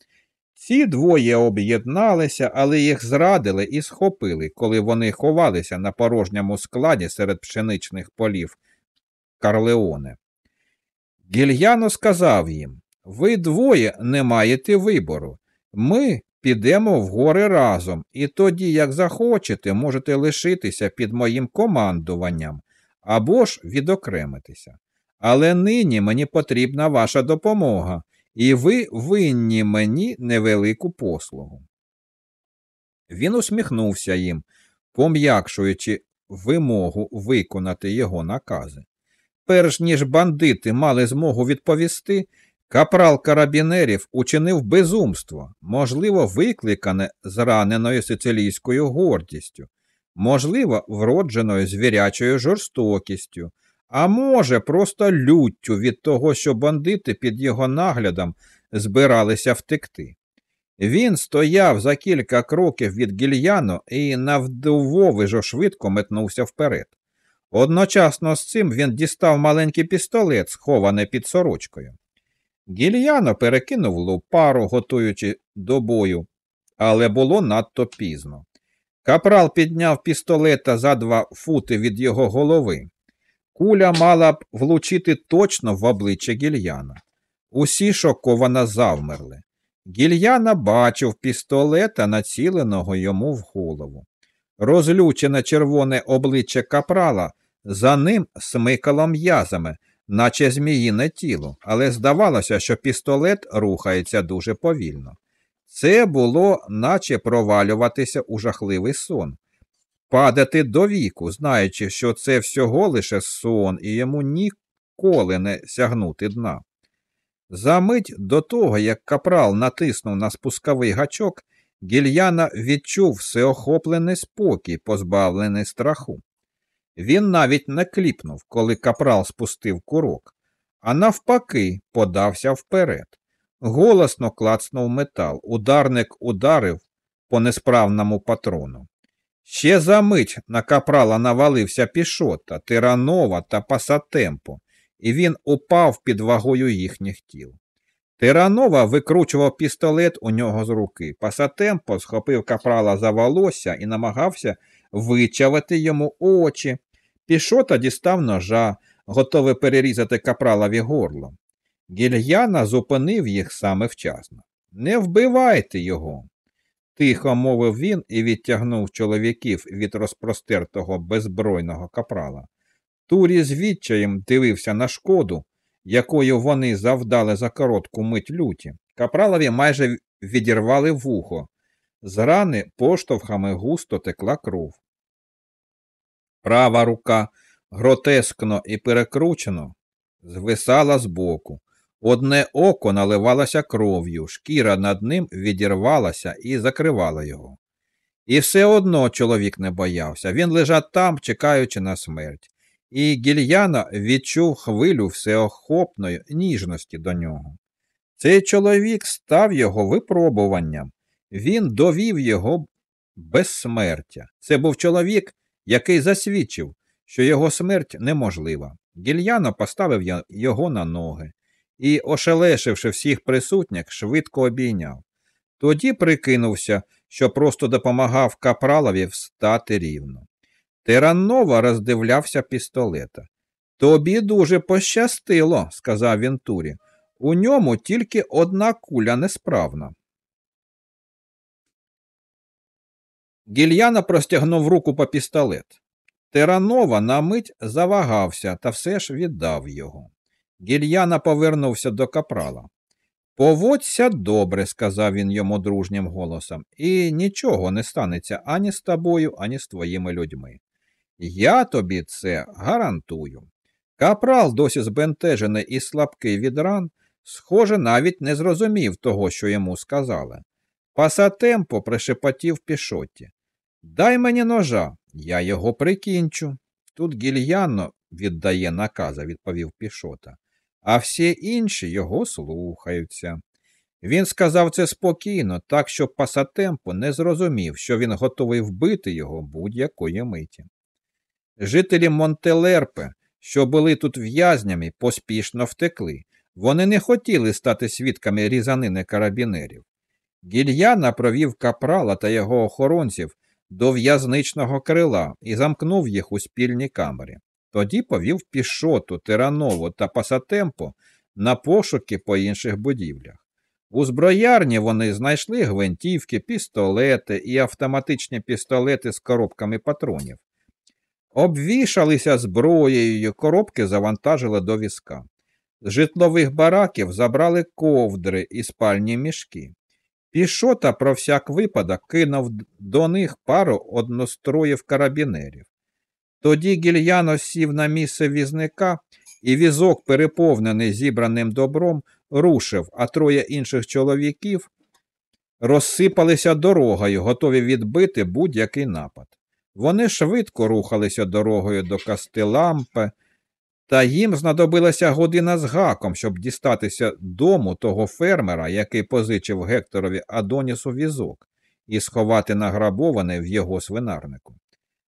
Ці двоє об'єдналися, але їх зрадили і схопили, коли вони ховалися на порожньому складі серед пшеничних полів Карлеоне. Гільяно сказав їм ви двоє не маєте вибору. Ми підемо в гори разом, і тоді, як захочете, можете лишитися під моїм командуванням або ж відокремитися. Але нині мені потрібна ваша допомога, і ви винні мені невелику послугу. Він усміхнувся їм, пом'якшуючи вимогу виконати його накази. Перш ніж бандити мали змогу відповісти, капрал карабінерів учинив безумство, можливо, викликане зраненою сицилійською гордістю, можливо, вродженою звірячою жорстокістю, а може, просто люттю від того, що бандити під його наглядом збиралися втекти. Він стояв за кілька кроків від гільяно і навдововижо швидко метнувся вперед. Одночасно з цим він дістав маленький пістолет, схований під сорочкою. Гільяно перекинув лупару, готуючи до бою, але було надто пізно. Капрал підняв пістолета за два фути від його голови. Куля мала б влучити точно в обличчя гільяна. Усі шоковано завмерли. Гільяна бачив пістолета, націленого йому в голову. Розлючене червоне обличчя капрала за ним смикало м'язами, наче зміїне тіло, але здавалося, що пістолет рухається дуже повільно. Це було, наче провалюватися у жахливий сон, падати до віку, знаючи, що це всього лише сон, і йому ніколи не сягнути дна. За мить до того, як капрал натиснув на спусковий гачок, гільяна відчув всеохоплений спокій, позбавлений страху. Він навіть не кліпнув, коли капрал спустив курок, а навпаки, подався вперед. Голосно клацнув метал, ударник ударив по несправному патрону. Ще за мить на капрала навалився пішота, тиранова та пасатемпо, і він упав під вагою їхніх тіл. Тиранова викручував пістолет у нього з руки. Пасатемпо схопив капрала за волосся і намагався вичавити йому очі. Пішота дістав ножа, готовий перерізати капралові горло. Гільяна зупинив їх саме вчасно. Не вбивайте його. Тихо мовив він і відтягнув чоловіків від розпростертого беззбройного капрала. Турі з відчаєм дивився на шкоду, якою вони завдали за коротку мить люті. Капралові майже відірвали вухо. З рани поштовхами густо текла кров. Права рука гротескно і перекручено звисала збоку. Одне око наливалося кров'ю, шкіра над ним відірвалася і закривала його. І все одно чоловік не боявся. Він лежав там, чекаючи на смерть, і гільяна відчув хвилю всеохопної ніжності до нього. Цей чоловік став його випробуванням, він довів його безсмертя. Це був чоловік, який засвідчив, що його смерть неможлива. Гільяно поставив його на ноги і, ошелешивши всіх присутніх, швидко обійняв. Тоді прикинувся, що просто допомагав капралові встати рівно. Теранова роздивлявся пістолета. Тобі дуже пощастило, сказав він Турі. У ньому тільки одна куля несправна. Гільяна простягнув руку по пістолет. Теранова на мить завагався та все ж віддав його. Гільяна повернувся до капрала. Поводься добре, сказав він йому дружнім голосом, і нічого не станеться ані з тобою, ані з твоїми людьми. Я тобі це гарантую. Капрал, досі збентежений і слабкий від ран, схоже, навіть не зрозумів того, що йому сказали. Пасатемпо пришепотів пішоті. Дай мені ножа, я його прикінчу. Тут гільяно віддає наказа, відповів пішота а всі інші його слухаються. Він сказав це спокійно, так що Пасатемпо не зрозумів, що він готовий вбити його будь-якої миті. Жителі Монтелерпе, що були тут в'язнями, поспішно втекли. Вони не хотіли стати свідками різанини карабінерів. Гільяна провів капрала та його охоронців до в'язничного крила і замкнув їх у спільній камері. Тоді повів пішоту, тиранову та пасатемпо на пошуки по інших будівлях. У зброярні вони знайшли гвинтівки, пістолети і автоматичні пістолети з коробками патронів. Обвішалися зброєю, коробки завантажили до візка. З житлових бараків забрали ковдри і спальні мішки. Пішота про всяк випадок кинув до них пару одностроїв карабінерів. Тоді гільяно сів на місце візника, і візок, переповнений зібраним добром, рушив, а троє інших чоловіків розсипалися дорогою, готові відбити будь-який напад. Вони швидко рухалися дорогою до Кастелампе, та їм знадобилася година з гаком, щоб дістатися дому того фермера, який позичив Гекторові Адонісу візок, і сховати награбоване в його свинарнику.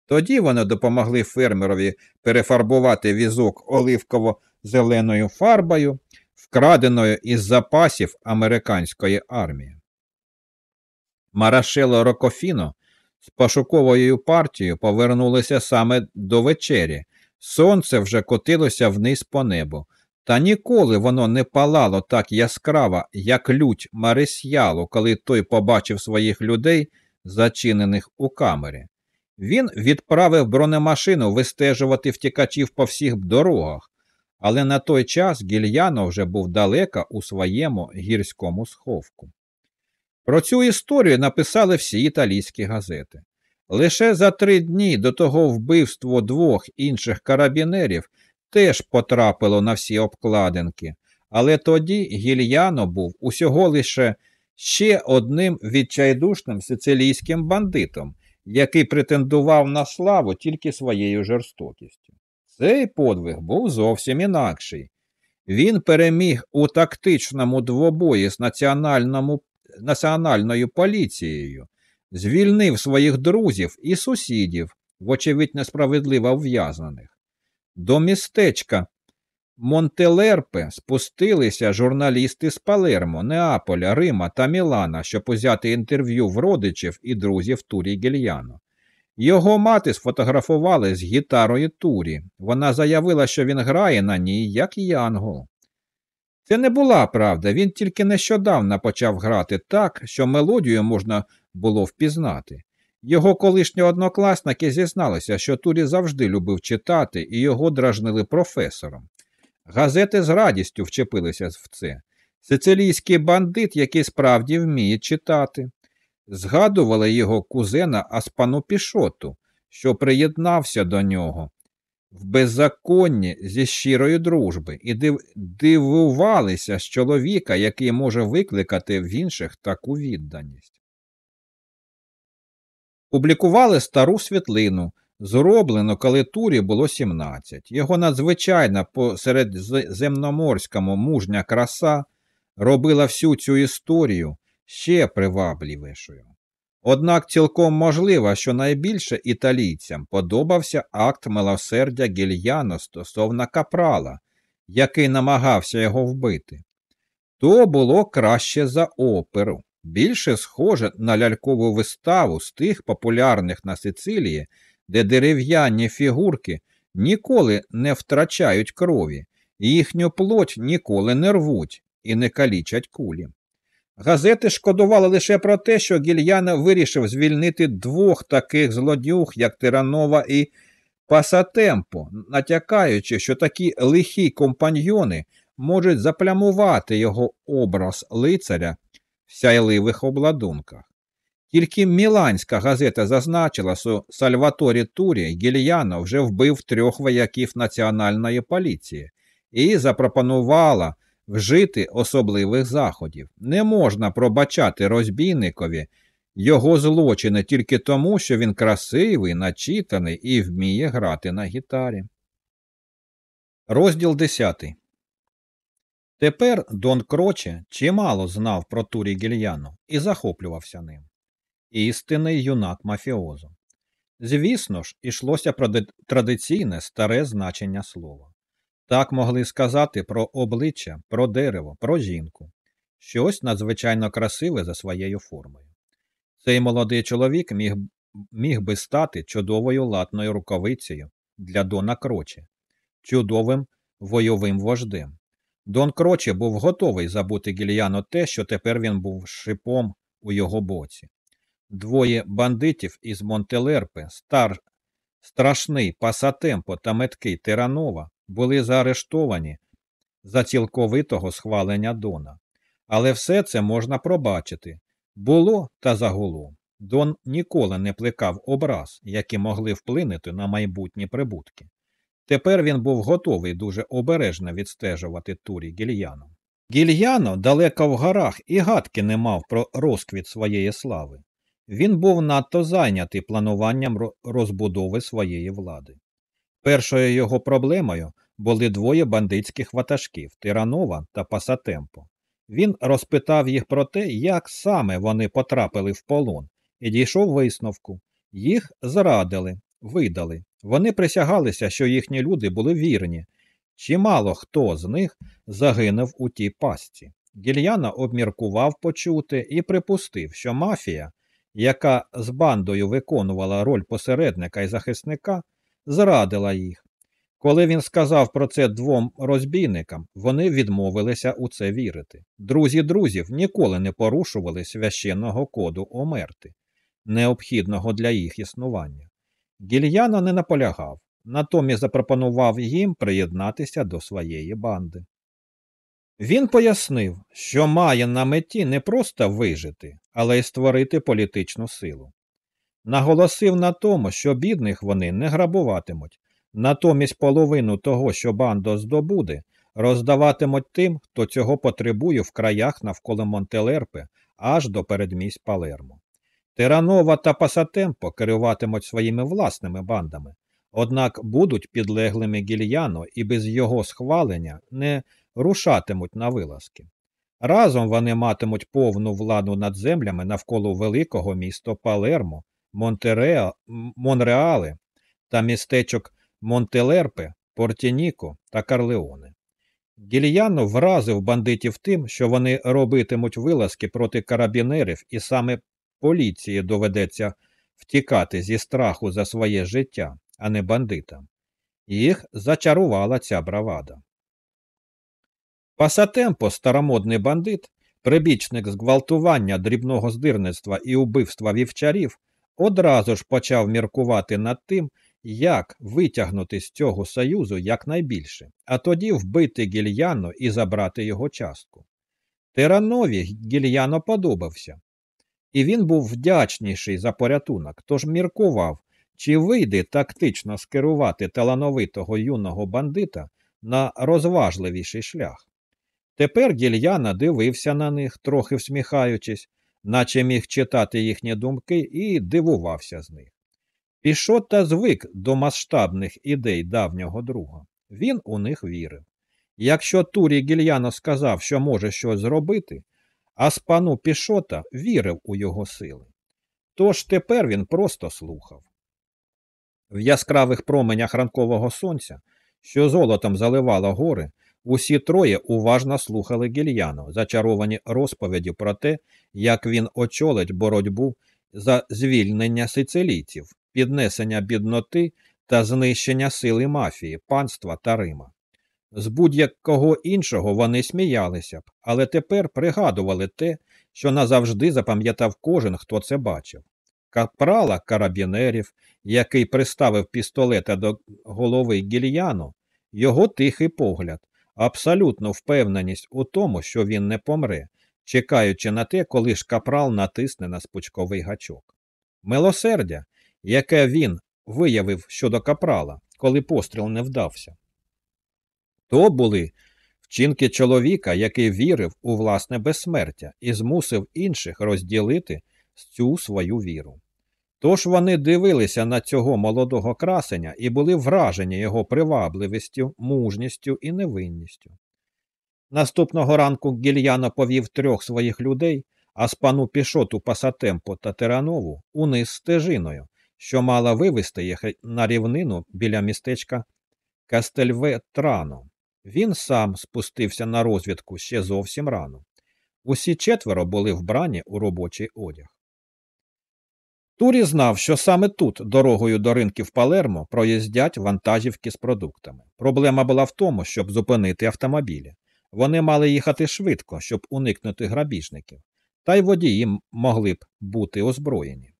Тоді вони допомогли фермерові перефарбувати візок оливково-зеленою фарбою, вкраденою із запасів американської армії. Марашело Рокофіно з пошуковою партією повернулися саме до вечері. Сонце вже котилося вниз по небу, та ніколи воно не палало так яскраво, як лють Марисьялу, коли той побачив своїх людей, зачинених у камері. Він відправив бронемашину вистежувати втікачів по всіх дорогах, але на той час Гільяно вже був далеко у своєму гірському сховку. Про цю історію написали всі італійські газети. Лише за три дні до того вбивство двох інших карабінерів теж потрапило на всі обкладинки, але тоді Гільяно був усього лише ще одним відчайдушним сицилійським бандитом, який претендував на славу тільки своєю жорстокістю. Цей подвиг був зовсім інакший. Він переміг у тактичному двобої з національною поліцією, звільнив своїх друзів і сусідів, вочевидь несправедливо ув'язнених. До містечка Монтелерпе спустилися журналісти з Палермо, Неаполя, Рима та Мілана, щоб узяти інтерв'ю в родичів і друзів Турі Гільяно. Його мати сфотографували з гітарою Турі. Вона заявила, що він грає на ній, як Янгол. Це не була правда, він тільки нещодавно почав грати так, що мелодію можна було впізнати. Його колишні однокласники зізналися, що Турі завжди любив читати і його дражнили професором. Газети з радістю вчепилися в це. Сицилійський бандит, який справді вміє читати. Згадували його кузена Аспану Пішоту, що приєднався до нього в беззаконні зі щирої дружби, і див... дивувалися з чоловіка, який може викликати в інших таку відданість. Публікували стару світлину, зроблену, коли Турі було 17. Його надзвичайна посередземноморському мужня краса робила всю цю історію ще привабливішою. Однак цілком можливо, що найбільше італійцям подобався акт милосердя гільяно стосовно капрала, який намагався його вбити. То було краще за оперу, більше схоже на лялькову виставу з тих популярних на Сицилії, де дерев'яні фігурки ніколи не втрачають крові, їхню плоть ніколи не рвуть і не калічать кулі. Газети шкодували лише про те, що Гільяна вирішив звільнити двох таких злодюг, як Тиранова і Пасатемпо, натякаючи, що такі лихі компаньйони можуть заплямувати його образ лицаря в сяйливих обладунках. Тільки Міланська газета зазначила, що Сальваторі Турі Гільяно вже вбив трьох вояків національної поліції і запропонувала вжити особливих заходів. Не можна пробачати розбійникові його злочини тільки тому, що він красивий, начитаний і вміє грати на гітарі. Розділ 10. Тепер Дон Кроче чимало знав про Турі Гільяно і захоплювався ним. Істинний юнак мафіозу. Звісно ж, ішлося про традиційне старе значення слова. Так могли сказати про обличчя, про дерево, про жінку, щось надзвичайно красиве за своєю формою. Цей молодий чоловік міг міг би стати чудовою латною рукавицею для Дона Кроче, чудовим войовим вождем. Дон Кроче був готовий забути Гільяно те, що тепер він був шипом у його боці. Двоє бандитів із Монтелерпи, стар, страшний Пасатемпо та меткий Теранова були заарештовані за цілковитого схвалення Дона. Але все це можна пробачити, Було та загуло. Дон ніколи не плекав образ, які могли вплинути на майбутні прибутки. Тепер він був готовий дуже обережно відстежувати турі гільяно. Гільяно далеко в горах і гадки не мав про розквіт своєї слави. Він був надто зайнятий плануванням розбудови своєї влади. Першою його проблемою були двоє бандитських ватажків Тиранова та Пасатемпо. Він розпитав їх про те, як саме вони потрапили в полон, і дійшов висновку. Їх зрадили, видали. Вони присягалися, що їхні люди були вірні. Чимало хто з них загинув у тій пастці. Гільяна обміркував почути і припустив, що мафія, яка з бандою виконувала роль посередника і захисника, зрадила їх. Коли він сказав про це двом розбійникам, вони відмовилися у це вірити. Друзі друзів ніколи не порушували священного коду омерти, необхідного для їх існування. Гільяна не наполягав, натомість запропонував їм приєднатися до своєї банди. Він пояснив, що має на меті не просто вижити, але й створити політичну силу. Наголосив на тому, що бідних вони не грабуватимуть, натомість половину того, що бандо здобуде, роздаватимуть тим, хто цього потребує в краях навколо Монтелерпи аж до передмість Палермо. Тиранова та Пасатемпо керуватимуть своїми власними бандами, однак будуть підлеглими гільяно і без його схвалення не рушатимуть на вилазки. Разом вони матимуть повну владу над землями навколо великого міста Палермо, Монтереа, Монреале та містечок Монтелерпе, Портініко та Карлеоне. Гільяно вразив бандитів тим, що вони робитимуть вилазки проти карабінерів, і саме поліції доведеться втікати зі страху за своє життя, а не бандитам. Їх зачарувала ця бравада. Пасатемпо, старомодний бандит, прибічник зґвалтування дрібного здирництва і убивства вівчарів, одразу ж почав міркувати над тим, як витягнути з цього союзу якнайбільше, а тоді вбити гільяно і забрати його частку. Тиранові гільяно подобався, і він був вдячніший за порятунок, тож міркував, чи вийде тактично скерувати талановитого юного бандита на розважливіший шлях. Тепер гільяна дивився на них, трохи всміхаючись, наче міг читати їхні думки, і дивувався з них. Пішота звик до масштабних ідей давнього друга. Він у них вірив. Якщо Турі Гільяно сказав, що може щось зробити, а спану Пішота вірив у його сили. Тож тепер він просто слухав. В яскравих променях ранкового сонця, що золотом заливало гори, усі троє уважно слухали гільяно, зачаровані розповіді про те, як він очолить боротьбу за звільнення сицилійців, піднесення бідноти та знищення сили мафії, панства та Рима. З будь-якого іншого вони сміялися б, але тепер пригадували те, що назавжди запам'ятав кожен, хто це бачив. Капрала карабінерів, який приставив пістолета до голови гільяну, його тихий погляд, абсолютну впевненість у тому, що він не помре, чекаючи на те, коли ж капрал натисне на спучковий гачок. Милосердя, яке він виявив щодо капрала, коли постріл не вдався. То були вчинки чоловіка, який вірив у власне безсмертя і змусив інших розділити цю свою віру. Тож вони дивилися на цього молодого красеня і були вражені його привабливістю, мужністю і невинністю. Наступного ранку гільяно повів трьох своїх людей, а з пану пішоту Пасатемпо та Тиранову униз стежиною, що мала вивести їх на рівнину біля містечка Кастельветрано. Він сам спустився на розвідку ще зовсім рано. Усі четверо були вбрані у робочий одяг. Турі знав, що саме тут, дорогою до ринків Палермо, проїздять вантажівки з продуктами. Проблема була в тому, щоб зупинити автомобілі. Вони мали їхати швидко, щоб уникнути грабіжників, та й водії могли б бути озброєні.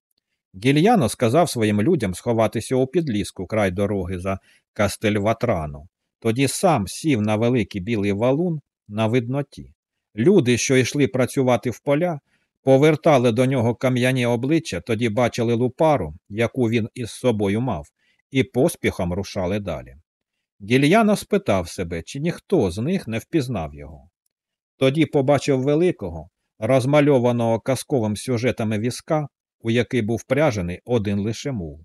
Гільяно сказав своїм людям сховатися у підліску край дороги за Кастельватрано, тоді сам сів на великий білий валун на видноті. Люди, що йшли працювати в поля, Повертали до нього кам'яні обличчя, тоді бачили лупару, яку він із собою мав, і поспіхом рушали далі. Гільяно спитав себе, чи ніхто з них не впізнав його. Тоді побачив великого, розмальованого казковим сюжетами візка, у який був пряжений один лише мул.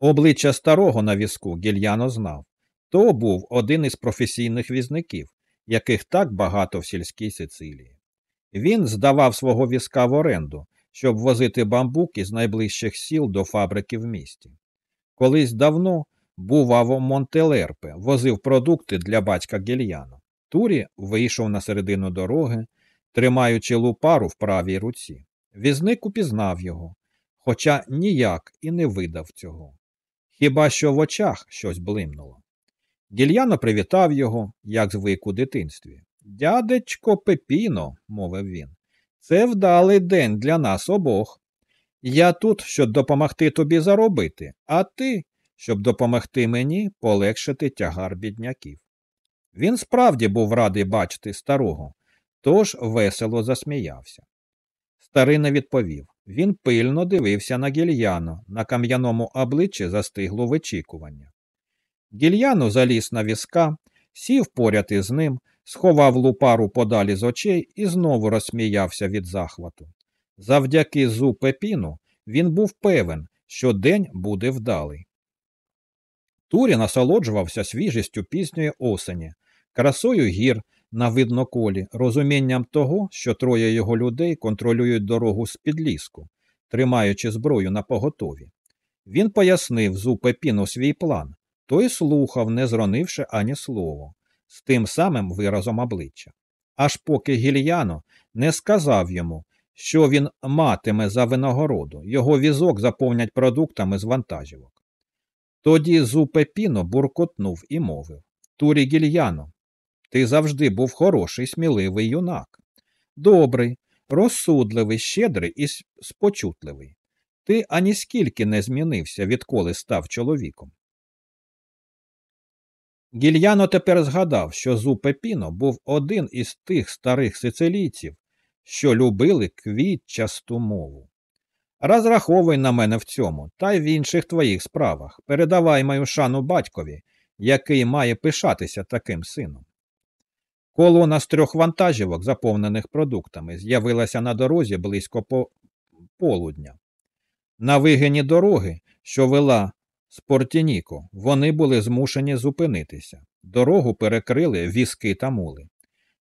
Обличчя старого на візку Гільяно знав. То був один із професійних візників, яких так багато в сільській Сицилії. Він здавав свого візка в оренду, щоб возити бамбук із найближчих сіл до фабрики в місті. Колись давно бував Монтелерпе, возив продукти для батька Гільяно. Турі вийшов на середину дороги, тримаючи лупару в правій руці. Візник упізнав його, хоча ніяк і не видав цього. Хіба що в очах щось блимнуло. Гільяно привітав його, як звик у дитинстві. Дядечко Пепіно, мовив він, це вдалий день для нас обох. Я тут, щоб допомогти тобі заробити, а ти, щоб допомогти мені полегшити тягар бідняків. Він справді був радий бачити старого, тож весело засміявся. Старий не відповів. Він пильно дивився на гільяно, на кам'яному обличчі застигло вичікування. Гільяно заліз на візка, сів поряд із ним, сховав лупару подалі з очей і знову розсміявся від захвату. Завдяки зу Пепіну він був певен, що день буде вдалий. Турі насолоджувався свіжістю пізньої осені, красою гір на видноколі, розумінням того, що троє його людей контролюють дорогу з під ліску, тримаючи зброю на поготові. Він пояснив зу Пепіну свій план, той слухав, не зронивши ані слово, з тим самим виразом обличчя. Аж поки гільяно не сказав йому, що він матиме за винагороду, його візок заповнять продуктами з вантажівок. Тоді зу Пепіно буркотнув і мовив Турі гільяно, ти завжди був хороший, сміливий юнак. Добрий, розсудливий, щедрий і спочутливий. Ти аніскільки не змінився, відколи став чоловіком. Гільяно тепер згадав, що Зу Пепіно був один із тих старих сицилійців, що любили квітчасту мову. Розраховуй на мене в цьому, та й в інших твоїх справах. Передавай мою шану батькові, який має пишатися таким сином. Колона з трьох вантажівок, заповнених продуктами, з'явилася на дорозі близько по полудня. На вигині дороги, що вела з Портініко, вони були змушені зупинитися. Дорогу перекрили візки та мули.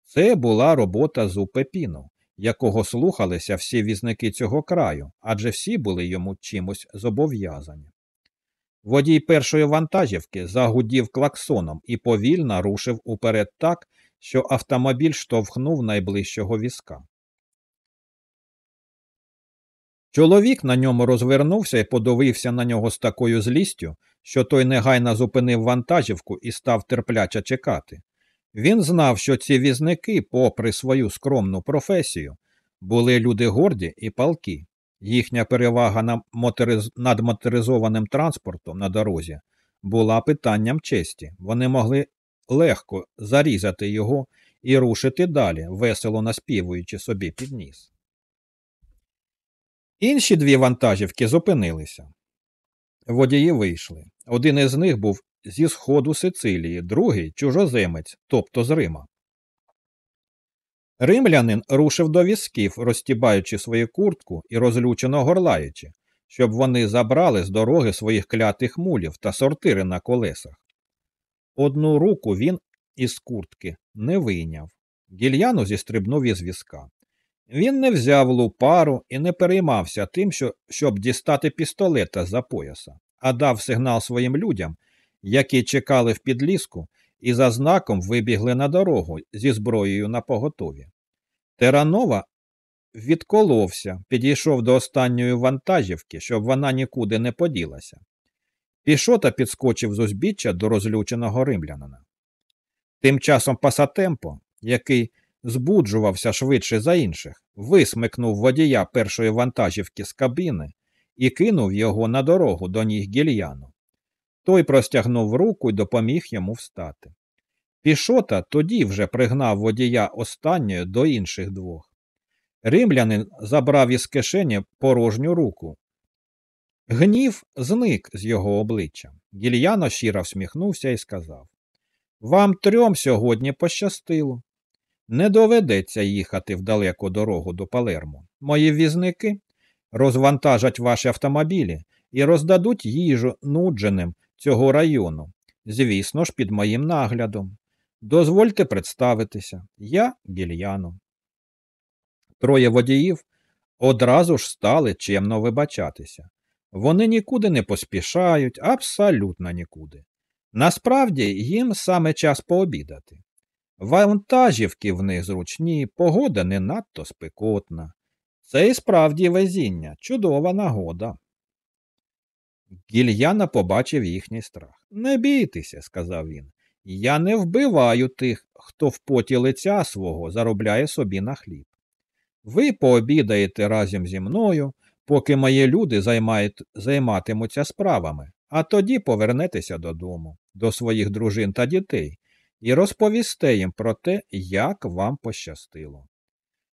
Це була робота з Упепіно, якого слухалися всі візники цього краю, адже всі були йому чимось зобов'язані. Водій першої вантажівки загудів клаксоном і повільно рушив уперед так, що автомобіль штовхнув найближчого візка. Чоловік на ньому розвернувся і подивився на нього з такою злістю, що той негайно зупинив вантажівку і став терпляче чекати. Він знав, що ці візники, попри свою скромну професію, були люди горді і палки. Їхня перевага над моторизованим транспортом на дорозі була питанням честі. Вони могли легко зарізати його і рушити далі, весело наспівуючи собі під ніс. Інші дві вантажівки зупинилися. Водії вийшли. Один із них був зі сходу Сицилії, другий чужоземець, тобто з Рима. Римлянин рушив до візків, розтібаючи свою куртку і розлючено горлаючи, щоб вони забрали з дороги своїх клятих мулів та сортири на колесах. Одну руку він із куртки не вийняв. Гільяну зістрибнув із візка. Він не взяв лупару і не переймався тим, що, щоб дістати пістолета за пояса, а дав сигнал своїм людям, які чекали в підліску і за знаком вибігли на дорогу зі зброєю на поготові. Теранова відколовся, підійшов до останньої вантажівки, щоб вона нікуди не поділася. Пішота підскочив з узбіччя до розлюченого римлянина. Тим часом Пасатемпо, який збуджувався швидше за інших, висмикнув водія першої вантажівки з кабіни і кинув його на дорогу до ніг гільяну. Той простягнув руку і допоміг йому встати. Пішота тоді вже пригнав водія останньої до інших двох. Римлянин забрав із кишені порожню руку. Гнів зник з його обличчя. Гільяно щиро всміхнувся і сказав Вам трьом сьогодні пощастило. Не доведеться їхати в далеку дорогу до Палермо. Мої візники розвантажать ваші автомобілі і роздадуть їжу нудженим цього району, звісно ж, під моїм наглядом. Дозвольте представитися, я Гільяно. Троє водіїв одразу ж стали чемно вибачатися. Вони нікуди не поспішають, абсолютно нікуди. Насправді їм саме час пообідати. Вантажівки в них зручні, погода не надто спекотна. Це і справді везіння, чудова нагода. Гільяна побачив їхній страх. Не бійтеся, сказав він. Я не вбиваю тих, хто в поті лиця свого заробляє собі на хліб. Ви пообідаєте разом зі мною, поки мої люди займатимуться справами, а тоді повернетеся додому, до своїх дружин та дітей, і розповісте їм про те, як вам пощастило.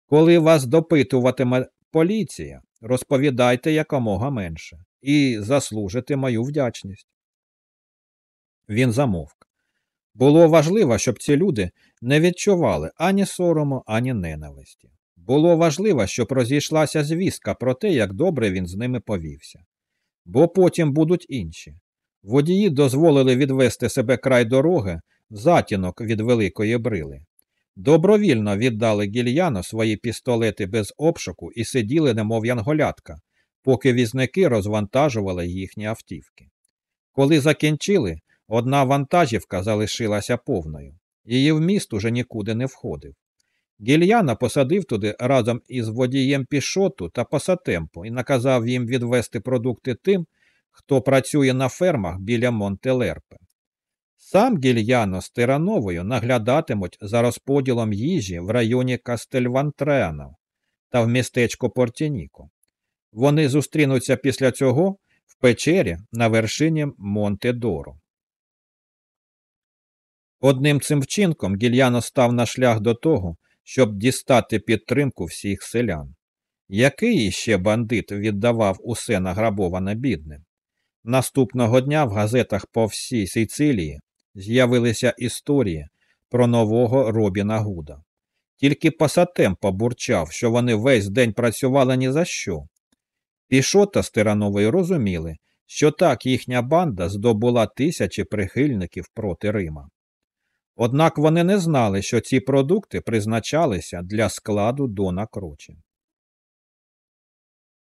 Коли вас допитуватиме поліція, розповідайте якомога менше і заслужите мою вдячність. Він замовк. Було важливо, щоб ці люди не відчували ані сорому, ані ненависті. Було важливо, щоб розійшлася звістка про те, як добре він з ними повівся. Бо потім будуть інші. Водії дозволили відвести себе край дороги затінок від великої брили. Добровільно віддали гільяно свої пістолети без обшуку і сиділи, немов янголятка, поки візники розвантажували їхні автівки. Коли закінчили, одна вантажівка залишилася повною. Її вміст уже нікуди не входив. Гільяна посадив туди разом із водієм пішоту та пасатемпу і наказав їм відвести продукти тим, хто працює на фермах біля Монтелерпе. Сам Гільяно з Тирановою наглядатимуть за розподілом їжі в районі Кастельвантреано та в містечко Портініко. Вони зустрінуться після цього в печері на вершині Монте-Доро. Одним цим вчинком Гільяно став на шлях до того, щоб дістати підтримку всіх селян. Який іще бандит віддавав усе награбоване бідним? Наступного дня в газетах по всій Сицилії з'явилися історії про нового Робіна Гуда. Тільки пасатем побурчав, що вони весь день працювали ні за що. Пішота з Тиранової розуміли, що так їхня банда здобула тисячі прихильників проти Рима. Однак вони не знали, що ці продукти призначалися для складу Дона Крочі.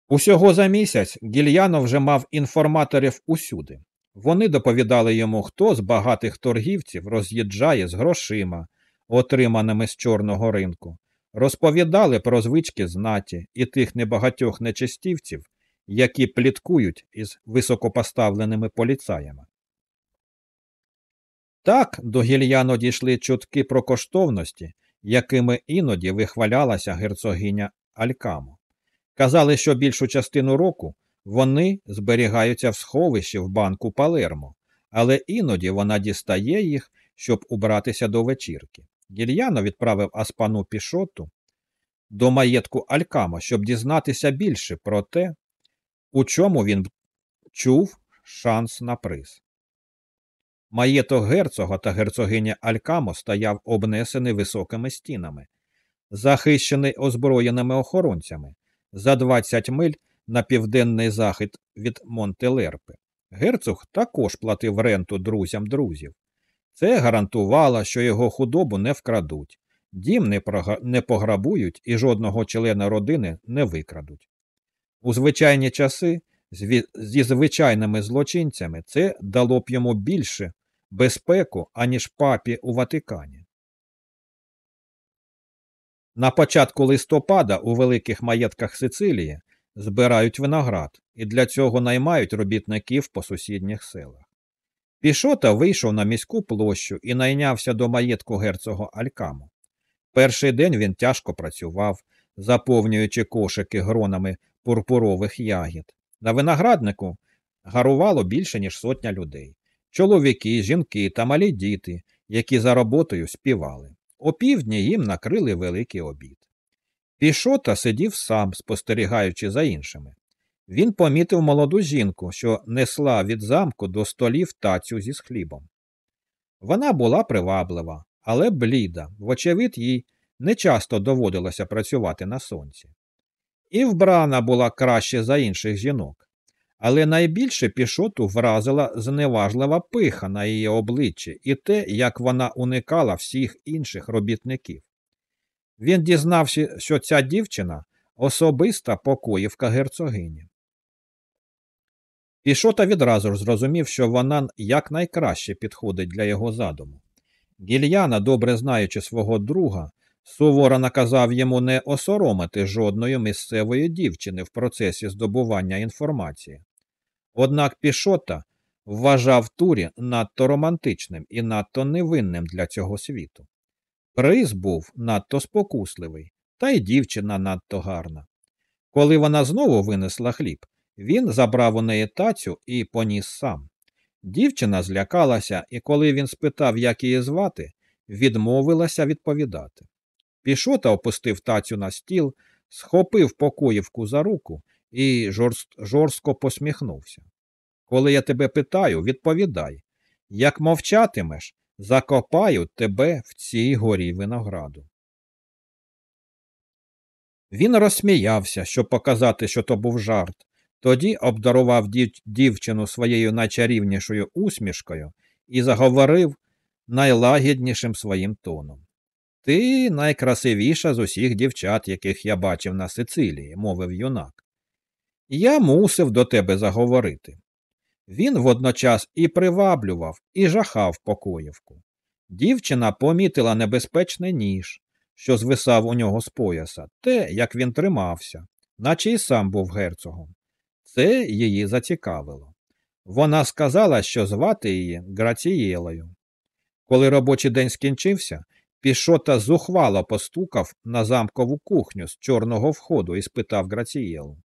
Усього за місяць Гільяно вже мав інформаторів усюди. Вони доповідали йому, хто з багатих торгівців роз'їжджає з грошима, отриманими з чорного ринку, розповідали про звички знаті і тих небагатьох нечистівців, які пліткують із високопоставленими поліцаями. Так до гільяно дійшли чутки про коштовності, якими іноді вихвалялася герцогиня Алькамо. Казали, що більшу частину року вони зберігаються в сховищі в банку Палермо, але іноді вона дістає їх, щоб убратися до вечірки. Гільяно відправив Аспану пішоту до маєтку Алькамо, щоб дізнатися більше про те, у чому він чув шанс на приз. Маєток герцога та герцогиня Алькамо стояв обнесений високими стінами, захищений озброєними охоронцями за 20 миль на південний захід від Монтелерпи. Герцог також платив ренту друзям друзів. Це гарантувало, що його худобу не вкрадуть, дім не, прога... не пограбують і жодного члена родини не викрадуть. У звичайні часи зі звичайними злочинцями це дало б йому більше безпеку, аніж папі у Ватикані. На початку листопада у великих маєтках Сицилії збирають виноград і для цього наймають робітників по сусідніх селах. Пішота вийшов на міську площу і найнявся до маєтку герцога Алькаму. Перший день він тяжко працював, заповнюючи кошики гронами пурпурових ягід. На винограднику гарувало більше, ніж сотня людей чоловіки, жінки та малі діти, які за роботою співали. Опівдні їм накрили великий обід. Пішота сидів сам, спостерігаючи за іншими. Він помітив молоду жінку, що несла від замку до столів тацю зі хлібом. Вона була приваблива, але бліда, вочевидь, їй нечасто доводилося працювати на сонці. І вбрана була краще за інших жінок, але найбільше пішоту вразила зневажлива пиха на її обличчі і те, як вона уникала всіх інших робітників. Він дізнався, що ця дівчина особиста покоївка герцогині. Пішота відразу ж зрозумів, що вона якнайкраще підходить для його задуму. Гільяна, добре знаючи свого друга, суворо наказав йому не осоромити жодної місцевої дівчини в процесі здобування інформації. Однак Пішота вважав Турі надто романтичним і надто невинним для цього світу. Приз був надто спокусливий, та й дівчина надто гарна. Коли вона знову винесла хліб, він забрав у неї тацю і поніс сам. Дівчина злякалася, і коли він спитав, як її звати, відмовилася відповідати. Пішота опустив тацю на стіл, схопив покоївку за руку і жорст, жорстко посміхнувся. Коли я тебе питаю, відповідай як мовчатимеш, закопаю тебе в цій горі винограду. Він розсміявся, щоб показати, що то був жарт, тоді обдарував дівчину своєю найчарівнішою усмішкою і заговорив найлагіднішим своїм тоном. Ти найкрасивіша з усіх дівчат, яких я бачив на Сицилії, мовив юнак. Я мусив до тебе заговорити. Він водночас і приваблював, і жахав покоївку. Дівчина помітила небезпечний ніж, що звисав у нього з пояса, те, як він тримався, наче й сам був герцогом. Це її зацікавило. Вона сказала, що звати її Грацієлою. Коли робочий день скінчився, Пішота зухвало постукав на замкову кухню з чорного входу і спитав Грацієлу.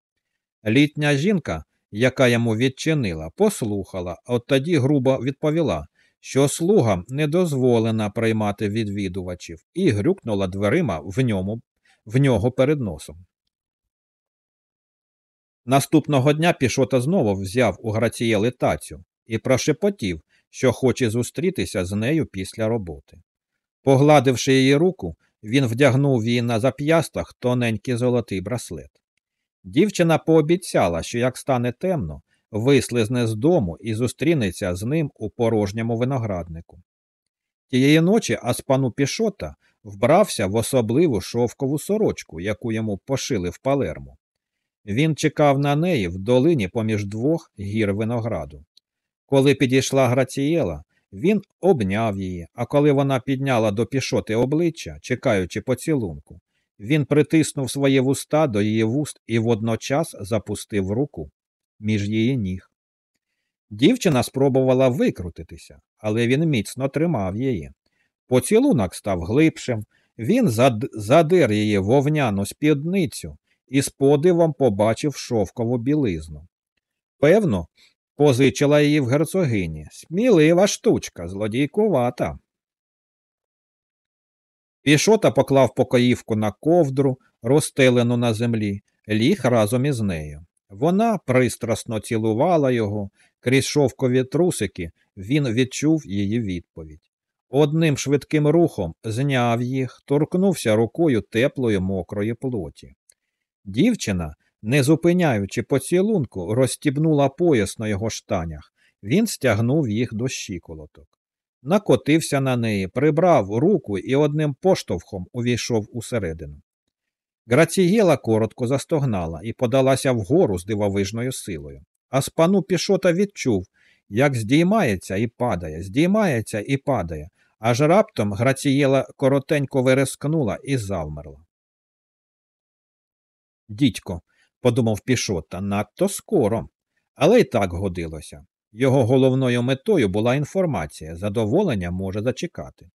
Літня жінка, яка йому відчинила, послухала, от тоді грубо відповіла, що слугам не дозволена приймати відвідувачів, і грюкнула дверима в, ньому, в нього перед носом. Наступного дня Пішота знову взяв у Грацієли тацю і прошепотів, що хоче зустрітися з нею після роботи. Погладивши її руку, він вдягнув її на зап'ястах тоненький золотий браслет. Дівчина пообіцяла, що як стане темно, вислизне з дому і зустрінеться з ним у порожньому винограднику. Тієї ночі Аспану Пішота вбрався в особливу шовкову сорочку, яку йому пошили в палерму. Він чекав на неї в долині поміж двох гір винограду. Коли підійшла Грацієла, він обняв її, а коли вона підняла до пішоти обличчя, чекаючи поцілунку, він притиснув свої вуста до її вуст і водночас запустив руку між її ніг. Дівчина спробувала викрутитися, але він міцно тримав її. Поцілунок став глибшим, він зад... задир її вовняну спідницю і з подивом побачив шовкову білизну. Певно, позичила її в герцогині. Смілива штучка, злодійкувата. Пішота поклав покоївку на ковдру, розстелену на землі, ліг разом із нею. Вона пристрасно цілувала його, крізь шовкові трусики він відчув її відповідь. Одним швидким рухом зняв їх, торкнувся рукою теплої мокрої плоті. Дівчина, не зупиняючи поцілунку, розстібнула пояс на його штанях. Він стягнув їх до щиколоток. Накотився на неї, прибрав руку і одним поштовхом увійшов усередину. Грацієла коротко застогнала і подалася вгору з дивовижною силою. А спану пішота відчув, як здіймається і падає, здіймається і падає, аж раптом Грацієла коротенько вирискнула і завмерла. Дідько, подумав пішота, надто скоро, але й так годилося. Його головною метою була інформація, задоволення може зачекати.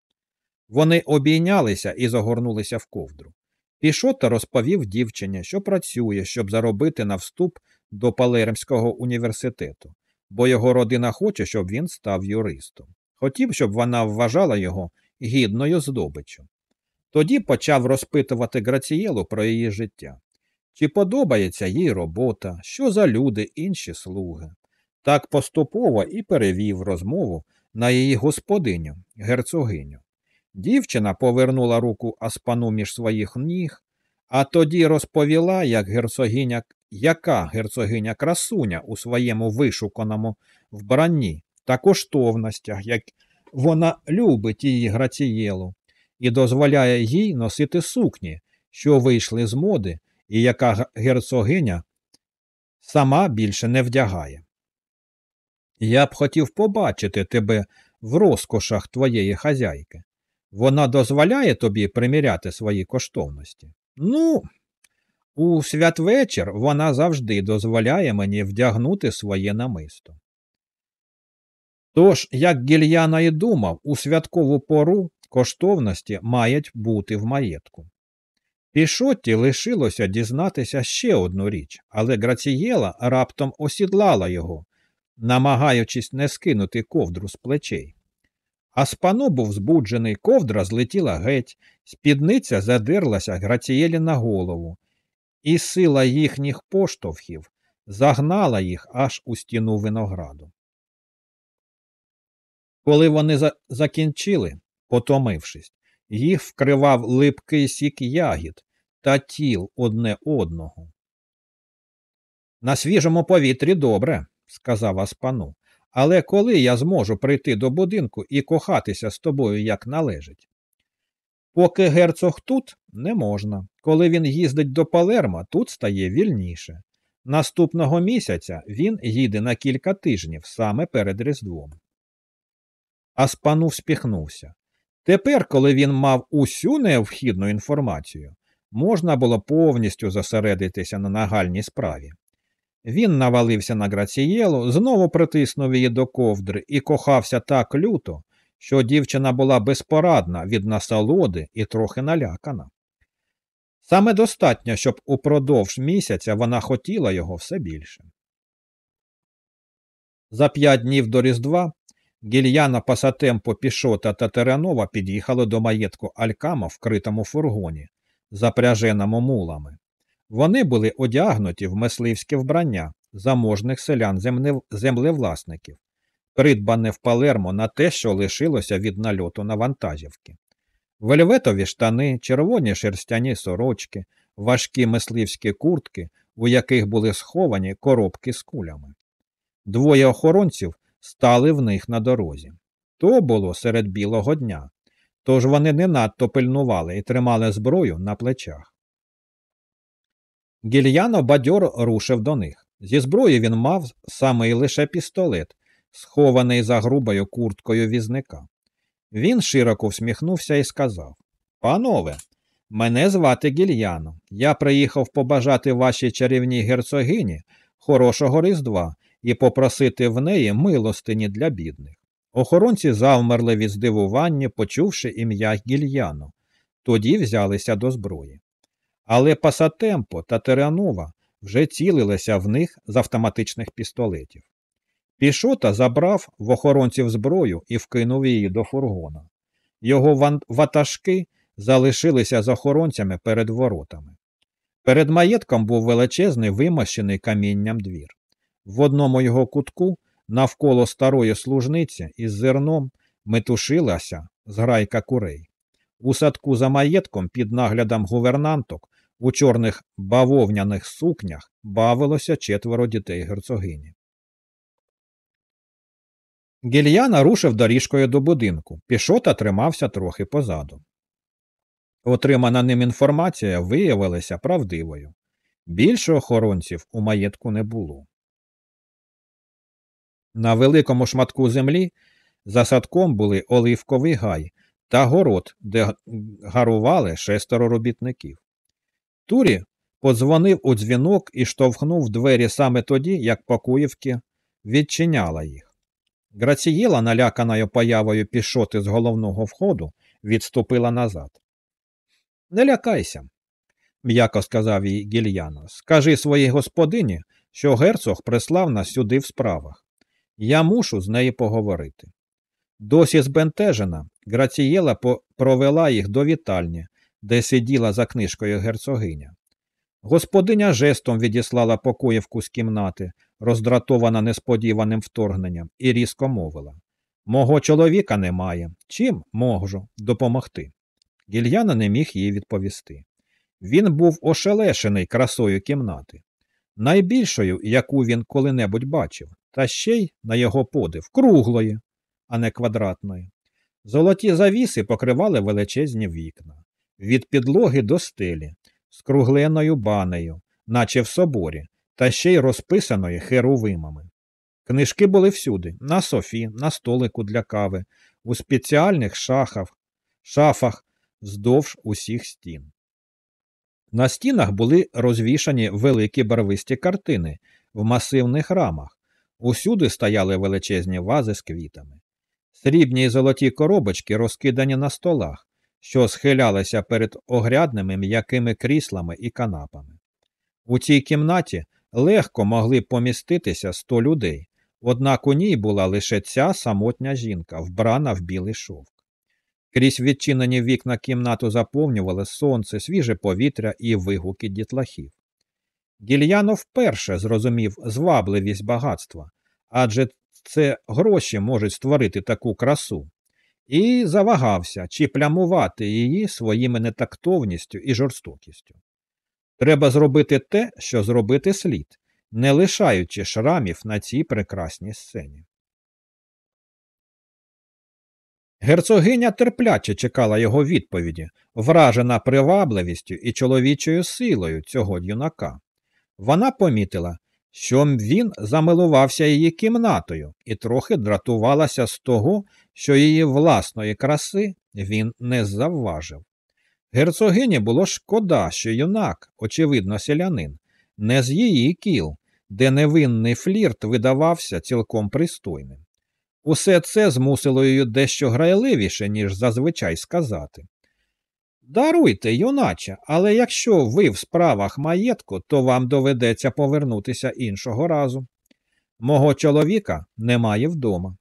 Вони обійнялися і загорнулися в ковдру. Пішота розповів дівчині, що працює, щоб заробити на вступ до Палермського університету, бо його родина хоче, щоб він став юристом. Хотів, щоб вона вважала його гідною здобиччю. Тоді почав розпитувати Грацієлу про її життя. Чи подобається їй робота, що за люди інші слуги. Так поступово і перевів розмову на її господиню, герцогиню. Дівчина повернула руку аспану між своїх ніг, а тоді розповіла, як герцогиня, яка герцогиня красуня у своєму вишуканому вбранні та коштовностях, як вона любить її грацієлу і дозволяє їй носити сукні, що вийшли з моди, і яка герцогиня сама більше не вдягає. Я б хотів побачити тебе в розкошах твоєї хазяйки. Вона дозволяє тобі приміряти свої коштовності. Ну, у святвечір вона завжди дозволяє мені вдягнути своє намисто. Тож, як гільяна і думав, у святкову пору коштовності мають бути в маєтку. Пішотті лишилося дізнатися ще одну річ, але Грацієла раптом осідлала його, намагаючись не скинути ковдру з плечей. А спано був збуджений, ковдра злетіла геть, спідниця задерлася Грацієлі на голову, і сила їхніх поштовхів загнала їх аж у стіну винограду. Коли вони за закінчили, потомившись, їх вкривав липкий сік ягід та тіл одне одного. На свіжому повітрі добре, сказав Аспану, але коли я зможу прийти до будинку і кохатися з тобою як належить? Поки герцог тут не можна. Коли він їздить до Палерма, тут стає вільніше. Наступного місяця він їде на кілька тижнів саме перед Різдвом. Аспану вспіхнувся. Тепер, коли він мав усю необхідну інформацію, можна було повністю зосередитися на нагальній справі. Він навалився на Грацієлу, знову притиснув її до ковдри і кохався так люто, що дівчина була безпорадна від насолоди і трохи налякана. Саме достатньо, щоб упродовж місяця вона хотіла його все більше. За п'ять днів до Різдва Гільяна Пасатемпо Пішота та Теренова під'їхали до маєтку Алькама в критому фургоні, запряженому мулами. Вони були одягнуті в мисливське вбрання заможних селян землевласників, придбане в Палермо на те, що лишилося від нальоту на вантажівки. Вельветові штани, червоні шерстяні сорочки, важкі мисливські куртки, у яких були сховані коробки з кулями. Двоє охоронців стали в них на дорозі. То було серед білого дня, тож вони не надто пильнували і тримали зброю на плечах. Гільяно бадьор рушив до них. Зі зброї він мав саме і лише пістолет, схований за грубою курткою візника. Він широко всміхнувся і сказав Панове, мене звати Гільяно. Я приїхав побажати вашій чарівній герцогині хорошого Різдва і попросити в неї милостині для бідних. Охоронці завмерли від здивування, почувши ім'я Гільяно, тоді взялися до зброї. Але Пасатемпо та Теранова вже цілилися в них з автоматичних пістолетів. Пішота забрав в охоронців зброю і вкинув її до фургона. Його ватажки залишилися з охоронцями перед воротами. Перед маєтком був величезний вимощений камінням двір. В одному його кутку, навколо старої служниці, із зерном метушилася зграйка курей. У садку за маєтком під наглядом гувернанток у чорних бавовняних сукнях бавилося четверо дітей герцогині. Гільяна рушив доріжкою до будинку. Пішота тримався трохи позаду. Отримана ним інформація виявилася правдивою. Більше охоронців у маєтку не було. На великому шматку землі за садком були оливковий гай та город, де гарували шестеро робітників. Турі подзвонив у дзвінок і штовхнув двері саме тоді, як Покуївки відчиняла їх. Грацієла, наляканою появою пішоти з головного входу, відступила назад. Не лякайся, м'яко сказав їй гільяно. Скажи своїй господині, що герцог прислав нас сюди в справах. Я мушу з нею поговорити. Досі збентежена, Грацієла провела їх до вітальні, де сиділа за книжкою герцогиня. Господиня жестом відіслала покоївку з кімнати, роздратована несподіваним вторгненням, і різко мовила Мого чоловіка немає. Чим можу допомогти? Гільяна не міг їй відповісти. Він був ошелешений красою кімнати, найбільшою, яку він коли-небудь бачив, та ще й на його подив, круглої, а не квадратної. Золоті завіси покривали величезні вікна, від підлоги до стелі, з кругленою банею, наче в соборі, та ще й розписаною херувимами. Книжки були всюди, на софі, на столику для кави, у спеціальних шахах, шафах вздовж усіх стін. На стінах були розвішані великі барвисті картини в масивних рамах, усюди стояли величезні вази з квітами. Срібні й золоті коробочки розкидані на столах, що схилялися перед огрядними м'якими кріслами і канапами. У цій кімнаті легко могли поміститися сто людей, однак у ній була лише ця самотня жінка, вбрана в білий шовк. Крізь відчинені вікна кімнату заповнювали сонце, свіже повітря і вигуки дітлахів. Гільяно вперше зрозумів звабливість багатства, адже це гроші можуть створити таку красу, і завагався, чи плямувати її своїми нетактовністю і жорстокістю. Треба зробити те, що зробити слід, не лишаючи шрамів на цій прекрасній сцені. Герцогиня терпляче чекала його відповіді, вражена привабливістю і чоловічою силою цього юнака. Вона помітила, що він замилувався її кімнатою і трохи дратувалася з того, що її власної краси він не завважив. Герцогині було шкода, що юнак, очевидно, селянин, не з її кіл, де невинний флірт видавався цілком пристойним. Усе це змусило її дещо грайливіше, ніж зазвичай сказати. Даруйте, юначе, але якщо ви в справах маєтку, то вам доведеться повернутися іншого разу. Мого чоловіка немає вдома.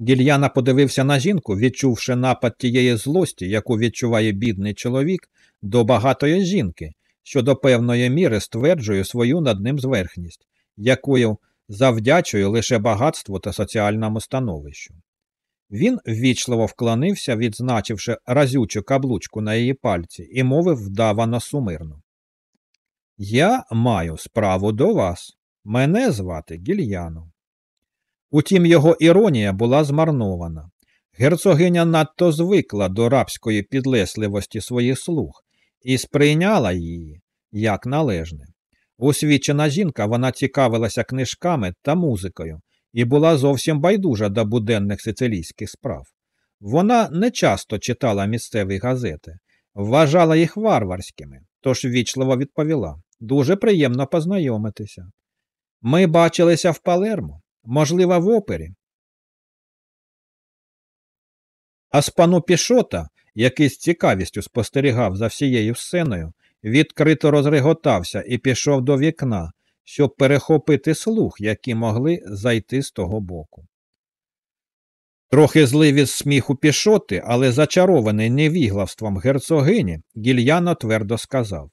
Гільяна подивився на жінку, відчувши напад тієї злості, яку відчуває бідний чоловік, до багатої жінки, що до певної міри стверджує свою над ним зверхність, якою завдячує лише багатству та соціальному становищу. Він ввічливо вклонився, відзначивши разючу каблучку на її пальці, і мовив вдавано сумирно. Я маю справу до вас. Мене звати Гільяно. Утім, його іронія була змарнована. Герцогиня надто звикла до рабської підлесливості своїх слуг і сприйняла її як належне. Освічена жінка вона цікавилася книжками та музикою і була зовсім байдужа до буденних сицилійських справ. Вона не часто читала місцеві газети, вважала їх варварськими, тож вічливо відповіла дуже приємно познайомитися. Ми бачилися в Палермо, можливо, в опері. А з пану Пішота, який з цікавістю спостерігав за всією сценою, відкрито розреготався і пішов до вікна, щоб перехопити слух, які могли зайти з того боку. Трохи злий від сміху пішоти, але зачарований невіглавством герцогині, гільяно твердо сказав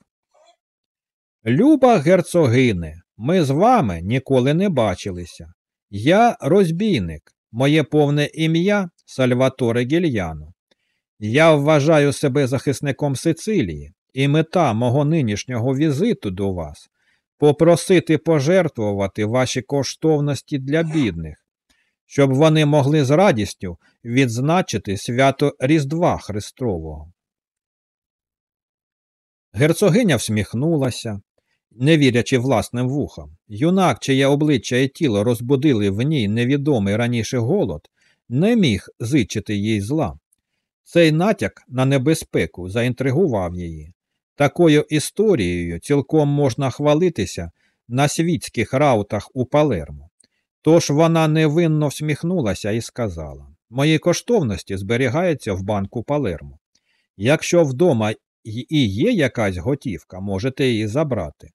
Люба герцогине, ми з вами ніколи не бачилися. Я розбійник, моє повне ім'я Сальваторе Гільяно. Я вважаю себе захисником Сицилії, і мета мого нинішнього візиту до вас попросити пожертвувати ваші коштовності для бідних, щоб вони могли з радістю відзначити свято Різдва Христового. Герцогиня всміхнулася, не вірячи власним вухам. Юнак, чиє обличчя і тіло розбудили в ній невідомий раніше голод, не міг зичити їй зла. Цей натяк на небезпеку заінтригував її. Такою історією цілком можна хвалитися на світських раутах у Палермо. Тож вона невинно всміхнулася і сказала Мої коштовності зберігаються в банку Палермо. Якщо вдома і є якась готівка, можете її забрати.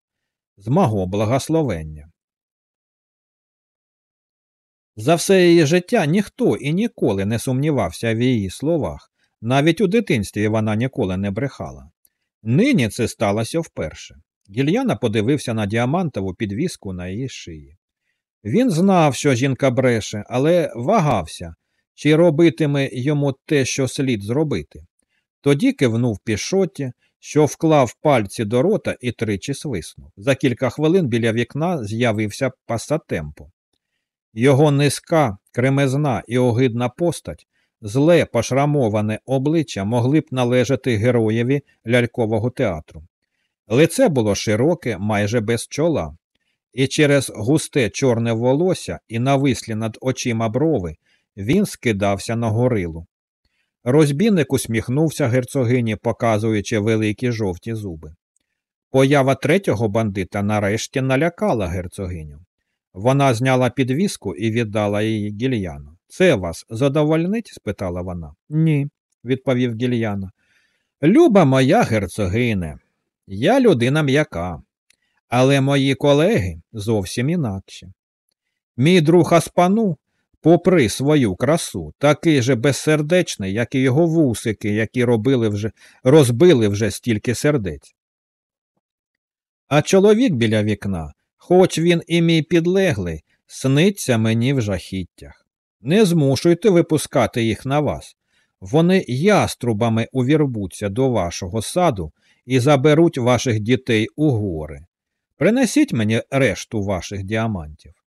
З мого благословення. За все її життя ніхто і ніколи не сумнівався в її словах, Навіть у дитинстві вона ніколи не брехала. Нині це сталося вперше. Гільяна подивився на діамантову підвіску на її шиї. Він знав, що жінка бреше, але вагався, чи робитиме йому те, що слід зробити. Тоді кивнув пішоті, що вклав пальці до рота і тричі свиснув. За кілька хвилин біля вікна з'явився пасатемпо. Його низька, кремезна і огидна постать, зле пошрамоване обличчя могли б належати героєві лялькового театру. Лице було широке, майже без чола, і через густе чорне волосся і навислі над очима брови він скидався на горилу. Розбійник усміхнувся герцогині, показуючи великі жовті зуби. Поява третього бандита нарешті налякала герцогиню. Вона зняла підвіску і віддала її гільяну. Це вас задовольнить? спитала вона. Ні, відповів гільяна. Люба моя герцогине, я людина м'яка, але мої колеги зовсім інакші. Мій друг Аспану, попри свою красу, такий же безсердечний, як і його вусики, які робили вже, розбили вже стільки сердець. А чоловік біля вікна, хоч він і мій підлеглий, сниться мені в жахіттях. Не змушуйте випускати їх на вас. Вони яструбами увірбуться до вашого саду і заберуть ваших дітей у гори. Принесіть мені решту ваших діамантів.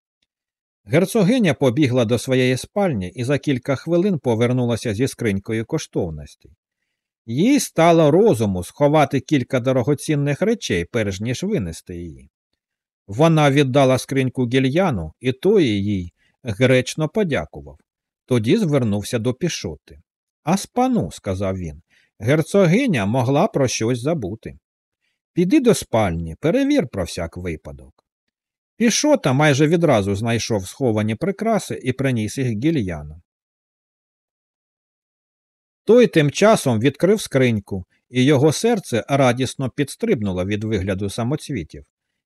Герцогиня побігла до своєї спальні і за кілька хвилин повернулася зі скринькою коштовностей. Їй стало розуму сховати кілька дорогоцінних речей, перш ніж винести її. Вона віддала скриньку гільяну, і той їй гречно подякував. Тоді звернувся до пішоти. А спану, сказав він, герцогиня могла про щось забути. Піди до спальні, перевір про всяк випадок. Пішота майже відразу знайшов сховані прикраси і приніс їх гільяну. Той тим часом відкрив скриньку, і його серце радісно підстрибнуло від вигляду самоцвітів.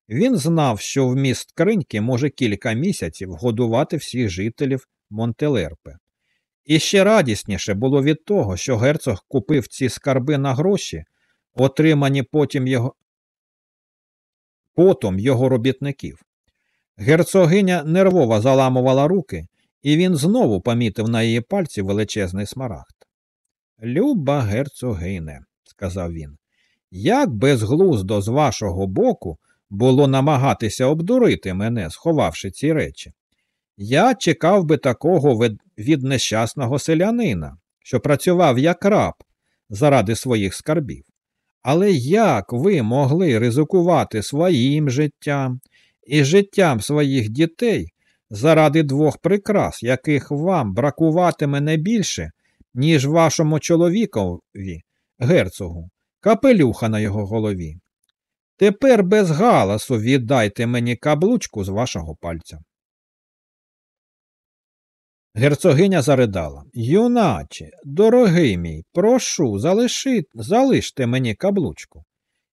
Він знав, що вміст скриньки може кілька місяців годувати всіх жителів Монтелерпе. І ще радісніше було від того, що герцог купив ці скарби на гроші, отримані потім його потом його робітників. Герцогиня нервово заламувала руки, і він знову помітив на її пальці величезний смарагд. Люба герцогине, сказав він, як безглуздо з вашого боку було намагатися обдурити мене, сховавши ці речі. Я чекав би такого від нещасного селянина, що працював як раб заради своїх скарбів. Але як ви могли ризикувати своїм життям і життям своїх дітей заради двох прикрас, яких вам бракуватиме не більше, ніж вашому чоловікові, герцогу, капелюха на його голові? Тепер без галасу віддайте мені каблучку з вашого пальця. Герцогиня заридала Юначе, дорогий мій, прошу, залиши, залиште мені каблучку.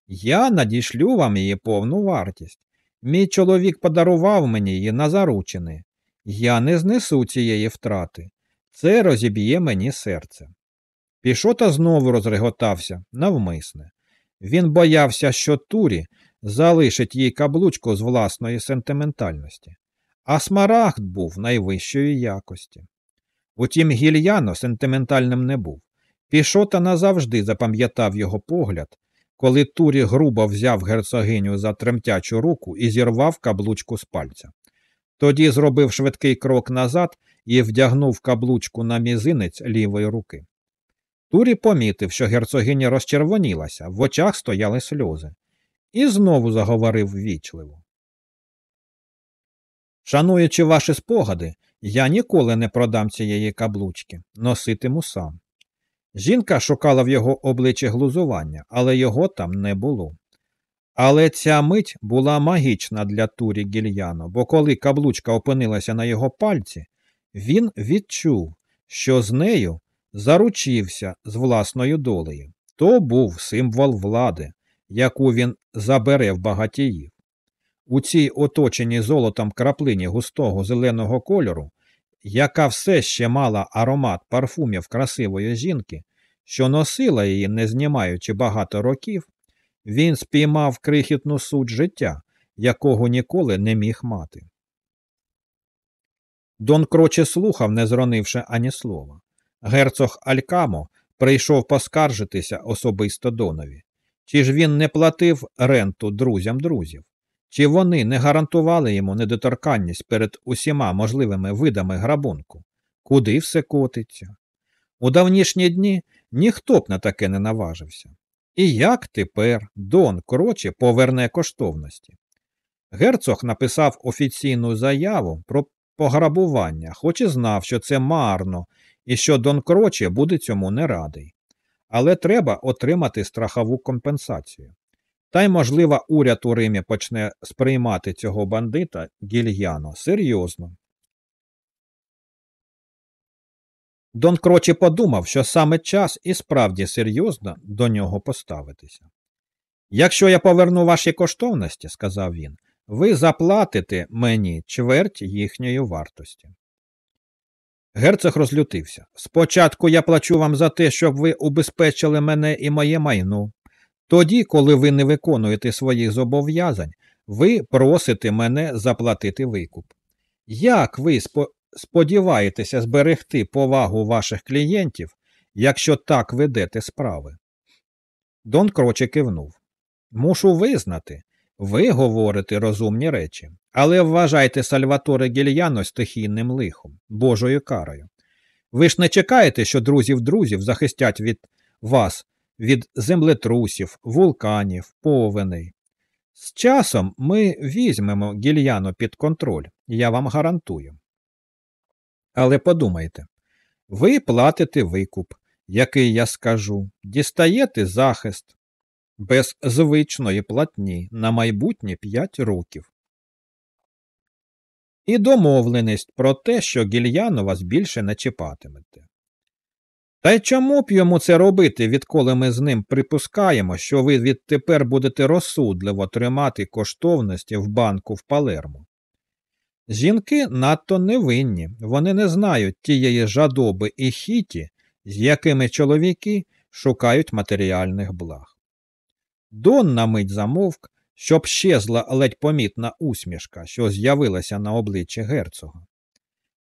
Я надішлю вам її повну вартість. Мій чоловік подарував мені її на заручини. Я не знесу цієї втрати. Це розіб'є мені серце. Пішота знову розреготався навмисне. Він боявся, що Турі залишить їй каблучку з власної сентиментальності а смарагд був найвищої якості. Утім, гільяно сентиментальним не був. Пішота назавжди запам'ятав його погляд, коли Турі грубо взяв герцогиню за тремтячу руку і зірвав каблучку з пальця. Тоді зробив швидкий крок назад і вдягнув каблучку на мізинець лівої руки. Турі помітив, що герцогиня розчервонілася, в очах стояли сльози, і знову заговорив ввічливо. Шануючи ваші спогади, я ніколи не продам цієї каблучки, носитиму сам. Жінка шукала в його обличчі глузування, але його там не було. Але ця мить була магічна для Турі Гільяно, бо коли каблучка опинилася на його пальці, він відчув, що з нею заручився з власною долею. То був символ влади, яку він забере в багатіїв. У цій оточеній золотом краплині густого зеленого кольору, яка все ще мала аромат парфумів красивої жінки, що носила її, не знімаючи багато років, він спіймав крихітну суть життя, якого ніколи не міг мати. Дон Кроче слухав, не зронивши ані слова. Герцог Алькамо прийшов поскаржитися особисто Донові. Чи ж він не платив ренту друзям друзів? Чи вони не гарантували йому недоторканність перед усіма можливими видами грабунку? Куди все котиться? У давнішні дні ніхто б на таке не наважився. І як тепер Дон Кроче поверне коштовності? Герцог написав офіційну заяву про пограбування, хоч і знав, що це марно і що Дон Кроче буде цьому не радий. Але треба отримати страхову компенсацію. Та й, можливо, уряд у Римі почне сприймати цього бандита гільяно серйозно. Дон Крочі подумав, що саме час і справді серйозно до нього поставитися. Якщо я поверну ваші коштовності, сказав він, ви заплатите мені чверть їхньої вартості. Герцог розлютився. Спочатку я плачу вам за те, щоб ви убезпечили мене і моє майно. Тоді, коли ви не виконуєте своїх зобов'язань, ви просите мене заплатити викуп. Як ви сподіваєтеся зберегти повагу ваших клієнтів, якщо так ведете справи? Дон Кроче кивнув. Мушу визнати, ви говорите розумні речі, але вважайте Сальваторе Гільяно стихійним лихом, Божою карою. Ви ж не чекаєте, що друзів друзів захистять від вас, від землетрусів, вулканів, повеней. З часом ми візьмемо гільяно під контроль, я вам гарантую. Але подумайте, ви платите викуп, який я скажу, дістаєте захист без звичної платні на майбутнє 5 років. І домовленість про те, що гільяно вас більше не чіпатимете. Та й чому б йому це робити, відколи ми з ним припускаємо, що ви відтепер будете розсудливо тримати коштовності в банку в Палермо? Жінки надто невинні, вони не знають тієї жадоби і хіті, з якими чоловіки шукають матеріальних благ. Дон на мить замовк, щоб щезла ледь помітна усмішка, що з'явилася на обличчі герцога.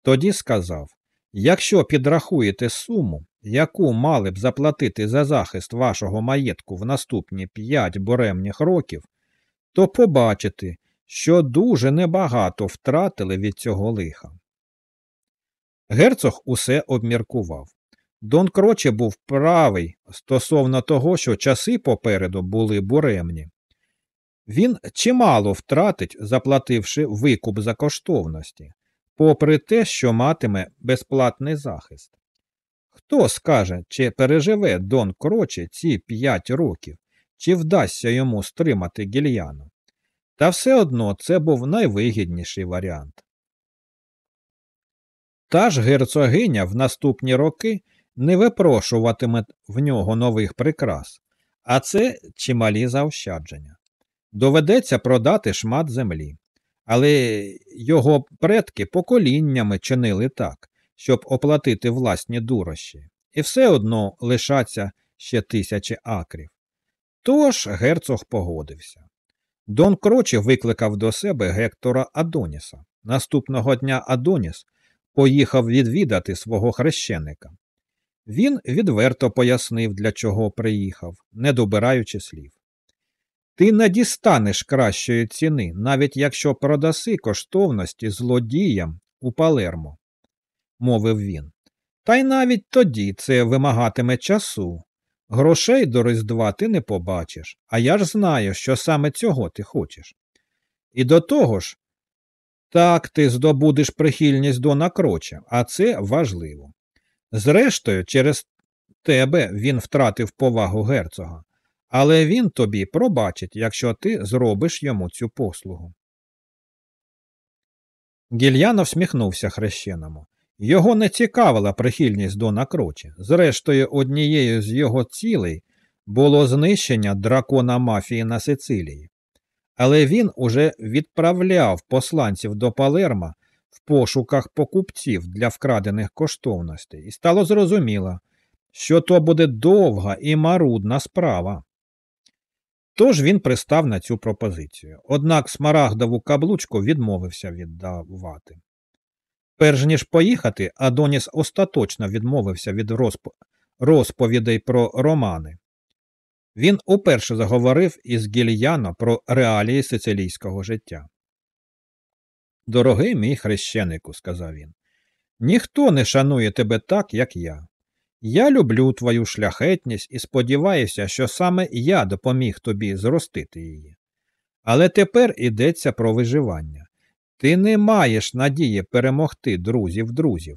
Тоді сказав якщо підрахуєте суму, яку мали б заплатити за захист вашого маєтку в наступні п'ять буремних років, то побачите, що дуже небагато втратили від цього лиха. Герцог усе обміркував. Дон Кроче був правий стосовно того, що часи попереду були буремні. Він чимало втратить, заплативши викуп за коштовності, попри те, що матиме безплатний захист. Хто скаже, чи переживе Дон Кроче ці п'ять років, чи вдасться йому стримати гільяну? Та все одно це був найвигідніший варіант. Та ж герцогиня в наступні роки не випрошуватиме в нього нових прикрас, а це чималі заощадження. Доведеться продати шмат землі. Але його предки поколіннями чинили так, щоб оплатити власні дурощі, і все одно лишаться ще тисячі акрів. Тож герцог погодився. Дон Крочі викликав до себе Гектора Адоніса. Наступного дня Адоніс поїхав відвідати свого хрещеника. Він відверто пояснив, для чого приїхав, не добираючи слів. Ти не дістанеш кращої ціни, навіть якщо продаси коштовності злодіям у Палермо, мовив він. Та й навіть тоді це вимагатиме часу. Грошей до Різдва ти не побачиш, а я ж знаю, що саме цього ти хочеш. І до того ж, так ти здобудеш прихильність до накроча, а це важливо. Зрештою, через тебе він втратив повагу герцога, але він тобі пробачить, якщо ти зробиш йому цю послугу. Гільяно всміхнувся хрещеному. Його не цікавила прихильність до накрочі. Зрештою, однією з його цілей було знищення дракона мафії на Сицилії. Але він уже відправляв посланців до Палерма в пошуках покупців для вкрадених коштовностей, і стало зрозуміло, що то буде довга і марудна справа. Тож він пристав на цю пропозицію, однак смарагдову каблучку відмовився віддавати. Перш ніж поїхати, Адоніс остаточно відмовився від розп... розповідей про романи. Він уперше заговорив із Гільяно про реалії сицилійського життя. Дорогий мій хрещенику, сказав він, ніхто не шанує тебе так, як я. Я люблю твою шляхетність і сподіваюся, що саме я допоміг тобі зростити її. Але тепер йдеться про виживання. Ти не маєш надії перемогти друзів друзів.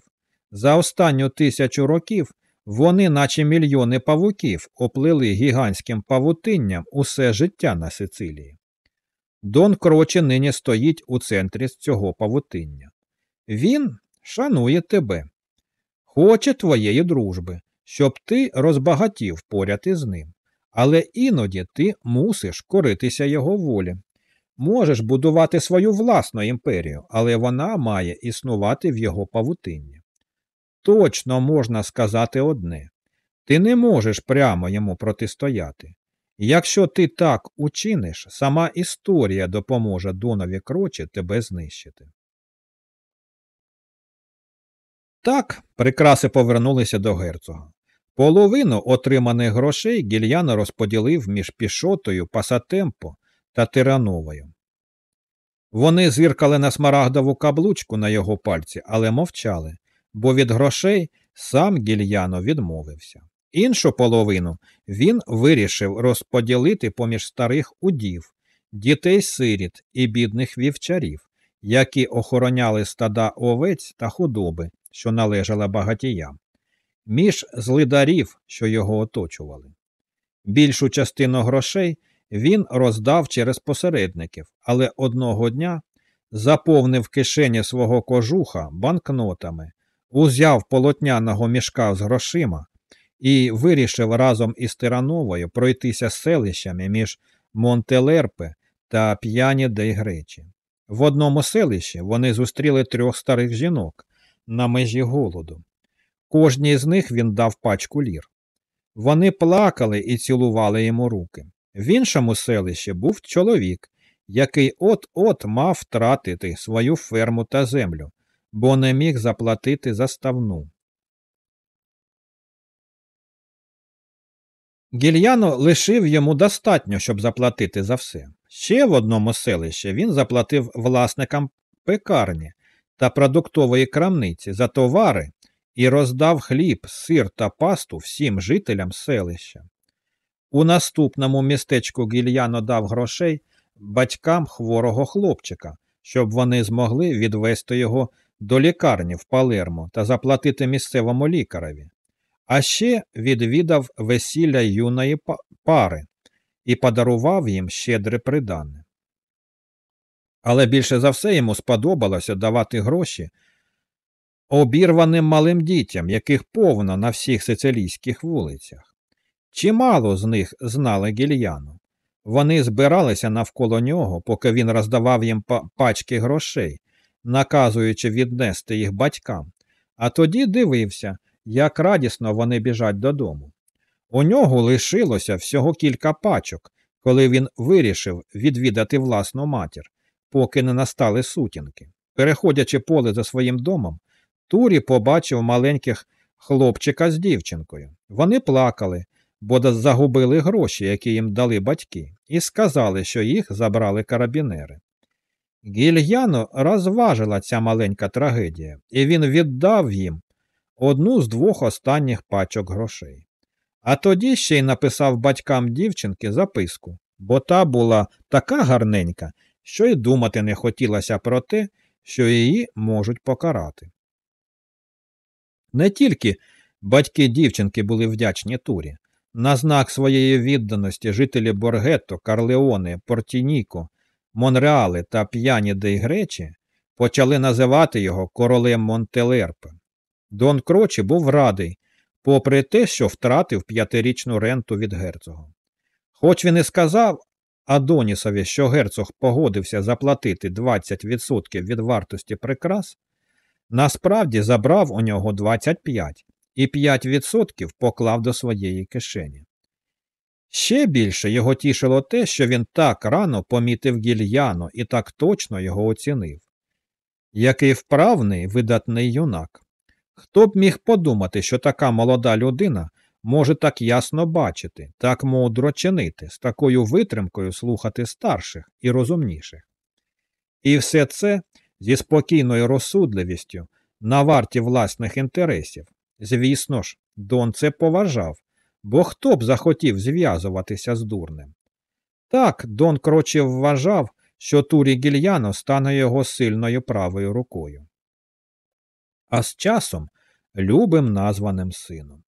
За останню тисячу років вони, наче мільйони павуків, оплили гігантським павутинням усе життя на Сицилії. Дон Кроче нині стоїть у центрі цього павутиння. Він шанує тебе, хоче твоєї дружби, щоб ти розбагатів поряд із ним. Але іноді ти мусиш коритися його волі. Можеш будувати свою власну імперію, але вона має існувати в його павутинні. Точно можна сказати одне ти не можеш прямо йому протистояти. Якщо ти так учиниш, сама історія допоможе Донові крочі тебе знищити. Так, прикраси повернулися до герцога. Половину отриманих грошей гільяно розподілив між пішотою, пасатемпо та тирановою. Вони зиркали на смарагдову каблучку на його пальці, але мовчали, бо від грошей сам гільяно відмовився. Іншу половину він вирішив розподілити поміж старих удів, дітей сиріт і бідних вівчарів, які охороняли стада овець та худоби, що належала багатіям, між злидарів, що його оточували. Більшу частину грошей він роздав через посередників, але одного дня заповнив кишені свого кожуха банкнотами, узяв полотняного мішка з грошима і вирішив разом із Тирановою пройтися селищами між Монтелерпе та П'яні де Гречі. В одному селищі вони зустріли трьох старих жінок на межі голоду. Кожній з них він дав пачку лір. Вони плакали і цілували йому руки. В іншому селищі був чоловік, який от-от мав втратити свою ферму та землю, бо не міг заплатити заставну. Гільяно лишив йому достатньо, щоб заплатити за все. Ще в одному селищі він заплатив власникам пекарні та продуктової крамниці за товари і роздав хліб, сир та пасту всім жителям селища. У наступному містечку Гільяно дав грошей батькам хворого хлопчика, щоб вони змогли відвести його до лікарні в Палермо та заплатити місцевому лікареві а ще відвідав весілля юної пари і подарував їм щедре придане. Але більше за все йому сподобалося давати гроші обірваним малим дітям, яких повно на всіх сицилійських вулицях. Чимало з них знали гільяну. Вони збиралися навколо нього, поки він роздавав їм пачки грошей, наказуючи віднести їх батькам, а тоді дивився, як радісно вони біжать додому. У нього лишилося всього кілька пачок, коли він вирішив відвідати власну матір, поки не настали сутінки. Переходячи поле за своїм домом, Турі побачив маленьких хлопчика з дівчинкою. Вони плакали, бо загубили гроші, які їм дали батьки, і сказали, що їх забрали карабінери. Гільяно розважила ця маленька трагедія, і він віддав їм одну з двох останніх пачок грошей. А тоді ще й написав батькам дівчинки записку, бо та була така гарненька, що й думати не хотілося про те, що її можуть покарати. Не тільки батьки дівчинки були вдячні турі. На знак своєї відданості жителі Боргетто, Карлеоне, Портініко, Монреали та П'яні Дей Гречі почали називати його королем Монтелерпе. Дон Крочі був радий, попри те, що втратив п'ятирічну ренту від герцога. Хоч він і сказав Адонісові, що герцог погодився заплатити 20% від вартості прикрас, насправді забрав у нього 25%, і 5% поклав до своєї кишені. Ще більше його тішило те, що він так рано помітив гільяно і так точно його оцінив. Який вправний видатний юнак. Хто б міг подумати, що така молода людина може так ясно бачити, так мудро чинити, з такою витримкою слухати старших і розумніших. І все це зі спокійною розсудливістю на варті власних інтересів. Звісно ж, Дон це поважав, бо хто б захотів зв'язуватися з дурнем. Так, Дон Крочів вважав, що Турі Гільяно стане його сильною правою рукою. А з часом любим названим сином.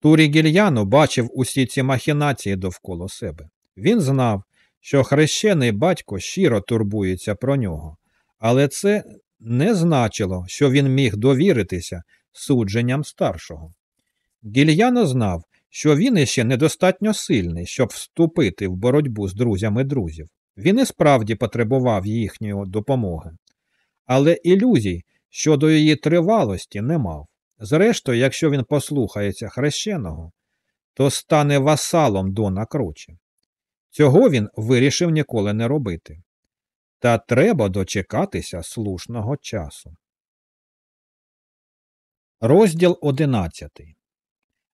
Турі Гільяно бачив усі ці махінації довкола себе. Він знав, що хрещений батько щиро турбується про нього, але це не значило, що він міг довіритися судженням старшого. Гільяно знав, що він іще недостатньо сильний, щоб вступити в боротьбу з друзями друзів. Він і справді потребував їхньої допомоги. Але ілюзій щодо її тривалості не мав. Зрештою, якщо він послухається хрещеного, то стане васалом Дона Круче. Цього він вирішив ніколи не робити. Та треба дочекатися слушного часу. Розділ одинадцятий.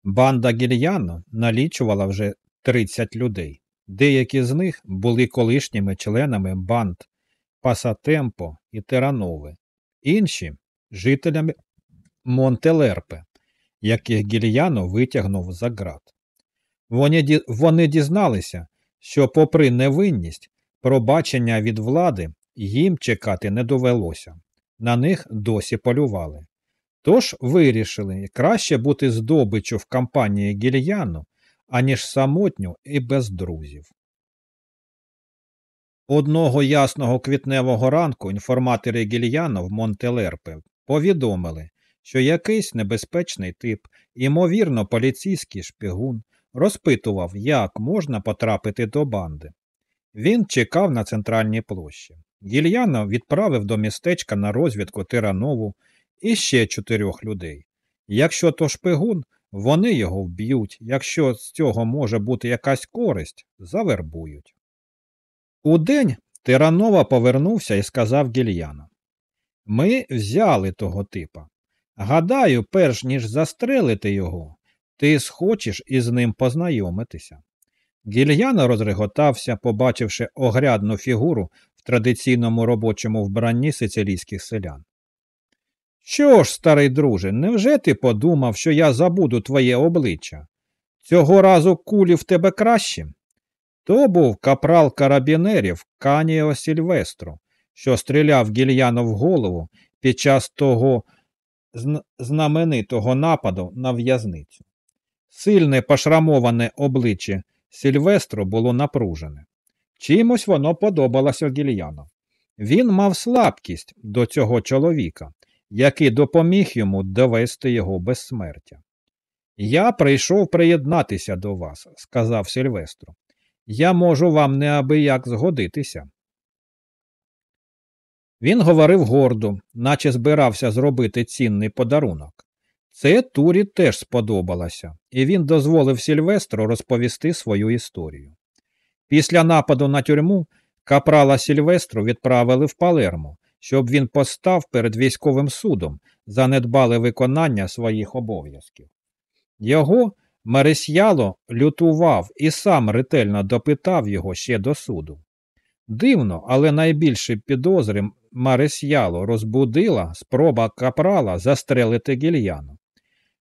Банда Гільяно налічувала вже 30 людей. Деякі з них були колишніми членами банд Пасатемпо і Теранови, інші жителями Монтелерпе, яких Гільяно витягнув за ґрат. Вони, вони дізналися, що, попри невинність, пробачення від влади їм чекати не довелося. На них досі полювали. Тож вирішили краще бути здобичу в кампанії Гільяну, аніж самотню і без друзів. Одного ясного квітневого ранку інформатори Гільяно в Монтелерпе повідомили, що якийсь небезпечний тип, імовірно, поліцейський шпигун, розпитував, як можна потрапити до банди. Він чекав на центральній площі. Гільяно відправив до містечка на розвідку Тиранову і ще чотирьох людей. Якщо то шпигун, вони його вб'ють, якщо з цього може бути якась користь, завербують. Удень Тиранова повернувся і сказав Гільяно Ми взяли того типа. Гадаю, перш ніж застрелити його, ти схочеш із ним познайомитися. Гільяно розреготався, побачивши огрядну фігуру в традиційному робочому вбранні сицилійських селян. Що ж, старий друже, невже ти подумав, що я забуду твоє обличчя? Цього разу кулі в тебе краще? То був капрал карабінерів Каніо Сільвестро, що стріляв гільяно в голову під час того знаменитого нападу на в'язницю. Сильне пошрамоване обличчя Сільвестро було напружене. Чимось воно подобалося гільяно. Він мав слабкість до цього чоловіка, який допоміг йому довести його безсмертя. Я прийшов приєднатися до вас, сказав Сильвестро. Я можу вам неабияк згодитися. Він говорив гордо, наче збирався зробити цінний подарунок. Це Турі теж сподобалося, і він дозволив Сільвестру розповісти свою історію. Після нападу на тюрму капрала Сільвестру відправили в Палермо, щоб він постав перед військовим судом за недбале виконання своїх обов'язків. Його Мересьяло лютував і сам ретельно допитав його ще до суду. Дивно, але найбільше підозри Маресьяло розбудила спроба капрала застрелити гільяну.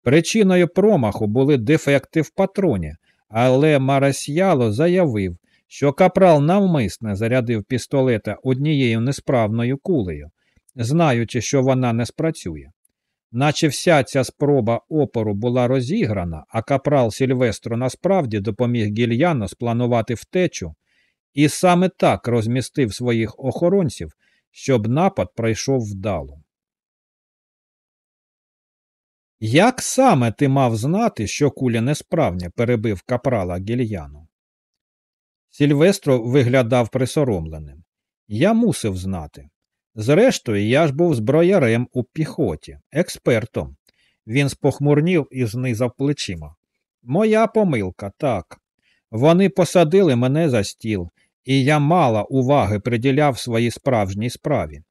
Причиною промаху були дефекти в патроні, але Маресьяло заявив, що капрал навмисне зарядив пістолета однією несправною кулею, знаючи, що вона не спрацює. Наче вся ця спроба опору була розіграна, а капрал Сільвестро насправді допоміг гільяно спланувати втечу і саме так розмістив своїх охоронців, щоб напад пройшов вдало. Як саме ти мав знати, що куля несправня, перебив капрала гільяну? Сільвестро виглядав присоромленим. Я мусив знати. Зрештою, я ж був зброярем у піхоті, експертом. Він спохмурнів і знизав плечима. Моя помилка, так. Вони посадили мене за стіл, і я мало уваги приділяв своїй справжній справі.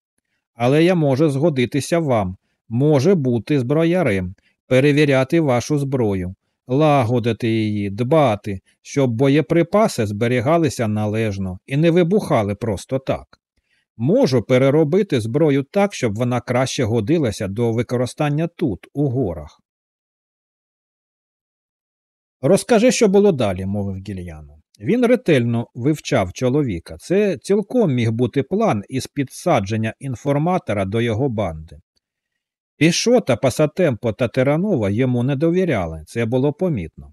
Але я можу згодитися вам, може бути зброярем, перевіряти вашу зброю, лагодити її, дбати, щоб боєприпаси зберігалися належно і не вибухали просто так. Можу переробити зброю так, щоб вона краще годилася до використання тут, у горах. Розкажи, що було далі, мовив гільяно. Він ретельно вивчав чоловіка. Це цілком міг бути план із підсадження інформатора до його банди. Пішота, Пасатемпо та Теранова йому не довіряли, це було помітно.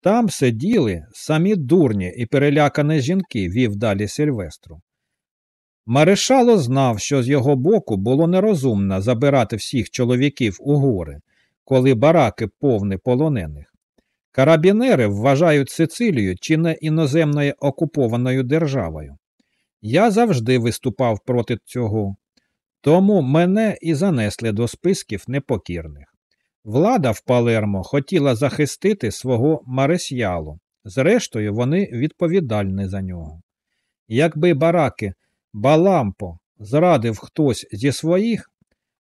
Там сиділи самі дурні і перелякані жінки, вів далі Сильвестру. Маришало знав, що з його боку було нерозумно забирати всіх чоловіків у гори, коли бараки повні полонених. Карабінери вважають Сицилію чи не іноземною окупованою державою. Я завжди виступав проти цього, тому мене і занесли до списків непокірних. Влада в Палермо хотіла захистити свого Маресьялу, зрештою, вони відповідальні за нього. Якби бараки Балампо зрадив хтось зі своїх,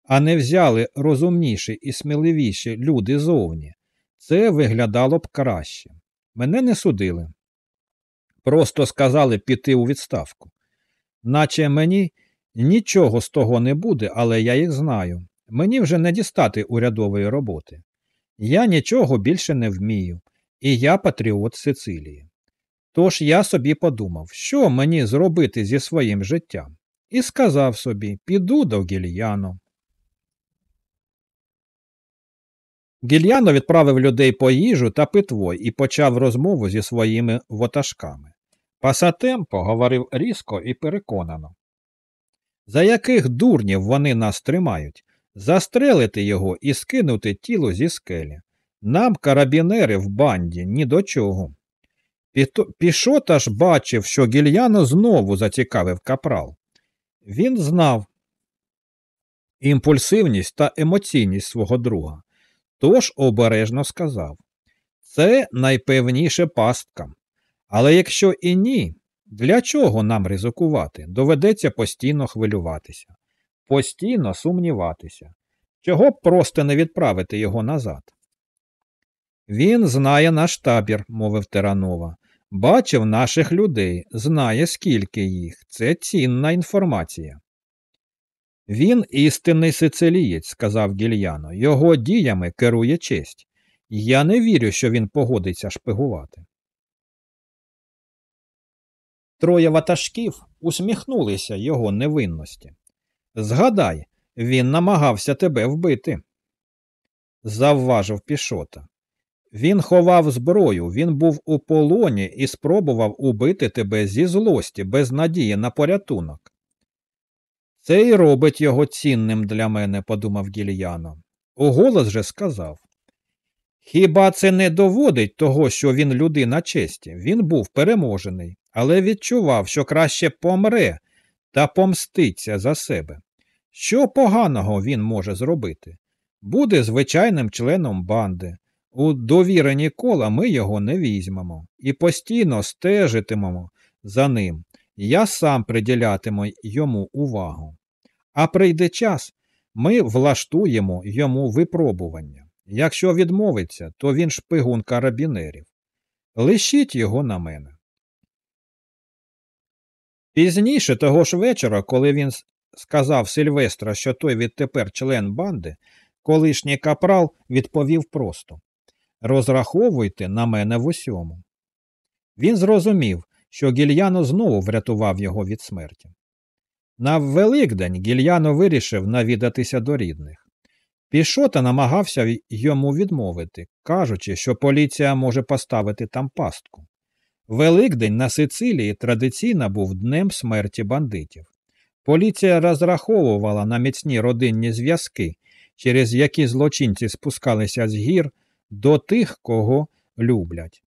а не взяли розумніші і сміливіші люди зовні, це виглядало б краще. Мене не судили. Просто сказали піти у відставку. Наче мені нічого з того не буде, але я їх знаю. Мені вже не дістати урядової роботи. Я нічого більше не вмію, і я патріот Сицилії. Тож я собі подумав, що мені зробити зі своїм життям, і сказав собі піду до Гільяно. Гільяно відправив людей по їжу та питво і почав розмову зі своїми вотажками. Пасатемпо говорив різко і переконано. За яких дурнів вони нас тримають? Застрелити його і скинути тіло зі скелі. Нам, карабінери в банді, ні до чого. Пішота ж бачив, що гільяно знову зацікавив капрал. Він знав імпульсивність та емоційність свого друга, тож обережно сказав це найпевніше пастка. Але якщо і ні, для чого нам ризикувати? Доведеться постійно хвилюватися, постійно сумніватися, чого б просто не відправити його назад. Він знає наш табір, мовив Теранова. Бачив наших людей, знає, скільки їх. Це цінна інформація. Він істинний сицилієць, сказав гільяно, його діями керує честь. Я не вірю, що він погодиться шпигувати. Троє ватажків усміхнулися його невинності. Згадай, він намагався тебе вбити, завважив пішота. Він ховав зброю, він був у полоні і спробував убити тебе зі злості, без надії на порятунок. Це й робить його цінним для мене, подумав Гільяно. Уголос же сказав. Хіба це не доводить того, що він людина честі? Він був переможений, але відчував, що краще помре та помститься за себе. Що поганого він може зробити? Буде звичайним членом банди. У довірені кола ми його не візьмемо і постійно стежитимемо за ним. Я сам приділятиму йому увагу. А прийде час, ми влаштуємо йому випробування. Якщо відмовиться, то він шпигун карабінерів. Лишіть його на мене. Пізніше того ж вечора, коли він сказав Сильвестра, що той відтепер член банди, колишній капрал відповів просто Розраховуйте на мене в усьому. Він зрозумів, що гільяно знову врятував його від смерті. На Великдень гільяно вирішив навідатися до рідних. Пішота намагався йому відмовити, кажучи, що поліція може поставити там пастку. Великдень на Сицилії традиційно був днем смерті бандитів. Поліція розраховувала на міцні родинні зв'язки, через які злочинці спускалися з гір до тих, кого люблять.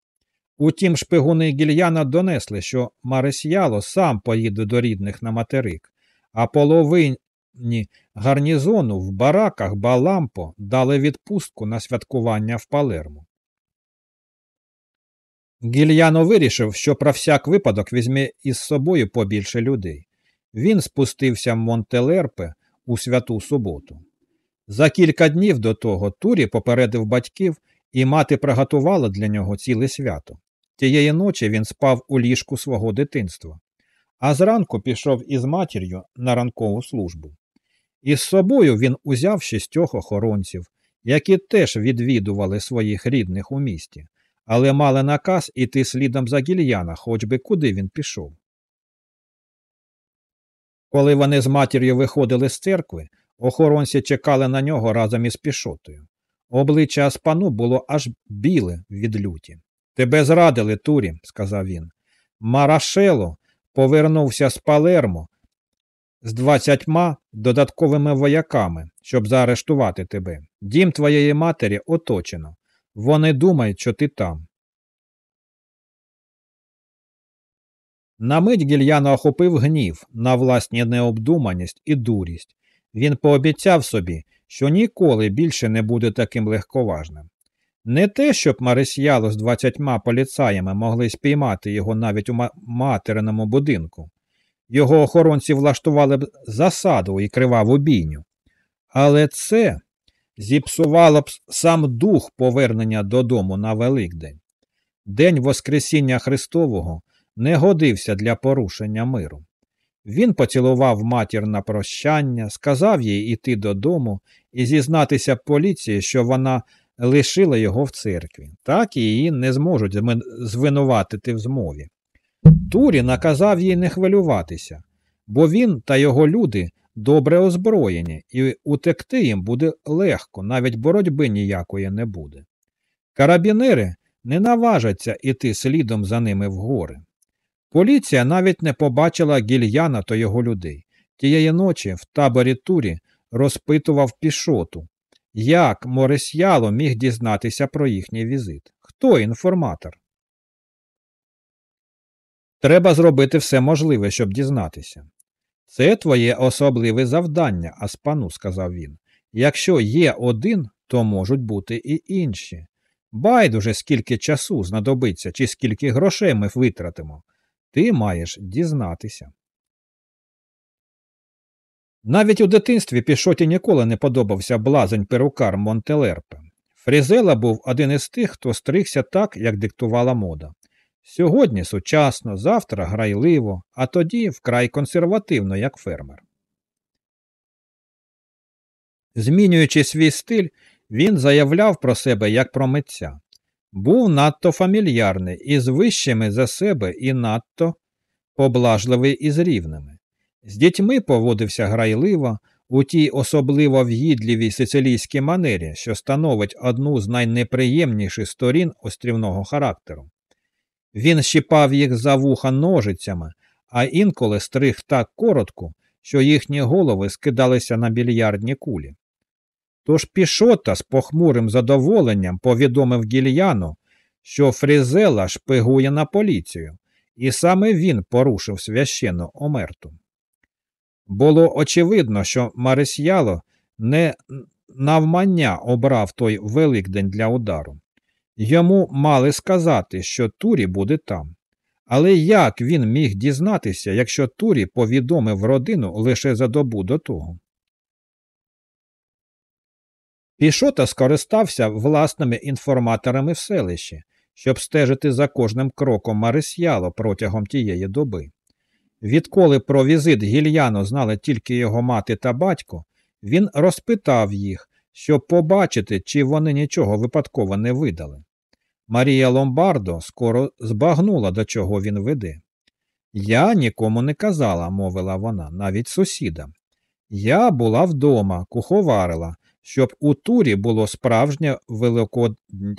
Утім, шпигуни гільяна донесли, що Маресьяло сам поїде до рідних на материк, а половин командуванні гарнізону в бараках Балампо дали відпустку на святкування в Палермо. Гільяно вирішив, що про всяк випадок візьме із собою побільше людей. Він спустився в Монтелерпе у святу суботу. За кілька днів до того Турі попередив батьків, і мати приготувала для нього ціле свято. Тієї ночі він спав у ліжку свого дитинства, а зранку пішов із матір'ю на ранкову службу. Із собою він узяв шістьох охоронців, які теж відвідували своїх рідних у місті, але мали наказ іти слідом за гільяна, хоч би куди він пішов. Коли вони з матір'ю виходили з церкви, охоронці чекали на нього разом із пішотою. Обличчя Аспану було аж біле від люті. Тебе зрадили, Турі, сказав він. Марашело повернувся з Палермо з двадцятьма додатковими вояками, щоб заарештувати тебе. Дім твоєї матері оточено. Вони думають, що ти там. На мить гільяно охопив гнів на власні необдуманість і дурість. Він пообіцяв собі, що ніколи більше не буде таким легковажним. Не те, щоб Марисьяло з двадцятьма поліцаями могли спіймати його навіть у материному будинку. Його охоронці влаштували б засаду і криваву бійню. Але це зіпсувало б сам дух повернення додому на Великдень. День Воскресіння Христового не годився для порушення миру. Він поцілував матір на прощання, сказав їй іти додому і зізнатися поліції, що вона лишила його в церкві. Так її не зможуть звинуватити в змові. Турі наказав їй не хвилюватися, бо він та його люди добре озброєні, і утекти їм буде легко, навіть боротьби ніякої не буде. Карабінери не наважаться іти слідом за ними в гори. Поліція навіть не побачила гільяна та його людей. Тієї ночі в таборі Турі розпитував пішоту, як Морисяло міг дізнатися про їхній візит. Хто інформатор? Треба зробити все можливе, щоб дізнатися. Це твоє особливе завдання, Аспану, сказав він. Якщо є один, то можуть бути і інші. Байдуже, скільки часу знадобиться, чи скільки грошей ми витратимо. Ти маєш дізнатися. Навіть у дитинстві пішоті ніколи не подобався блазень перукар Монтелерпе. Фрізела був один із тих, хто стригся так, як диктувала мода. Сьогодні сучасно, завтра грайливо, а тоді вкрай консервативно, як фермер. Змінюючи свій стиль, він заявляв про себе як про митця. Був надто фамільярний із вищими за себе і надто поблажливий із рівними. З дітьми поводився грайливо у тій особливо в'їдливій сицилійській манері, що становить одну з найнеприємніших сторін острівного характеру. Він щіпав їх за вуха ножицями, а інколи стриг так коротко, що їхні голови скидалися на більярдні кулі. Тож пішота з похмурим задоволенням повідомив гільяну, що Фрізела шпигує на поліцію, і саме він порушив священну омерту. Було очевидно, що Марисьяло не навмання обрав той Великдень для удару. Йому мали сказати, що Турі буде там. Але як він міг дізнатися, якщо Турі повідомив родину лише за добу до того? Пішота скористався власними інформаторами в селищі, щоб стежити за кожним кроком Марисьяло протягом тієї доби. Відколи про візит гільяно знали тільки його мати та батько, він розпитав їх, щоб побачити, чи вони нічого випадково не видали. Марія Ломбардо скоро збагнула, до чого він веде. Я нікому не казала, мовила вона, навіть сусідам. Я була вдома, куховарила, щоб у турі було справжнє великод...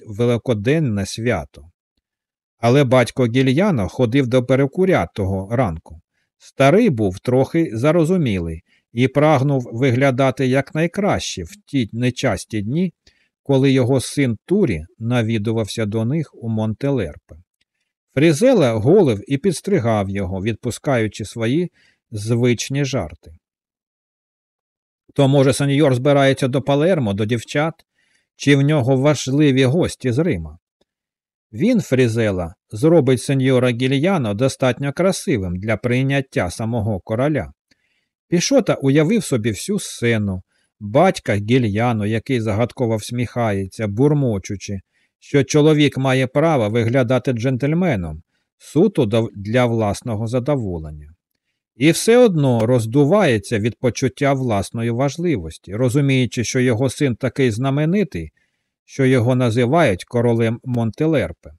великоденне свято. Але батько Гільяно ходив до перекуря того ранку. Старий був трохи зарозумілий і прагнув виглядати якнайкраще в ті нечасті дні, коли його син Турі навідувався до них у Монтелерпе. Фрізела голив і підстригав його, відпускаючи свої звичні жарти. То, може, сеньор збирається до Палермо, до дівчат, чи в нього важливі гості з Рима? Він, Фрізела, зробить сеньора Гільяно достатньо красивим для прийняття самого короля. Пішота уявив собі всю сцену, батька Гільяно, який загадково всміхається, бурмочучи, що чоловік має право виглядати джентльменом, суто для власного задоволення. І все одно роздувається від почуття власної важливості, розуміючи, що його син такий знаменитий, що його називають королем Монтелерпе.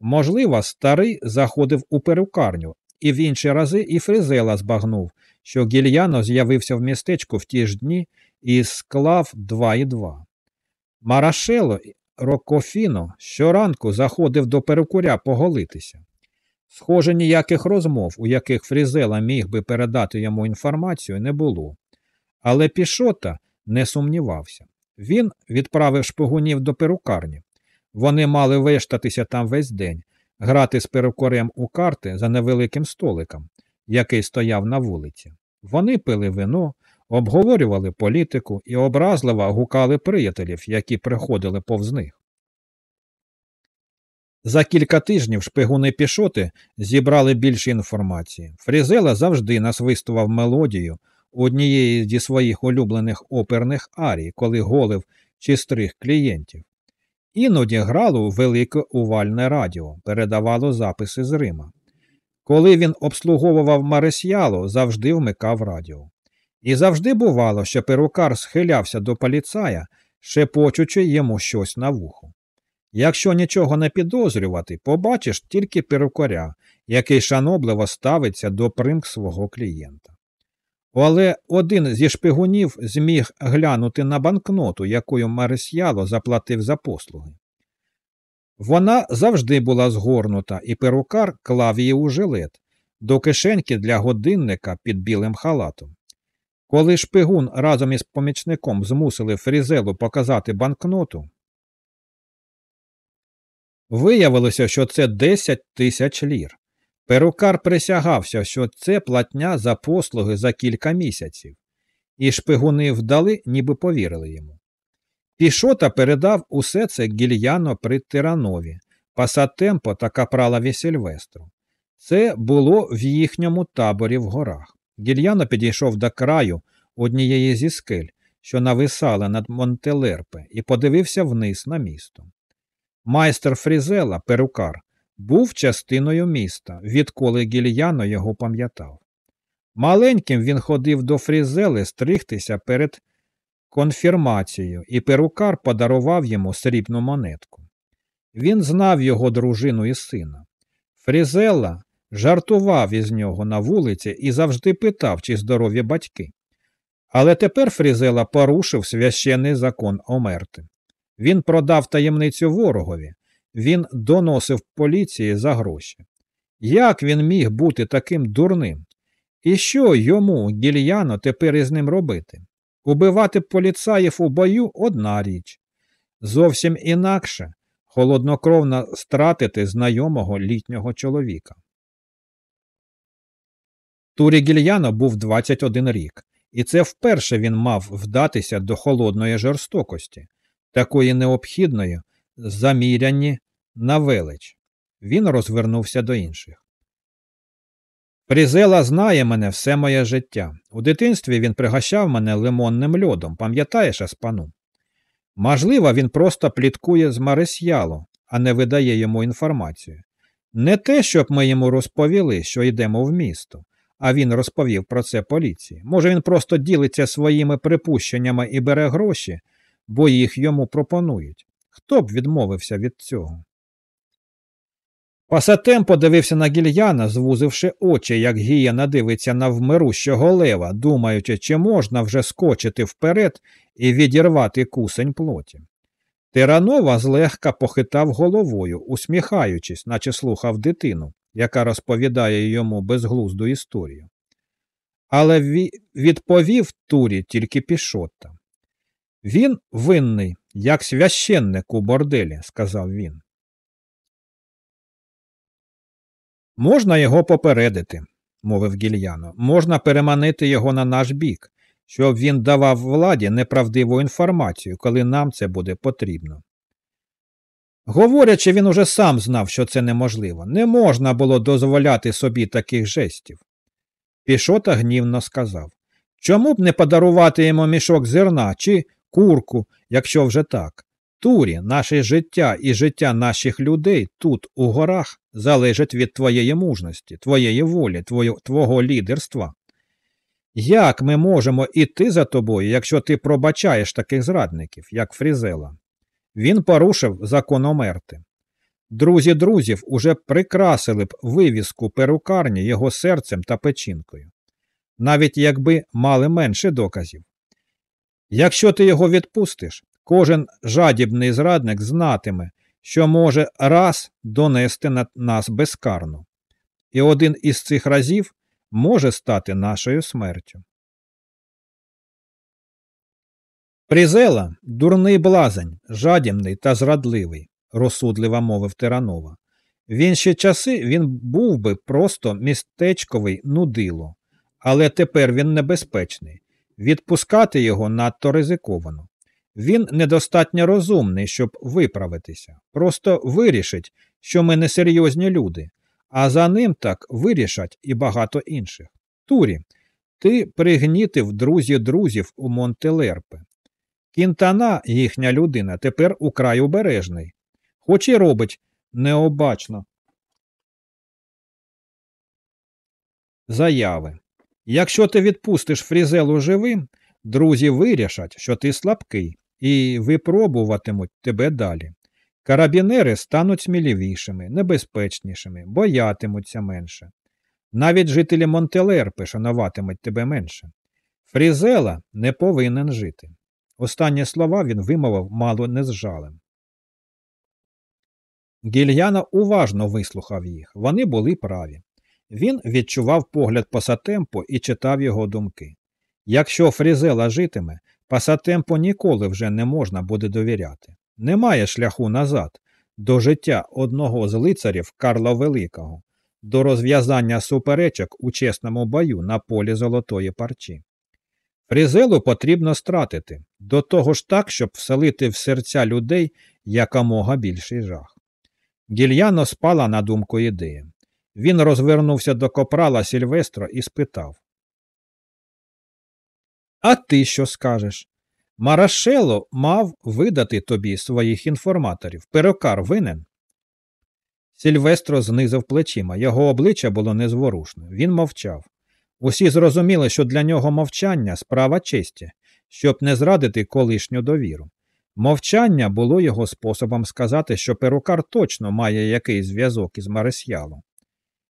Можливо, старий заходив у перукарню, і в інші рази і Фризела збагнув, що гільяно з'явився в містечку в ті ж дні і склав два і два. Марашело Рокофіно щоранку заходив до перукуря поголитися. Схоже, ніяких розмов, у яких Фрізела міг би передати йому інформацію, не було. Але Пішота не сумнівався. Він відправив шпигунів до перукарні. Вони мали виштатися там весь день, грати з перукорем у карти за невеликим столиком, який стояв на вулиці. Вони пили вино, обговорювали політику і образливо гукали приятелів, які приходили повз них. За кілька тижнів шпигуни пішоти зібрали більше інформації. Фрізела завжди насвистував мелодію однієї зі своїх улюблених оперних арій, коли голив чи стриг клієнтів. Іноді грало велике увальне радіо, передавало записи з Рима. Коли він обслуговував Маресьяло, завжди вмикав радіо. І завжди бувало, що перукар схилявся до поліцая, шепочучи йому щось на вухо. Якщо нічого не підозрювати, побачиш тільки перукаря, який шанобливо ставиться до примк свого клієнта. Але один зі шпигунів зміг глянути на банкноту, якою Марисьяло заплатив за послуги. Вона завжди була згорнута, і перукар клав її у жилет, до кишеньки для годинника під білим халатом. Коли шпигун разом із помічником змусили Фрізелу показати банкноту, виявилося, що це 10 тисяч лір. Перукар присягався, що це платня за послуги за кілька місяців, і шпигуни вдали, ніби повірили йому. Пішота передав усе це гільяно при Тиранові, Пасатемпо та капралові Сільвестру. Це було в їхньому таборі в горах. Гільяно підійшов до краю однієї зі скель, що нависали над Монтелерпе, і подивився вниз на місто. Майстер Фрізела, перукар, був частиною міста, відколи гільяно його пам'ятав. Маленьким він ходив до Фрізели стригтися перед конфірмацією, і перукар подарував йому срібну монетку. Він знав його дружину і сина. Фрізела жартував із нього на вулиці і завжди питав, чи здорові батьки. Але тепер Фрізела порушив священний закон Омерти. Він продав таємницю ворогові, він доносив поліції за гроші. Як він міг бути таким дурним? І що йому, гільяно, тепер із ним робити? Убивати поліцаїв у бою одна річ. Зовсім інакше холоднокровно стратити знайомого літнього чоловіка. Турі Гільяно був 21 рік, і це вперше він мав вдатися до холодної жорстокості, такої необхідної, замірянні на велич. Він розвернувся до інших. Прізела знає мене все моє життя. У дитинстві він пригощав мене лимонним льодом, пам'ятаєш, Аспану? Можливо, він просто пліткує з Марисьяло, а не видає йому інформацію. Не те, щоб ми йому розповіли, що йдемо в місто, а він розповів про це поліції. Може, він просто ділиться своїми припущеннями і бере гроші, бо їх йому пропонують. Хто б відмовився від цього? Пасатем подивився на гільяна, звузивши очі, як гієна дивиться на вмирущого лева, думаючи, чи можна вже скочити вперед і відірвати кусень плоті. Тиранова злегка похитав головою, усміхаючись, наче слухав дитину, яка розповідає йому безглузду історію. Але відповів Турі тільки пішота. Він винний, як священник у борделі, сказав він. Можна його попередити, мовив гільяно, можна переманити його на наш бік, щоб він давав владі неправдиву інформацію, коли нам це буде потрібно. Говорячи, він уже сам знав, що це неможливо. Не можна було дозволяти собі таких жестів. Пішота гнівно сказав Чому б не подарувати йому мішок зерна чи курку, якщо вже так? Турі, наше життя і життя наших людей тут, у горах, залежать від твоєї мужності, твоєї волі, твого, твого лідерства. Як ми можемо іти за тобою, якщо ти пробачаєш таких зрадників, як Фрізела? Він порушив закон омерти. Друзі друзів уже прикрасили б вивіску перукарні його серцем та печінкою, навіть якби мали менше доказів. Якщо ти його відпустиш, кожен жадібний зрадник знатиме, що може раз донести на нас безкарно, і один із цих разів може стати нашою смертю. Призела дурний блазень, жадібний та зрадливий, розсудливо мовив Тиранова. В інші часи він був би просто містечковий нудило, але тепер він небезпечний. Відпускати його надто ризиковано. Він недостатньо розумний, щоб виправитися. Просто вирішить, що ми несерйозні люди, а за ним так вирішать і багато інших. Турі, ти пригнітив друзі друзів у Монтелерпе. Кінтана, їхня людина, тепер украй обережний, хоч і робить необачно. Заяви. Якщо ти відпустиш фрізелу живим, друзі вирішать, що ти слабкий, і випробуватимуть тебе далі. Карабінери стануть сміливішими, небезпечнішими, боятимуться менше. Навіть жителі Монтелерпи шануватимуть тебе менше. Фрізела не повинен жити. Останні слова він вимовив мало не з жалем. Гільяна уважно вислухав їх. Вони були праві. Він відчував погляд Пасатемпо і читав його думки. Якщо Фрізела житиме, Пасатемпо ніколи вже не можна буде довіряти. Немає шляху назад, до життя одного з лицарів Карла Великого, до розв'язання суперечок у чесному бою на полі золотої парчі. Фрізелу потрібно стратити, до того ж так, щоб вселити в серця людей якомога більший жах. Гільяно спала на думку ідеї. Він розвернувся до копрала Сільвестро і спитав. А ти що скажеш? Марашело мав видати тобі своїх інформаторів. Перокар винен. Сільвестро знизив плечима. Його обличчя було незворушне. Він мовчав. Усі зрозуміли, що для нього мовчання справа честі, щоб не зрадити колишню довіру. Мовчання було його способом сказати, що перукар точно має якийсь зв'язок із Маресьялом.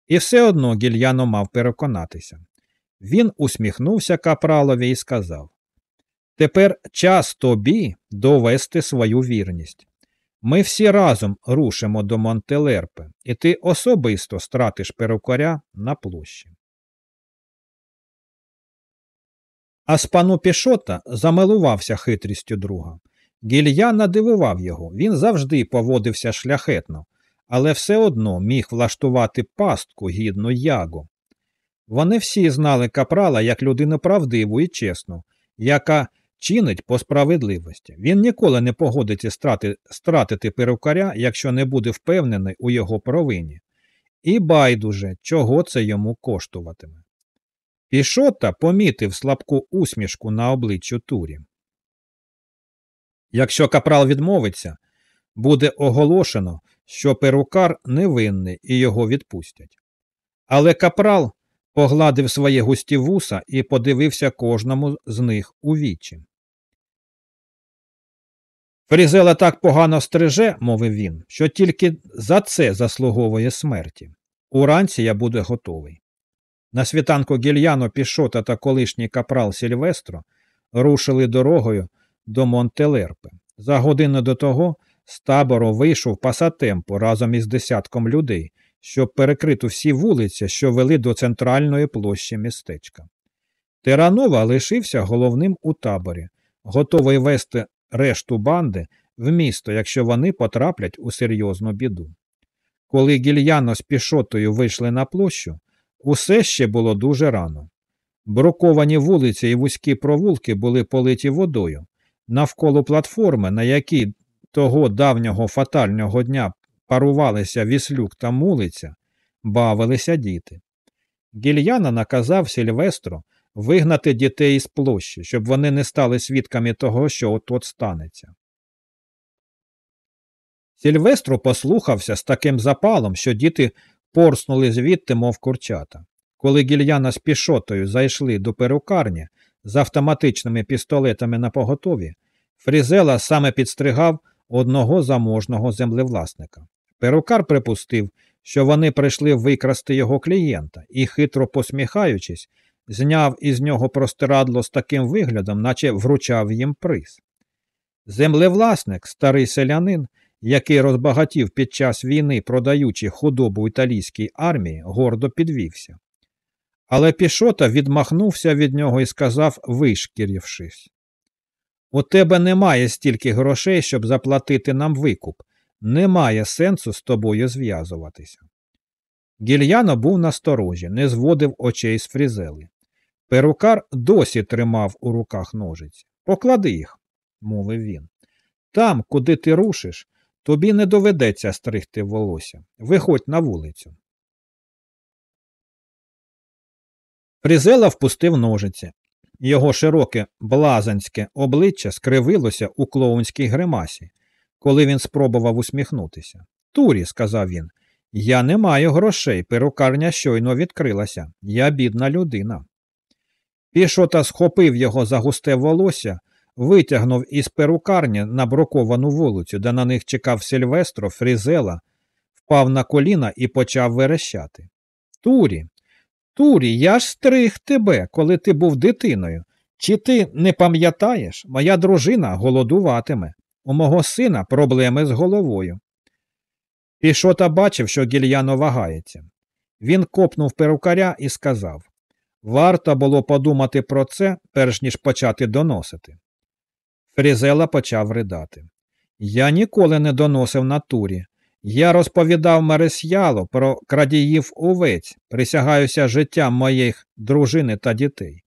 І все одно гільяно мав переконатися. Він усміхнувся капралові і сказав Тепер час тобі довести свою вірність. Ми всі разом рушимо до Монтелерпе, і ти особисто стратиш перукаря на площі. А спану Пішота замилувався хитрістю друга. Гілья надивував його, він завжди поводився шляхетно, але все одно міг влаштувати пастку гідну ягу. Вони всі знали капрала як людину правдиву і чесну, яка чинить по справедливості. Він ніколи не погодиться страти, стратити перукаря, якщо не буде впевнений у його провині. І байдуже, чого це йому коштуватиме. Пішота помітив слабку усмішку на обличчю Турі. Якщо капрал відмовиться, буде оголошено, що перукар невинний і його відпустять. Але капрал погладив своє густі вуса і подивився кожному з них у вічі. Фрізела так погано стриже, мовив він, що тільки за це заслуговує смерті. Уранці я буду готовий. На світанку гільяно Пішота та колишній капрал Сільвестро рушили дорогою до Монтелерпи. За годину до того з табору вийшов пасатемпо разом із десятком людей, щоб перекрити всі вулиці, що вели до центральної площі містечка. Тиранова лишився головним у таборі, готовий вести решту банди в місто, якщо вони потраплять у серйозну біду. Коли гільяно з пішотою вийшли на площу, усе ще було дуже рано. Бруковані вулиці і вузькі провулки були политі водою. Навколо платформи, на якій того давнього фатального дня парувалися віслюк та мулиця, бавилися діти. Гільяна наказав Сільвестру вигнати дітей із площі, щоб вони не стали свідками того, що от от станеться. Сільвестру послухався з таким запалом, що діти порснули звідти, мов курчата. Коли гільяна з пішотою зайшли до перукарні з автоматичними пістолетами на поготові, Фрізела саме підстригав одного заможного землевласника. Перукар припустив, що вони прийшли викрасти його клієнта і, хитро посміхаючись, зняв із нього простирадло з таким виглядом, наче вручав їм приз. Землевласник, старий селянин, який розбагатів під час війни, продаючи худобу італійській армії, гордо підвівся. Але Пішота відмахнувся від нього і сказав, вишкірившись. У тебе немає стільки грошей, щоб заплатити нам викуп. Немає сенсу з тобою зв'язуватися. Гільяно був насторожі, не зводив очей з фрізели. Перукар досі тримав у руках ножиці. Поклади їх, мовив він. Там, куди ти рушиш, тобі не доведеться стригти волосся. Виходь на вулицю. Фрізела впустив ножиці. Його широке блазанське обличчя скривилося у клоунській гримасі, коли він спробував усміхнутися. Турі, сказав він, я не маю грошей, перукарня щойно відкрилася. Я бідна людина. Пішота схопив його за густе волосся, витягнув із перукарні на броковану вулицю, де на них чекав Сильвестро, Фрізела, впав на коліна і почав верещати. Турі, Турі, я ж стриг тебе, коли ти був дитиною. Чи ти не пам'ятаєш, моя дружина голодуватиме. У мого сина проблеми з головою. Пішота бачив, що гільяно вагається. Він копнув перукаря і сказав Варто було подумати про це, перш ніж почати доносити. Фрізела почав ридати. Я ніколи не доносив на турі. Я розповідав Мересьялу про крадіїв овець, присягаюся життям моїх дружини та дітей.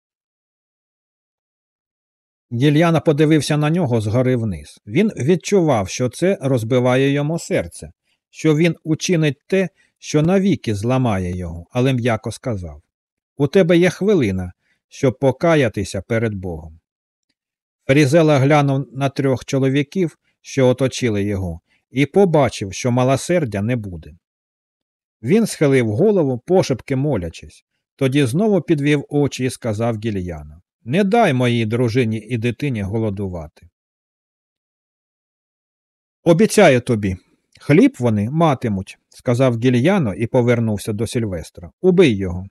Гільяна подивився на нього згори вниз. Він відчував, що це розбиває йому серце, що він учинить те, що навіки зламає його, але м'яко сказав У тебе є хвилина, щоб покаятися перед Богом. Фрізела глянув на трьох чоловіків, що оточили його, і побачив, що малосердя не буде. Він схилив голову, пошепки молячись, тоді знову підвів очі і сказав гільяну Не дай моїй дружині і дитині голодувати. Обіцяю тобі, хліб вони матимуть, сказав гільяно і повернувся до Сільвестра. Убий його.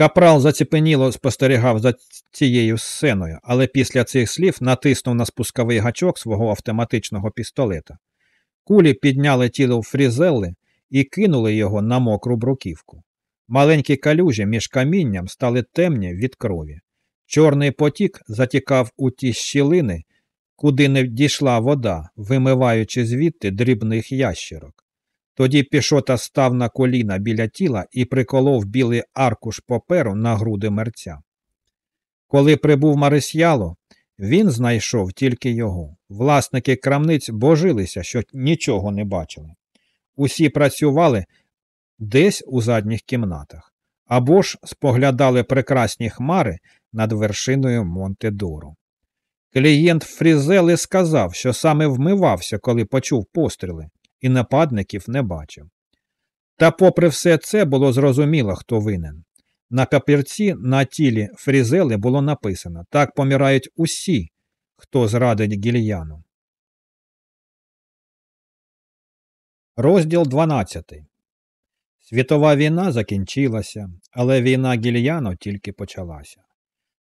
Капрал заціпеніло спостерігав за цією сценою, але після цих слів натиснув на спусковий гачок свого автоматичного пістолета. Кулі підняли тіло фрізелли і кинули його на мокру бруківку. Маленькі калюжі між камінням стали темні від крові. Чорний потік затікав у ті щілини, куди не дійшла вода, вимиваючи звідти дрібних ящерок. Тоді Пішота став на коліна біля тіла і приколов білий аркуш паперу на груди мерця. Коли прибув Марисьяло, він знайшов тільки його. Власники крамниць божилися, що нічого не бачили. Усі працювали десь у задніх кімнатах або ж споглядали прекрасні хмари над вершиною Монте-Дору. Клієнт Фрізели сказав, що саме вмивався, коли почув постріли і нападників не бачив. Та, попри все це, було зрозуміло, хто винен. На папірці на тілі фрізели було написано так помирають усі, хто зрадить гільяну. Розділ 12. Світова війна закінчилася, але війна гільяно тільки почалася.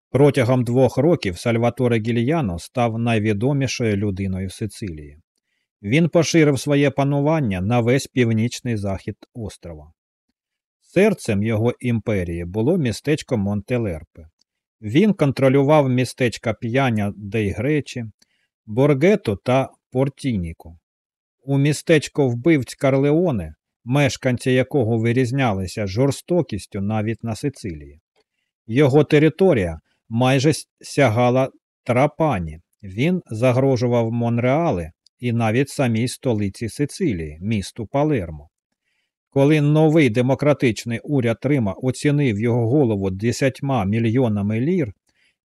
Протягом двох років Сальваторе Гільяно став найвідомішою людиною Сицилії. Він поширив своє панування на весь північний захід острова. Серцем його імперії було містечко Монтелерпе. Він контролював містечка П'яня Дейгречі, Боргету та Портініку. У містечко вбивць Карлеоне мешканці якого вирізнялися жорстокістю навіть на Сицилії. Його територія майже сягала Трапані, він загрожував Монреале і навіть самій столиці Сицилії, місту Палермо. Коли новий демократичний уряд Рима оцінив його голову десятьма мільйонами лір,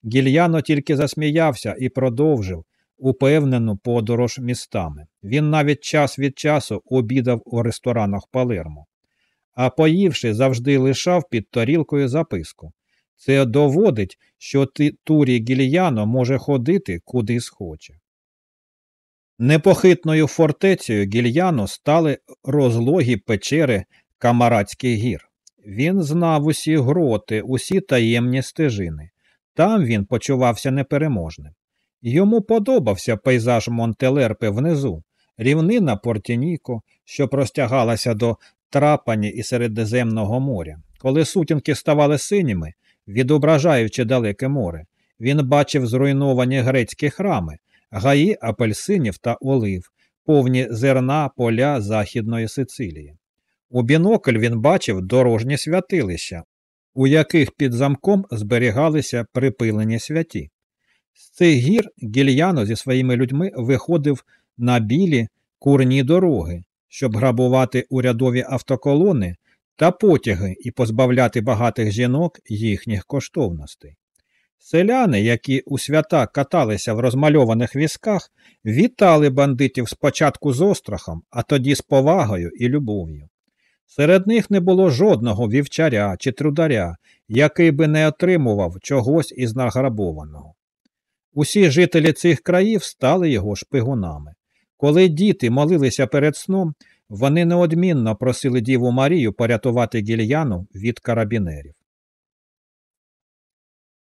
Гільяно тільки засміявся і продовжив упевнену подорож містами. Він навіть час від часу обідав у ресторанах Палермо, а поївши, завжди лишав під тарілкою записку. Це доводить, що Турі Гільяно може ходити куди схоче. Непохитною фортецею гільяно стали розлогі печери Камарадських гір. Він знав усі гроти, усі таємні стежини. Там він почувався непереможним. Йому подобався пейзаж Монтелерпи внизу, рівнина Портініко, що простягалася до трапані і Середземного моря. Коли сутінки ставали синіми, відображаючи далеке море, він бачив зруйновані грецькі храми, гаї апельсинів та олив, повні зерна поля Західної Сицилії. У бінокль він бачив дорожні святилища, у яких під замком зберігалися припилені святі. З цих гір гільяно зі своїми людьми виходив на білі курні дороги, щоб грабувати урядові автоколони та потяги і позбавляти багатих жінок їхніх коштовностей. Селяни, які у свята каталися в розмальованих візках, вітали бандитів спочатку з острахом, а тоді з повагою і любов'ю. Серед них не було жодного вівчаря чи трударя, який би не отримував чогось із награбованого. Усі жителі цих країв стали його шпигунами. Коли діти молилися перед сном, вони неодмінно просили Діву Марію порятувати гільяну від карабінерів.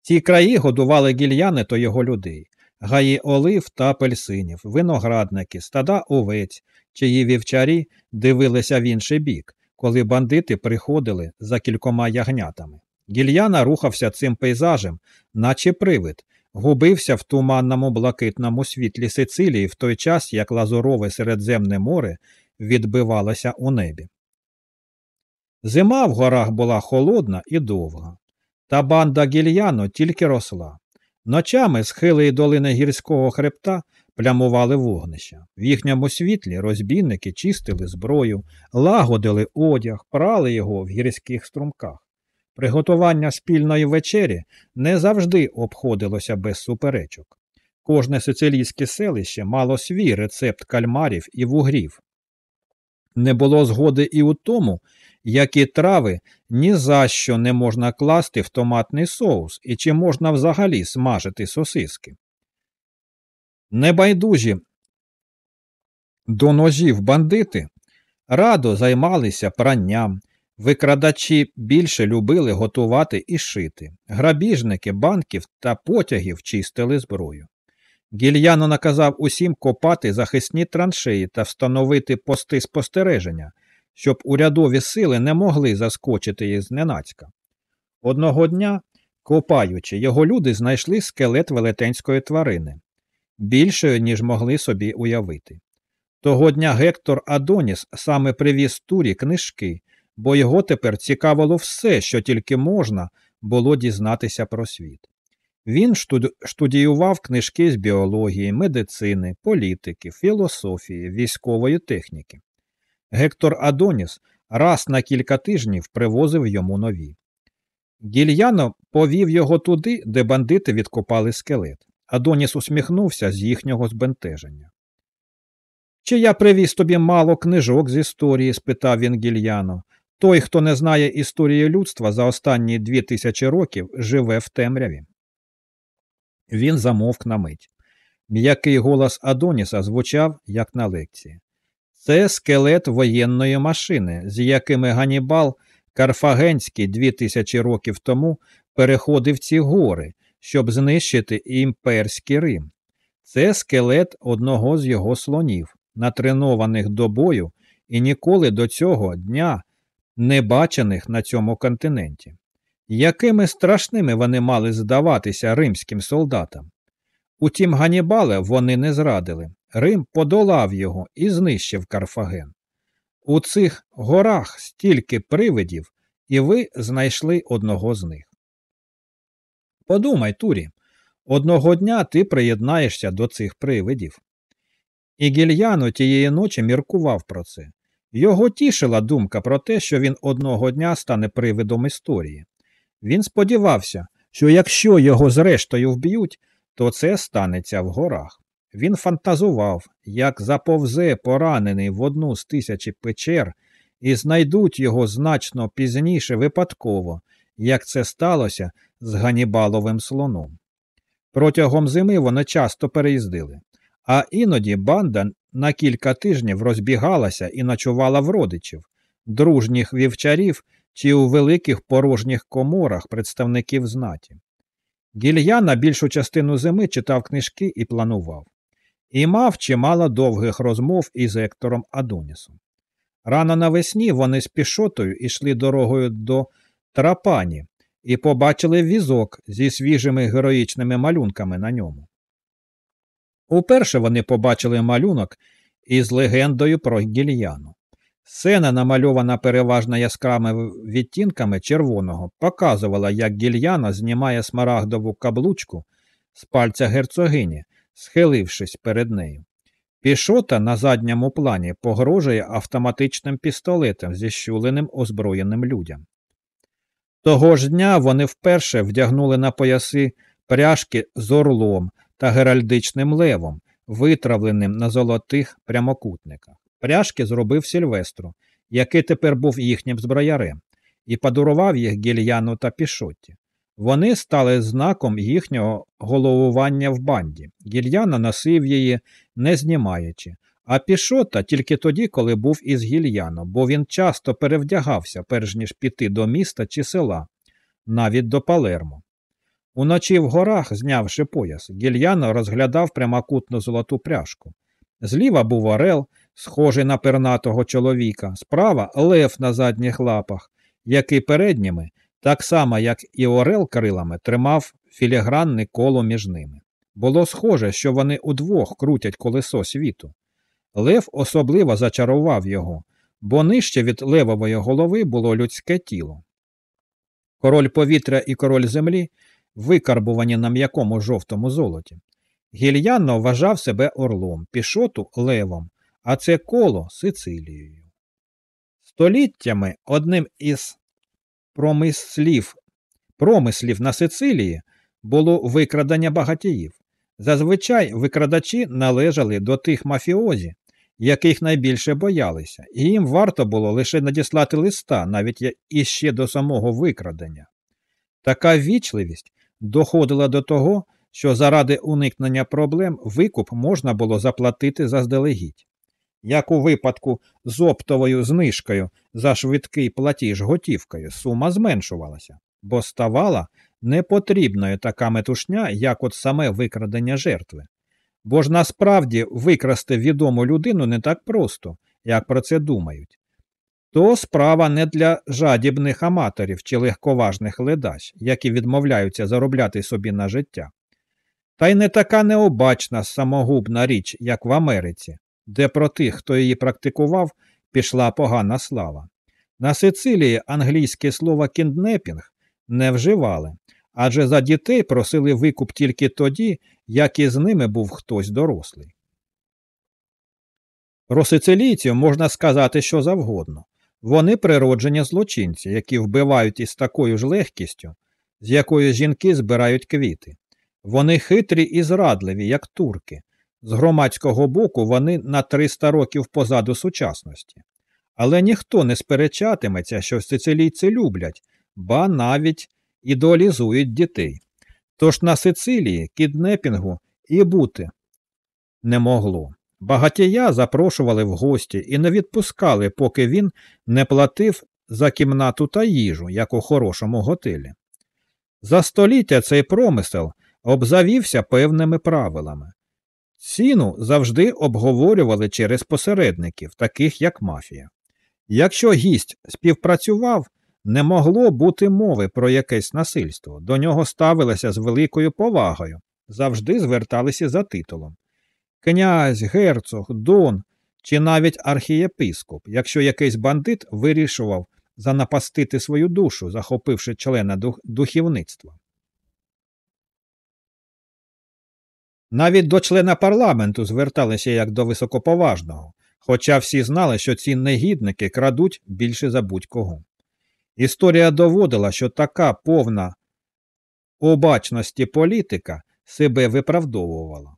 Ці краї годували гільяни то його людей, гаї олив та апельсинів, виноградники, стада овець, чиї вівчарі дивилися в інший бік, коли бандити приходили за кількома ягнятами. Гільяна рухався цим пейзажем, наче привид, губився в туманному блакитному світлі Сицилії в той час, як лазурове Середземне море відбивалося у небі. Зима в горах була холодна і довга. Та банда гільяно тільки росла. Ночами схили і долини гірського хребта плямували вогнища. В їхньому світлі розбійники чистили зброю, лагодили одяг, прали його в гірських струмках. Приготування спільної вечері не завжди обходилося без суперечок. Кожне сицилійське селище мало свій рецепт кальмарів і вугрів. Не було згоди і у тому, які трави ні за що не можна класти в томатний соус і чи можна взагалі смажити сосиски. Небайдужі до ножів бандити радо займалися пранням, викрадачі більше любили готувати і шити, грабіжники банків та потягів чистили зброю. Гільяно наказав усім копати захисні траншеї та встановити пости спостереження, щоб урядові сили не могли заскочити їх зненацька. Одного дня, копаючи, його люди знайшли скелет велетенської тварини, більшою, ніж могли собі уявити. Того дня Гектор Адоніс саме привіз турі книжки, бо його тепер цікавило все, що тільки можна було дізнатися про світ. Він штудіював книжки з біології, медицини, політики, філософії, військової техніки. Гектор Адоніс раз на кілька тижнів привозив йому нові. Гільяно повів його туди, де бандити відкопали скелет. Адоніс усміхнувся з їхнього збентеження. Чи я привіз тобі мало книжок з історії? спитав він гільяно. Той, хто не знає історії людства за останні дві тисячі років, живе в темряві. Він замовк на мить. М'який голос Адоніса звучав, як на лекції. Це скелет воєнної машини, з якими Ганібал Карфагенський дві тисячі років тому переходив ці гори, щоб знищити імперський Рим. Це скелет одного з його слонів, натренованих до бою і ніколи до цього дня не бачених на цьому континенті. Якими страшними вони мали здаватися римським солдатам? Утім, Ганібале вони не зрадили. Рим подолав його і знищив Карфаген. У цих горах стільки привидів, і ви знайшли одного з них. Подумай, Турі, одного дня ти приєднаєшся до цих привидів. І гільяно тієї ночі міркував про це. Його тішила думка про те, що він одного дня стане привидом історії. Він сподівався, що якщо його зрештою вб'ють, то це станеться в горах. Він фантазував, як заповзе поранений в одну з тисячі печер, і знайдуть його значно пізніше випадково, як це сталося з Ганібаловим слоном. Протягом зими вони часто переїздили, а іноді банда на кілька тижнів розбігалася і ночувала в родичів, дружніх вівчарів чи у великих порожніх коморах представників знаті. Гільяна більшу частину зими читав книжки і планував, і мав чимало довгих розмов із Ектором Адонісом. Рано навесні вони з пішотою йшли дорогою до Трапані і побачили візок зі свіжими героїчними малюнками на ньому. Уперше вони побачили малюнок із легендою про гільяну. Сцена, намальована переважно яскравими відтінками червоного, показувала, як гільяна знімає смарагдову каблучку з пальця герцогині, схилившись перед нею. Пішота на задньому плані погрожує автоматичним пістолетом зі щуленим озброєним людям. Того ж дня вони вперше вдягнули на пояси пряжки з орлом та геральдичним левом, витравленим на золотих прямокутниках. Пряжки зробив Сільвестру, який тепер був їхнім зброярем, і подарував їх гільяну та пішоті. Вони стали знаком їхнього головування в банді. Гільяна носив її, не знімаючи, а пішота тільки тоді, коли був із гільяно, бо він часто перевдягався, перш ніж піти до міста чи села, навіть до Палермо. Уночі в горах, знявши пояс, гільяно розглядав прямокутну золоту пряжку. Зліва був орел, схожий на пернатого чоловіка, справа лев на задніх лапах, який передніми, так само, як і орел крилами, тримав філігранне коло між ними. Було схоже, що вони удвох крутять колесо світу. Лев особливо зачарував його, бо нижче від левової голови було людське тіло. Король повітря і король землі викарбувані на м'якому жовтому золоті. Гільянно вважав себе орлом, пішоту левом, а це коло Сицилією. Століттями одним із промислів, промислів на Сицилії було викрадення багатіїв. Зазвичай викрадачі належали до тих мафіозі, яких найбільше боялися, і їм варто було лише надіслати листа навіть іще до самого викрадення. Така вічливість доходила до того, що заради уникнення проблем викуп можна було заплатити заздалегідь. Як у випадку з оптовою знижкою за швидкий платіж готівкою, сума зменшувалася, бо ставала непотрібною така метушня, як от саме викрадення жертви. Бо ж насправді викрасти відому людину не так просто, як про це думають. То справа не для жадібних аматорів чи легковажних ледач, які відмовляються заробляти собі на життя. Та й не така необачна самогубна річ, як в Америці, де про тих, хто її практикував, пішла погана слава. На Сицилії англійське слово кінднепінг не вживали, адже за дітей просили викуп тільки тоді, як із ними був хтось дорослий. Про сицилійців можна сказати що завгодно. Вони природжені злочинці, які вбивають із такою ж легкістю, з якою жінки збирають квіти. Вони хитрі і зрадливі, як турки. З громадського боку вони на 300 років позаду сучасності. Але ніхто не сперечатиметься, що сицилійці люблять, ба навіть ідеалізують дітей. Тож на Сицилії кіднепінгу і бути не могло. Багатія запрошували в гості і не відпускали, поки він не платив за кімнату та їжу, як у хорошому готелі. За століття цей промисел обзавівся певними правилами. Ціну завжди обговорювали через посередників, таких як мафія. Якщо гість співпрацював, не могло бути мови про якесь насильство, до нього ставилися з великою повагою, завжди зверталися за титулом. Князь, герцог, дон чи навіть архієпископ, якщо якийсь бандит вирішував занапастити свою душу, захопивши члена дух... духівництва. Навіть до члена парламенту зверталися як до високоповажного, хоча всі знали, що ці негідники крадуть більше за будь-кого. Історія доводила, що така повна обачності політика себе виправдовувала.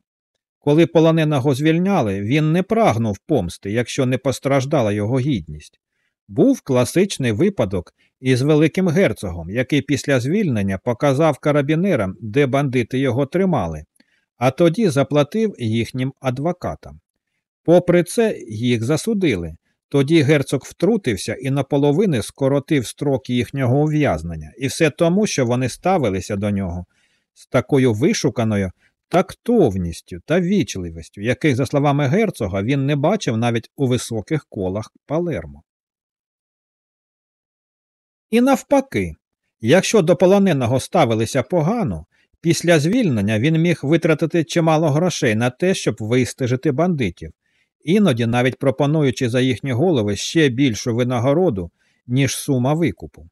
Коли полоненого звільняли, він не прагнув помсти, якщо не постраждала його гідність. Був класичний випадок із великим герцогом, який після звільнення показав карабінерам, де бандити його тримали, а тоді заплатив їхнім адвокатам. Попри це, їх засудили. Тоді герцог втрутився і наполовини скоротив строк їхнього ув'язнення, і все тому, що вони ставилися до нього з такою вишуканою тактовністю та вічливістю, яких, за словами герцога, він не бачив навіть у високих колах Палермо. І навпаки, якщо до полоненого ставилися погано, після звільнення він міг витратити чимало грошей на те, щоб вистежити бандитів, іноді навіть пропонуючи за їхні голови ще більшу винагороду, ніж сума викупу.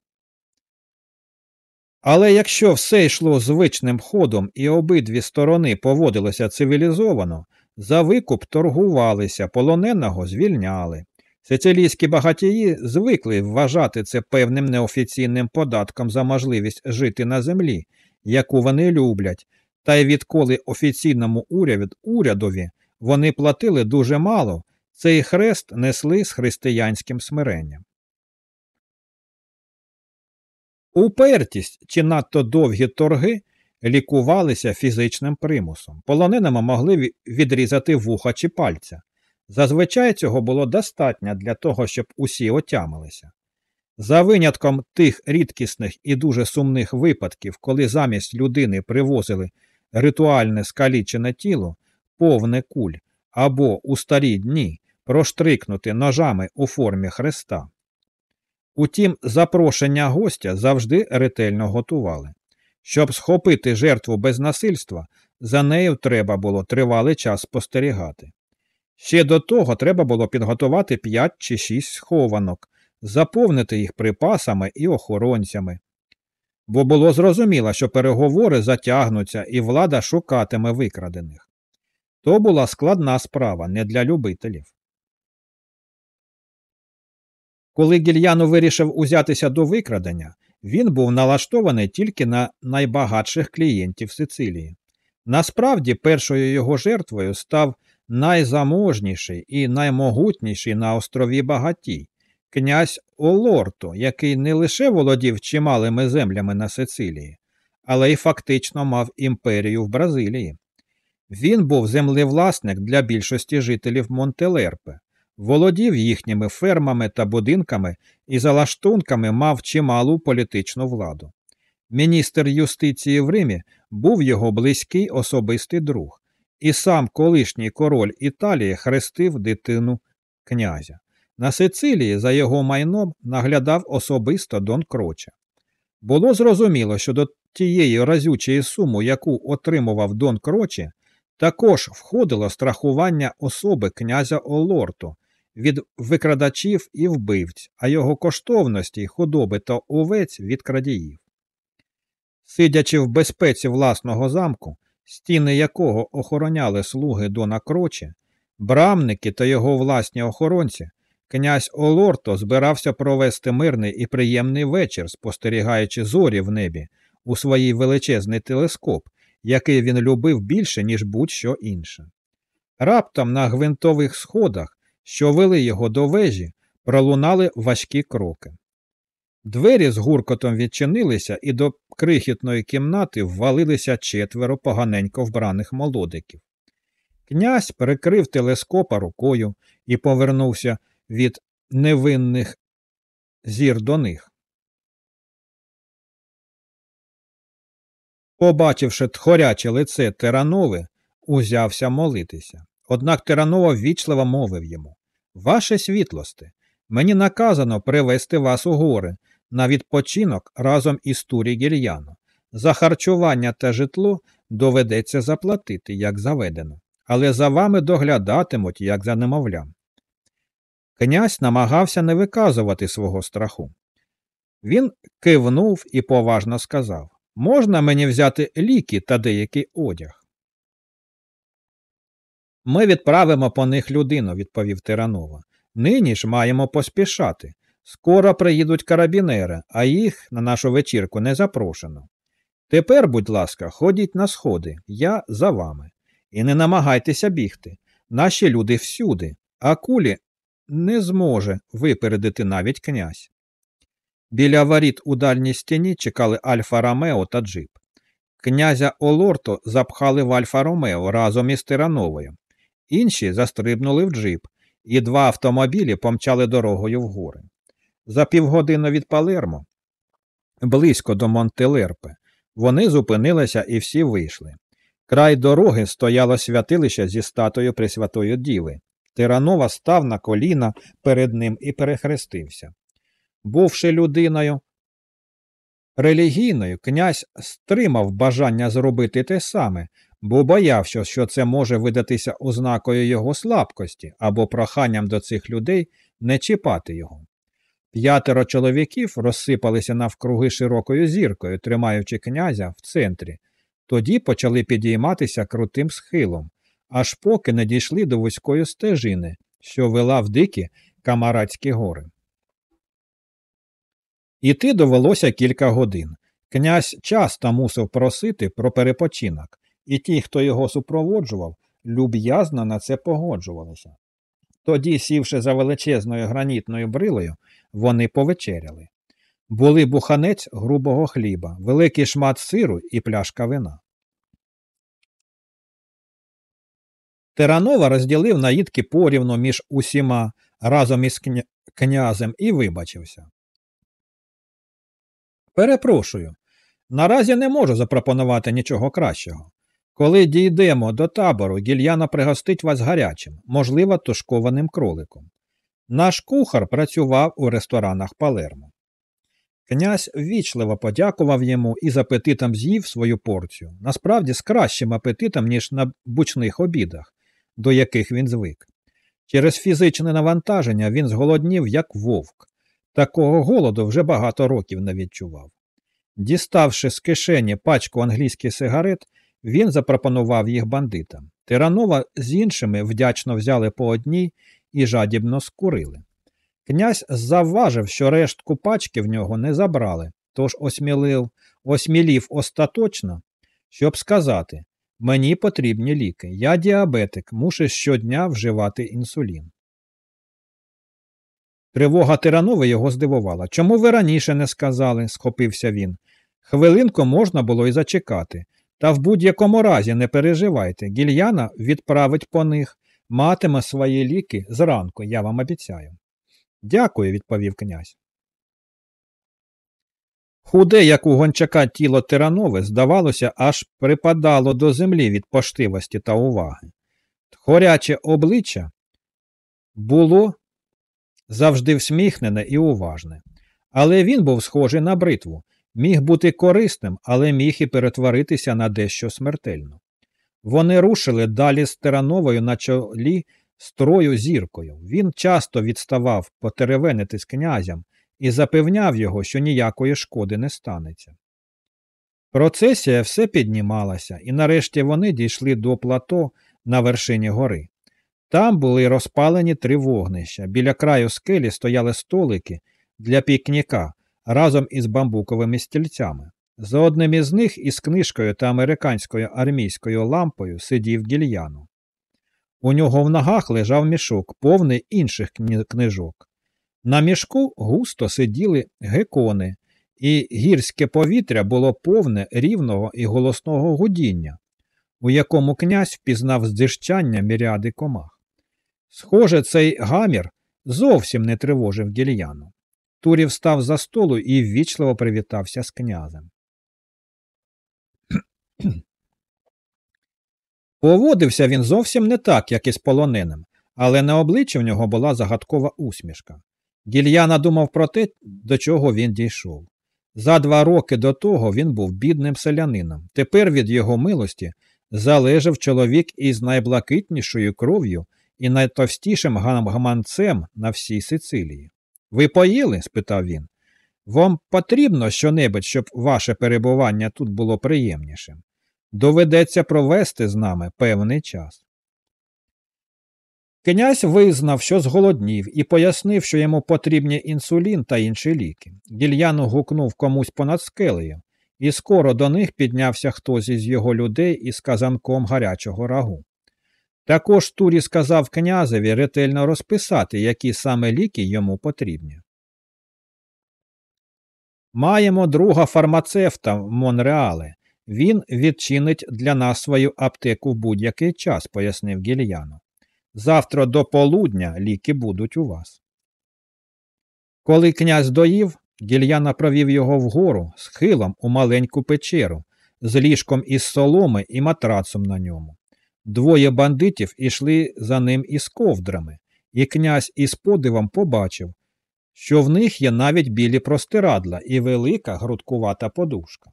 Але якщо все йшло звичним ходом і обидві сторони поводилися цивілізовано, за викуп торгувалися, полоненого звільняли. Сицилійські багатії звикли вважати це певним неофіційним податком за можливість жити на землі, яку вони люблять, та й відколи офіційному урядові вони платили дуже мало, цей хрест несли з християнським смиренням. Упертість чи надто довгі торги лікувалися фізичним примусом. Полоненими могли відрізати вуха чи пальця. Зазвичай цього було достатньо для того, щоб усі отямилися. За винятком тих рідкісних і дуже сумних випадків, коли замість людини привозили ритуальне скалічене тіло, повне куль або у старі дні проштрикнути ножами у формі хреста. Утім, запрошення гостя завжди ретельно готували. Щоб схопити жертву без насильства, за нею треба було тривалий час спостерігати. Ще до того треба було підготувати 5 чи 6 схованок, заповнити їх припасами і охоронцями. Бо було зрозуміло, що переговори затягнуться і влада шукатиме викрадених. То була складна справа не для любителів. Коли гільяно вирішив узятися до викрадення, він був налаштований тільки на найбагатших клієнтів Сицилії. Насправді, першою його жертвою став найзаможніший і наймогутніший на острові Багатій, князь Олорто, який не лише володів чималими землями на Сицилії, але й фактично мав імперію в Бразилії. Він був землевласник для більшості жителів Монтелерпе, володів їхніми фермами та будинками і за лаштунками мав чималу політичну владу. Міністр юстиції в Римі був його близький особистий друг, і сам колишній король Італії хрестив дитину князя. На Сицилії за його майном наглядав особисто Дон Кроча. Було зрозуміло, що до тієї разючої суми, яку отримував Дон Крочі, також входило страхування особи князя Олорту від викрадачів і вбивць, а його коштовності, худоби та овець від крадіїв. Сидячи в безпеці власного замку, стіни якого охороняли слуги Дона Крочі, брамники та його власні охоронці, князь Олорто збирався провести мирний і приємний вечір, спостерігаючи зорі в небі у своїй величезний телескоп, який він любив більше, ніж будь-що інше. Раптом на гвинтових сходах, що вели його до вежі, пролунали важкі кроки. Двері з гуркотом відчинилися, і до крихітної кімнати ввалилися четверо поганенько вбраних молодиків. Князь прикрив телескопа рукою і повернувся від невинних зір до них. Побачивши тхоряче лице Теранови, узявся молитися. Однак Теранова ввічливо мовив йому Ваше світлосте, мені наказано привезти вас у гори на відпочинок разом із Турі Гільяно. За харчування та житло доведеться заплатити, як заведено, але за вами доглядатимуть, як за немовлям. Князь намагався не виказувати свого страху. Він кивнув і поважно сказав Можна мені взяти ліки та деякий одяг? Ми відправимо по них людину, відповів Тиранова. Нині ж маємо поспішати. Скоро приїдуть карабінери, а їх на нашу вечірку не запрошено. Тепер, будь ласка, ходіть на сходи, я за вами. І не намагайтеся бігти. Наші люди всюди, а кулі не зможе випередити навіть князь. Біля воріт у дальній стіні чекали Альфа Ромео та Джип. Князя Олорто запхали в Альфа Ромео разом із Тирановою. Інші застрибнули в джип, і два автомобілі помчали дорогою в гори. За півгодини від Палермо, близько до Монтелерпе, вони зупинилися і всі вийшли. Край дороги стояло святилище зі статою Пресвятої Діви. Тиранова став на коліна перед ним і перехрестився. Бувши людиною релігійною, князь стримав бажання зробити те саме, бо боявся, що це може видатися ознакою його слабкості або проханням до цих людей не чіпати його. П'ятеро чоловіків розсипалися навкруги широкою зіркою, тримаючи князя в центрі, тоді почали підійматися крутим схилом, аж поки не дійшли до вузької стежини, що вела в дикі Камарадські гори. Іти довелося кілька годин. Князь часто мусив просити про перепочинок, і ті, хто його супроводжував, люб'язно на це погоджувалися. Тоді, сівши за величезною гранітною брилою, вони повечеряли. Були буханець грубого хліба, великий шмат сиру і пляшка вина. Теранова розділив наїдки порівну між усіма разом із князем і вибачився. Перепрошую, наразі не можу запропонувати нічого кращого. Коли дійдемо до табору, гільяна пригостить вас гарячим, можливо, тушкованим кроликом. Наш кухар працював у ресторанах Палермо. Князь ввічливо подякував йому і з апетитом з'їв свою порцію, насправді з кращим апетитом, ніж на бучних обідах, до яких він звик. Через фізичне навантаження він зголоднів, як вовк. Такого голоду вже багато років не відчував. Діставши з кишені пачку англійських сигарет, він запропонував їх бандитам. Тиранова з іншими вдячно взяли по одній і жадібно скурили. Князь завважив, що рештку пачки в нього не забрали, тож осмілив, осмілів остаточно, щоб сказати мені потрібні ліки. Я діабетик, мушу щодня вживати інсулін. Тривога Тиранови його здивувала. Чому ви раніше не сказали? схопився він. Хвилинку можна було й зачекати. Та в будь-якому разі не переживайте. Гільяна відправить по них, матиме свої ліки зранку, я вам обіцяю. Дякую, відповів князь. Худе, як у гончака тіло Тиранови, здавалося, аж припадало до землі від поштивості та уваги. Хоряче обличчя було завжди всміхнене і уважне. Але він був схожий на бритву, міг бути корисним, але міг і перетворитися на дещо смертельно. Вони рушили далі з Терановою на чолі строю зіркою. Він часто відставав потеревенити з князем і запевняв його, що ніякої шкоди не станеться. Процесія все піднімалася, і нарешті вони дійшли до плато на вершині гори. Там були розпалені три вогнища. Біля краю скелі стояли столики для пікніка разом із бамбуковими стільцями. За одним із них із книжкою та американською армійською лампою сидів гільяно. У нього в ногах лежав мішок, повний інших книжок. На мішку густо сиділи гекони, і гірське повітря було повне рівного і голосного гудіння, у якому князь впізнав здищання міряди комах. Схоже, цей гамір зовсім не тривожив гільяну. Турів встав за столу і ввічливо привітався з князем. Поводився він зовсім не так, як із полоненим, але на обличчі в нього була загадкова усмішка. Гільяна думав про те, до чого він дійшов. За два роки до того він був бідним селянином. Тепер від його милості залежав чоловік із найблакитнішою кров'ю і найтовстішим гаманцем на всій Сицилії. Ви поїли? спитав він. Вам потрібно щонебудь, щоб ваше перебування тут було приємнішим. Доведеться провести з нами певний час. Князь визнав, що зголоднів, і пояснив, що йому потрібні інсулін та інші ліки. Гільяно гукнув комусь понад скелею, і скоро до них піднявся хтось із його людей із казанком гарячого рагу. Також Турі сказав князеві ретельно розписати, які саме ліки йому потрібні. Маємо друга фармацевта в Монреале. Він відчинить для нас свою аптеку в будь-який час, пояснив Гільяно. Завтра до полудня ліки будуть у вас. Коли князь доїв, Гільяна провів його вгору схилом у маленьку печеру з ліжком із соломи і матрацом на ньому. Двоє бандитів ішли за ним із ковдрами, і князь із подивом побачив, що в них є навіть білі простирадла і велика грудкувата подушка.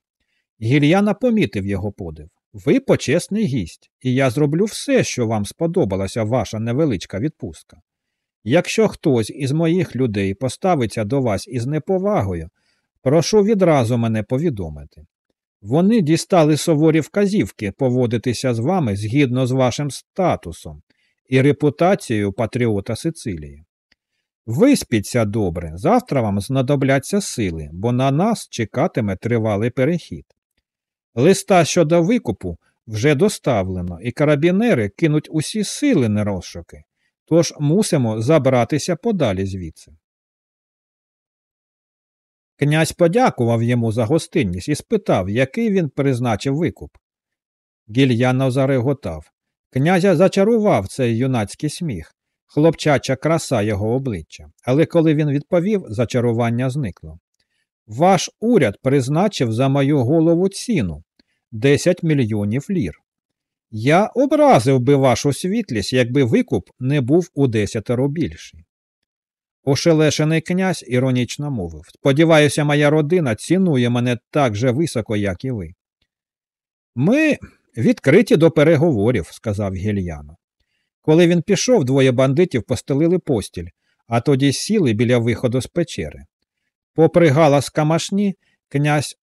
Гільяна помітив його подив. Ви почесний гість, і я зроблю все, що вам сподобалася ваша невеличка відпустка. Якщо хтось із моїх людей поставиться до вас із неповагою, прошу відразу мене повідомити. Вони дістали суворі вказівки поводитися з вами згідно з вашим статусом і репутацією патріота Сицилії. Виспіться добре, завтра вам знадобляться сили, бо на нас чекатиме тривалий перехід. Листа щодо викупу вже доставлено, і карабінери кинуть усі сили на розшуки, тож мусимо забратися подалі звідси. Князь подякував йому за гостинність і спитав, який він призначив викуп. Гільяно зареготав. Князя зачарував цей юнацький сміх, хлопчача краса його обличчя, але коли він відповів, зачарування зникло. Ваш уряд призначив за мою голову ціну 10 мільйонів лір. Я образив би вашу світлість, якби викуп не був у десятеро більший. Ошелешений князь іронічно мовив Сподіваюся, моя родина цінує мене так же високо, як і ви. Ми відкриті до переговорів, сказав Гільяно. Коли він пішов, двоє бандитів постелили постіль, а тоді сіли біля виходу з печери. Попри галас камашні, князь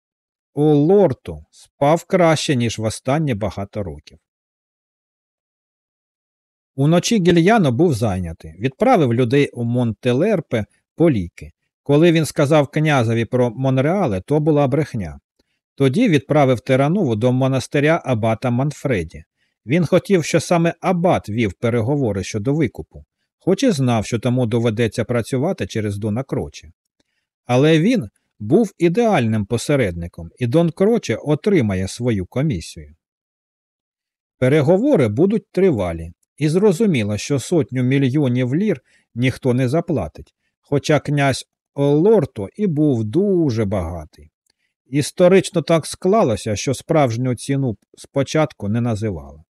Олорту спав краще, ніж в останні багато років. Уночі гільяно був зайнятий, відправив людей у Монтелерпе по ліки. Коли він сказав князеві про Монреале, то була брехня. Тоді відправив Теранову до монастиря Абата Манфреді. Він хотів, що саме Абат вів переговори щодо викупу, хоч і знав, що тому доведеться працювати через Дона Кроче. Але він був ідеальним посередником, і Дон Кроче отримає свою комісію. Переговори будуть тривалі, і зрозуміло, що сотню мільйонів лір ніхто не заплатить, хоча князь Олорто і був дуже багатий. Історично так склалося, що справжню ціну спочатку не називали.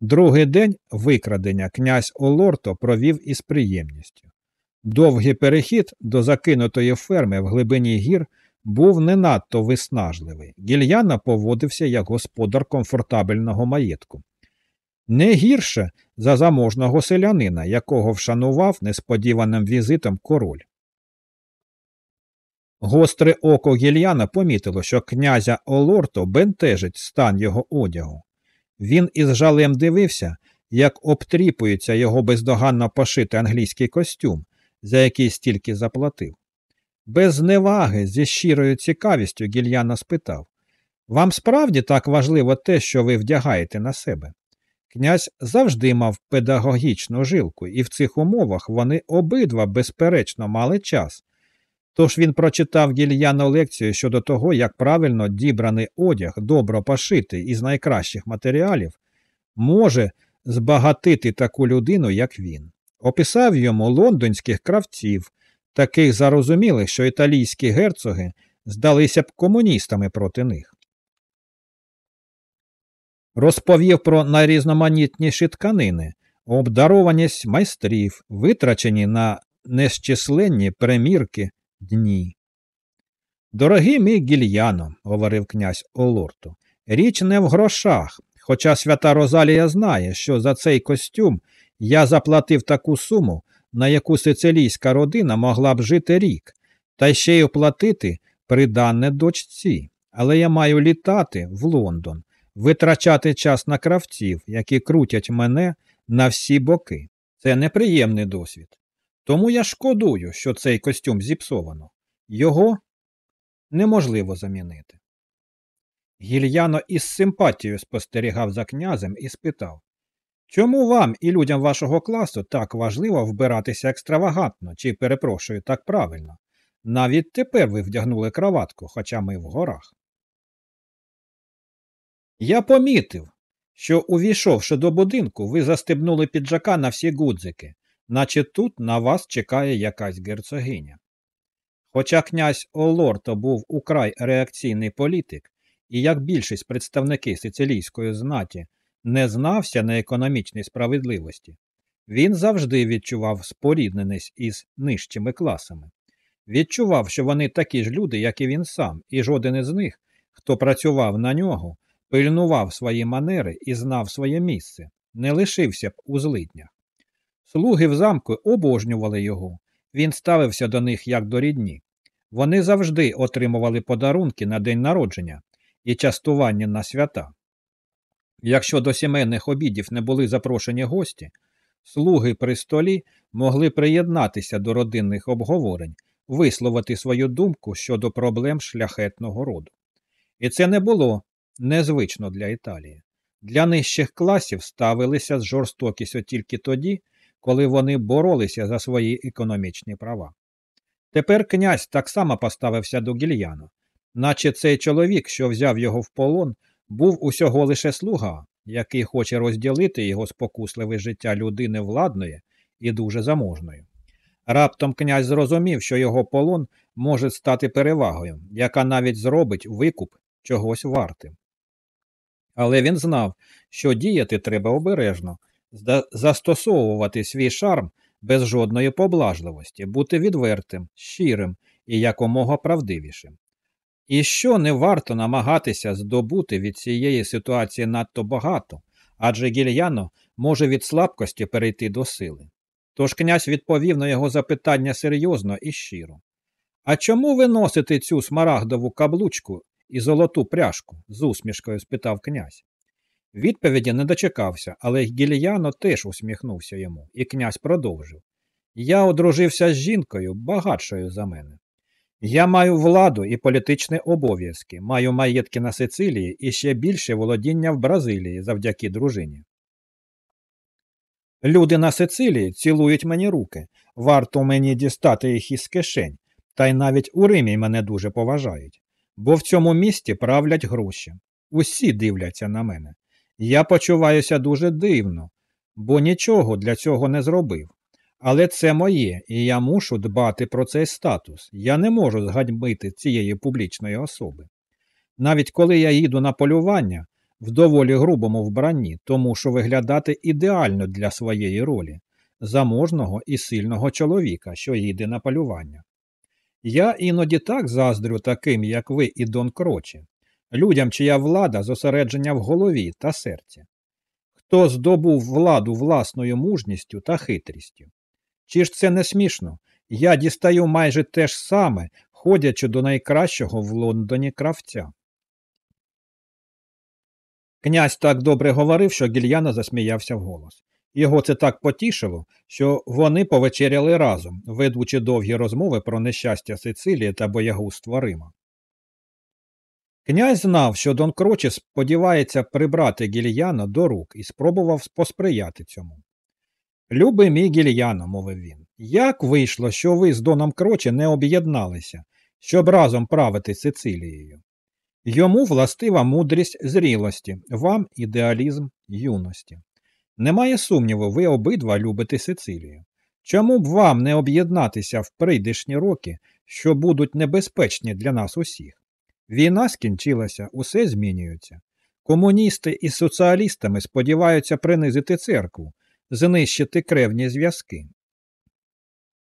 Другий день викрадення князь Олорто провів із приємністю. Довгий перехід до закинутої ферми в глибині гір був не надто виснажливий. Гільяна поводився як господар комфортабельного маєтку. Не гірше за заможного селянина, якого вшанував несподіваним візитом король. Гостре око Гільяна помітило, що князя Олорто бентежить стан його одягу. Він із жалем дивився, як обтріпується його бездоганно пошитий англійський костюм, за який стільки заплатив. Без зневаги, зі щирою цікавістю Гільяна спитав Вам справді так важливо те, що ви вдягаєте на себе? Князь завжди мав педагогічну жилку, і в цих умовах вони обидва, безперечно, мали час. Тож він прочитав гільяну лекцію щодо того, як правильно дібраний одяг, добро пошитий із найкращих матеріалів, може збагатити таку людину, як він. Описав йому лондонських кравців, таких зарозумілих, що італійські герцоги здалися б комуністами проти них. Розповів про найрізноманітніші тканини, обдарованість майстрів, витрачені на нещисленні примірки дні. Дорогий мій гільяно, говорив князь Олорту, річ не в грошах, хоча свята Розалія знає, що за цей костюм Я заплатив таку суму, на яку сицилійська родина могла б жити рік, та ще й оплатити придане дочці. Але я маю літати в Лондон, витрачати час на кравців, які крутять мене на всі боки. Це неприємний досвід. Тому я шкодую, що цей костюм зіпсовано. Його неможливо замінити. Гільяно із симпатією спостерігав за князем і спитав Чому вам і людям вашого класу так важливо вбиратися екстравагантно, чи, перепрошую, так правильно? Навіть тепер ви вдягнули краватку, хоча ми в горах. Я помітив, що, увійшовши до будинку, ви застебнули піджака на всі гудзики, наче тут на вас чекає якась герцогиня. Хоча князь Олорто був украй реакційний політик, і як більшість представники сицилійської знаті не знався на економічній справедливості, він завжди відчував спорідненість із нижчими класами. Відчував, що вони такі ж люди, як і він сам, і жоден із них, хто працював на нього, пильнував свої манери і знав своє місце, не лишився б у злиднях. Слуги в замку обожнювали його, він ставився до них як до рідні. Вони завжди отримували подарунки на день народження і частування на свята. Якщо до сімейних обідів не були запрошені гості, слуги при столі могли приєднатися до родинних обговорень, висловити свою думку щодо проблем шляхетного роду. І це не було незвично для Італії. Для нижчих класів ставилися з жорстокістю тільки тоді, коли вони боролися за свої економічні права. Тепер князь так само поставився до гільяну, наче цей чоловік, що взяв його в полон, був усього лише слуга, який хоче розділити його спокусливе життя людини владної і дуже заможної. Раптом князь зрозумів, що його полон може стати перевагою, яка навіть зробить викуп чогось вартим. Але він знав, що діяти треба обережно, застосовувати свій шарм без жодної поблажливості, бути відвертим, щирим і якомога правдивішим. І що не варто намагатися здобути від цієї ситуації надто багато, адже гільяно може від слабкості перейти до сили. Тож князь відповів на його запитання серйозно і щиро. А чому ви носите цю смарагдову каблучку і золоту пряжку? з усмішкою спитав князь. Відповіді не дочекався, але Гіліяно теж усміхнувся йому, і князь продовжив Я одружився з жінкою багатшою за мене. Я маю владу і політичні обов'язки, маю маєтки на Сицилії і ще більше володіння в Бразилії завдяки дружині. Люди на Сицилії цілують мені руки, варто мені дістати їх із кишень, та й навіть у Римі мене дуже поважають, бо в цьому місті правлять гроші. Усі дивляться на мене. Я почуваюся дуже дивно, бо нічого для цього не зробив. Але це моє, і я мушу дбати про цей статус. Я не можу зганьбити цієї публічної особи. Навіть коли я їду на полювання в доволі грубому вбранні, то мушу виглядати ідеально для своєї ролі, заможного і сильного чоловіка, що їде на полювання. Я іноді так заздрю таким, як ви і Дон Крочі, людям, чия влада зосередження в голові та серці. Хто здобув владу власною мужністю та хитрістю. Чи ж це не смішно? Я дістаю майже те ж саме, ходячи до найкращого в Лондоні кравця. Князь так добре говорив, що гільяна засміявся вголос. Його це так потішило, що вони повечеряли разом, ведучи довгі розмови про нещастя Сицилії та боягузтво Рима. Князь знав, що Дон Крочі сподівається прибрати гільяно до рук і спробував посприяти цьому. Любий мій гільяно, мовив він, як вийшло, що ви з Доном Крочі не об'єдналися, щоб разом правити Сицилією? Йому властива мудрість зрілості, вам ідеалізм юності. Немає сумніву, ви обидва любите Сицилію. Чому б вам не об'єднатися в прийдешні роки, що будуть небезпечні для нас усіх? Війна скінчилася, усе змінюється. Комуністи із соціалістами сподіваються принизити церкву, знищити кревні зв'язки.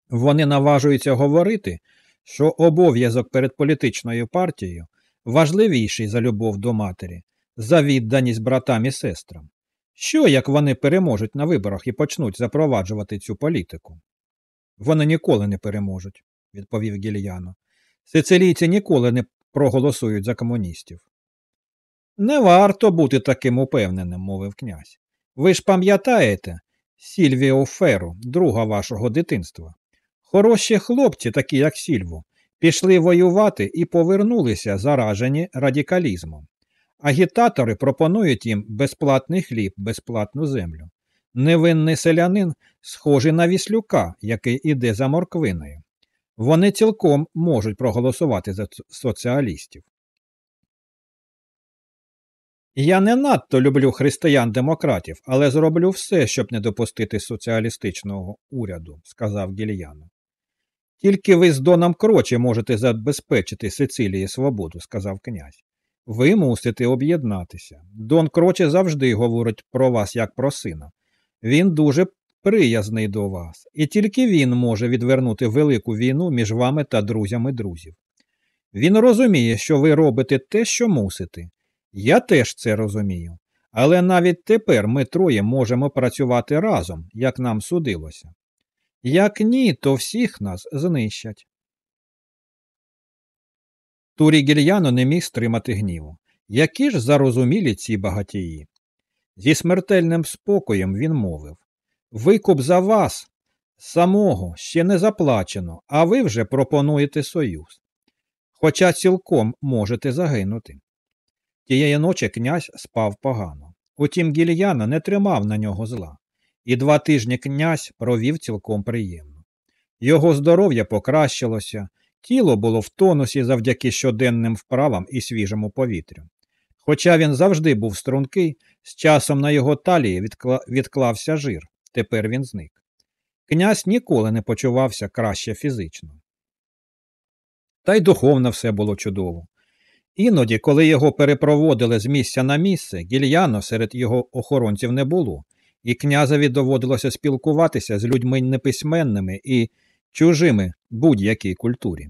Вони наважуються говорити, що обов'язок перед політичною партією важливіший за любов до матері, за відданість братам і сестрам. Що, як вони переможуть на виборах і почнуть запроваджувати цю політику? Вони ніколи не переможуть, відповів Гільяно. Сицилійці ніколи не проголосують за комуністів. Не варто бути таким упевненим, мовив князь. Ви ж пам'ятаєте Сільвіо Феру, друга вашого дитинства. Хороші хлопці, такі як Сільву, пішли воювати і повернулися заражені радикалізмом. Агітатори пропонують їм безплатний хліб, безплатну землю. Невинний селянин схожий на віслюка, який іде за морквиною. Вони цілком можуть проголосувати за соціалістів. Я не надто люблю християн-демократів, але зроблю все, щоб не допустити соціалістичного уряду, сказав Гільяно. Тільки ви з Доном Крочі можете забезпечити Сицилії свободу, сказав князь. Ви мусите об'єднатися. Дон Кроче завжди говорить про вас як про сина. Він дуже приязний до вас, і тільки він може відвернути велику війну між вами та друзями друзів. Він розуміє, що ви робите те, що мусите. Я теж це розумію. Але навіть тепер ми троє можемо працювати разом, як нам судилося. Як ні, то всіх нас знищать. Турі Гільяно не міг стримати гніву. Які ж зарозумілі ці багатії? Зі смертельним спокоєм він мовив Викуп за вас самого ще не заплачено, а ви вже пропонуєте союз. Хоча цілком можете загинути. Тієї ночі князь спав погано. Утім, Гільяно не тримав на нього зла, і два тижні князь провів цілком приємно. Його здоров'я покращилося, тіло було в тонусі завдяки щоденним вправам і свіжому повітрю. Хоча він завжди був стрункий, з часом на його талії відкла... відклався жир, тепер він зник. Князь ніколи не почувався краще фізично. Та й духовно все було чудово. Іноді, коли його перепроводили з місця на місце, гільяно серед його охоронців не було, і князеві доводилося спілкуватися з людьми неписьменними і чужими будь-якій культурі.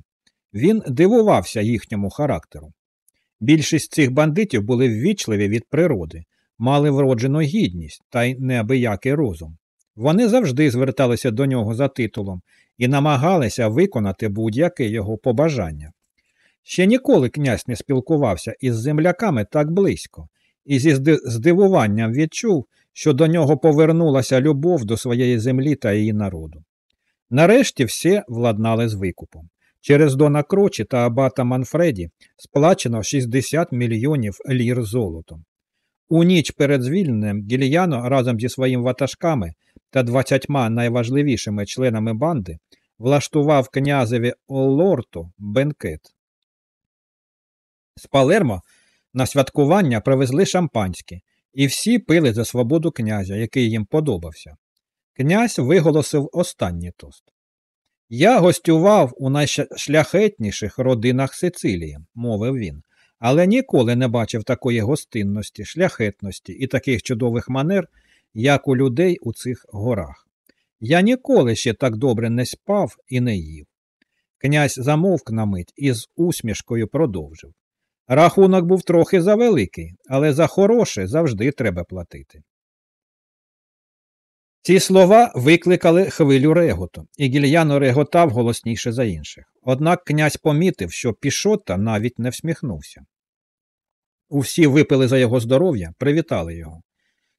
Він дивувався їхньому характеру. Більшість цих бандитів були ввічливі від природи, мали вроджену гідність та й неабиякий розум. Вони завжди зверталися до нього за титулом і намагалися виконати будь-яке його побажання. Ще ніколи князь не спілкувався із земляками так близько, і зі здивуванням відчув, що до нього повернулася любов до своєї землі та її народу. Нарешті всі владнали з викупом. Через Дона Крочі та Абата Манфреді сплачено 60 мільйонів лір золотом. У ніч перед звільненням Гільяно разом зі своїми ватажками та двадцятьма найважливішими членами банди влаштував князеві Олорто бенкет. З Палермо на святкування привезли шампанське, і всі пили за свободу князя, який їм подобався. Князь виголосив останній тост. Я гостював у найшляхетніших родинах Сицилії, мовив він, але ніколи не бачив такої гостинності, шляхетності і таких чудових манер, як у людей у цих горах. Я ніколи ще так добре не спав і не їв. Князь замовк на мить і з усмішкою продовжив. Рахунок був трохи завеликий, але за хороше завжди треба платити. Ці слова викликали хвилю реготу, і гільяно реготав голосніше за інших. Однак князь помітив, що пішота навіть не всміхнувся. Усі випили за його здоров'я, привітали його.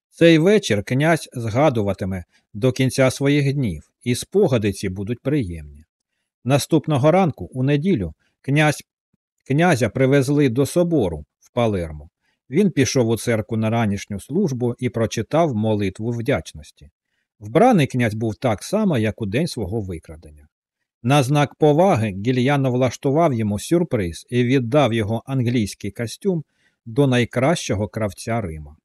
Цей вечір князь згадуватиме до кінця своїх днів, і спогади ці будуть приємні. Наступного ранку, у неділю, князь Князя привезли до собору в Палермо. Він пішов у церкву на ранішню службу і прочитав молитву вдячності. Вбраний князь був так само, як у день свого викрадення. На знак поваги гільяно влаштував йому сюрприз і віддав його англійський костюм до найкращого кравця Рима.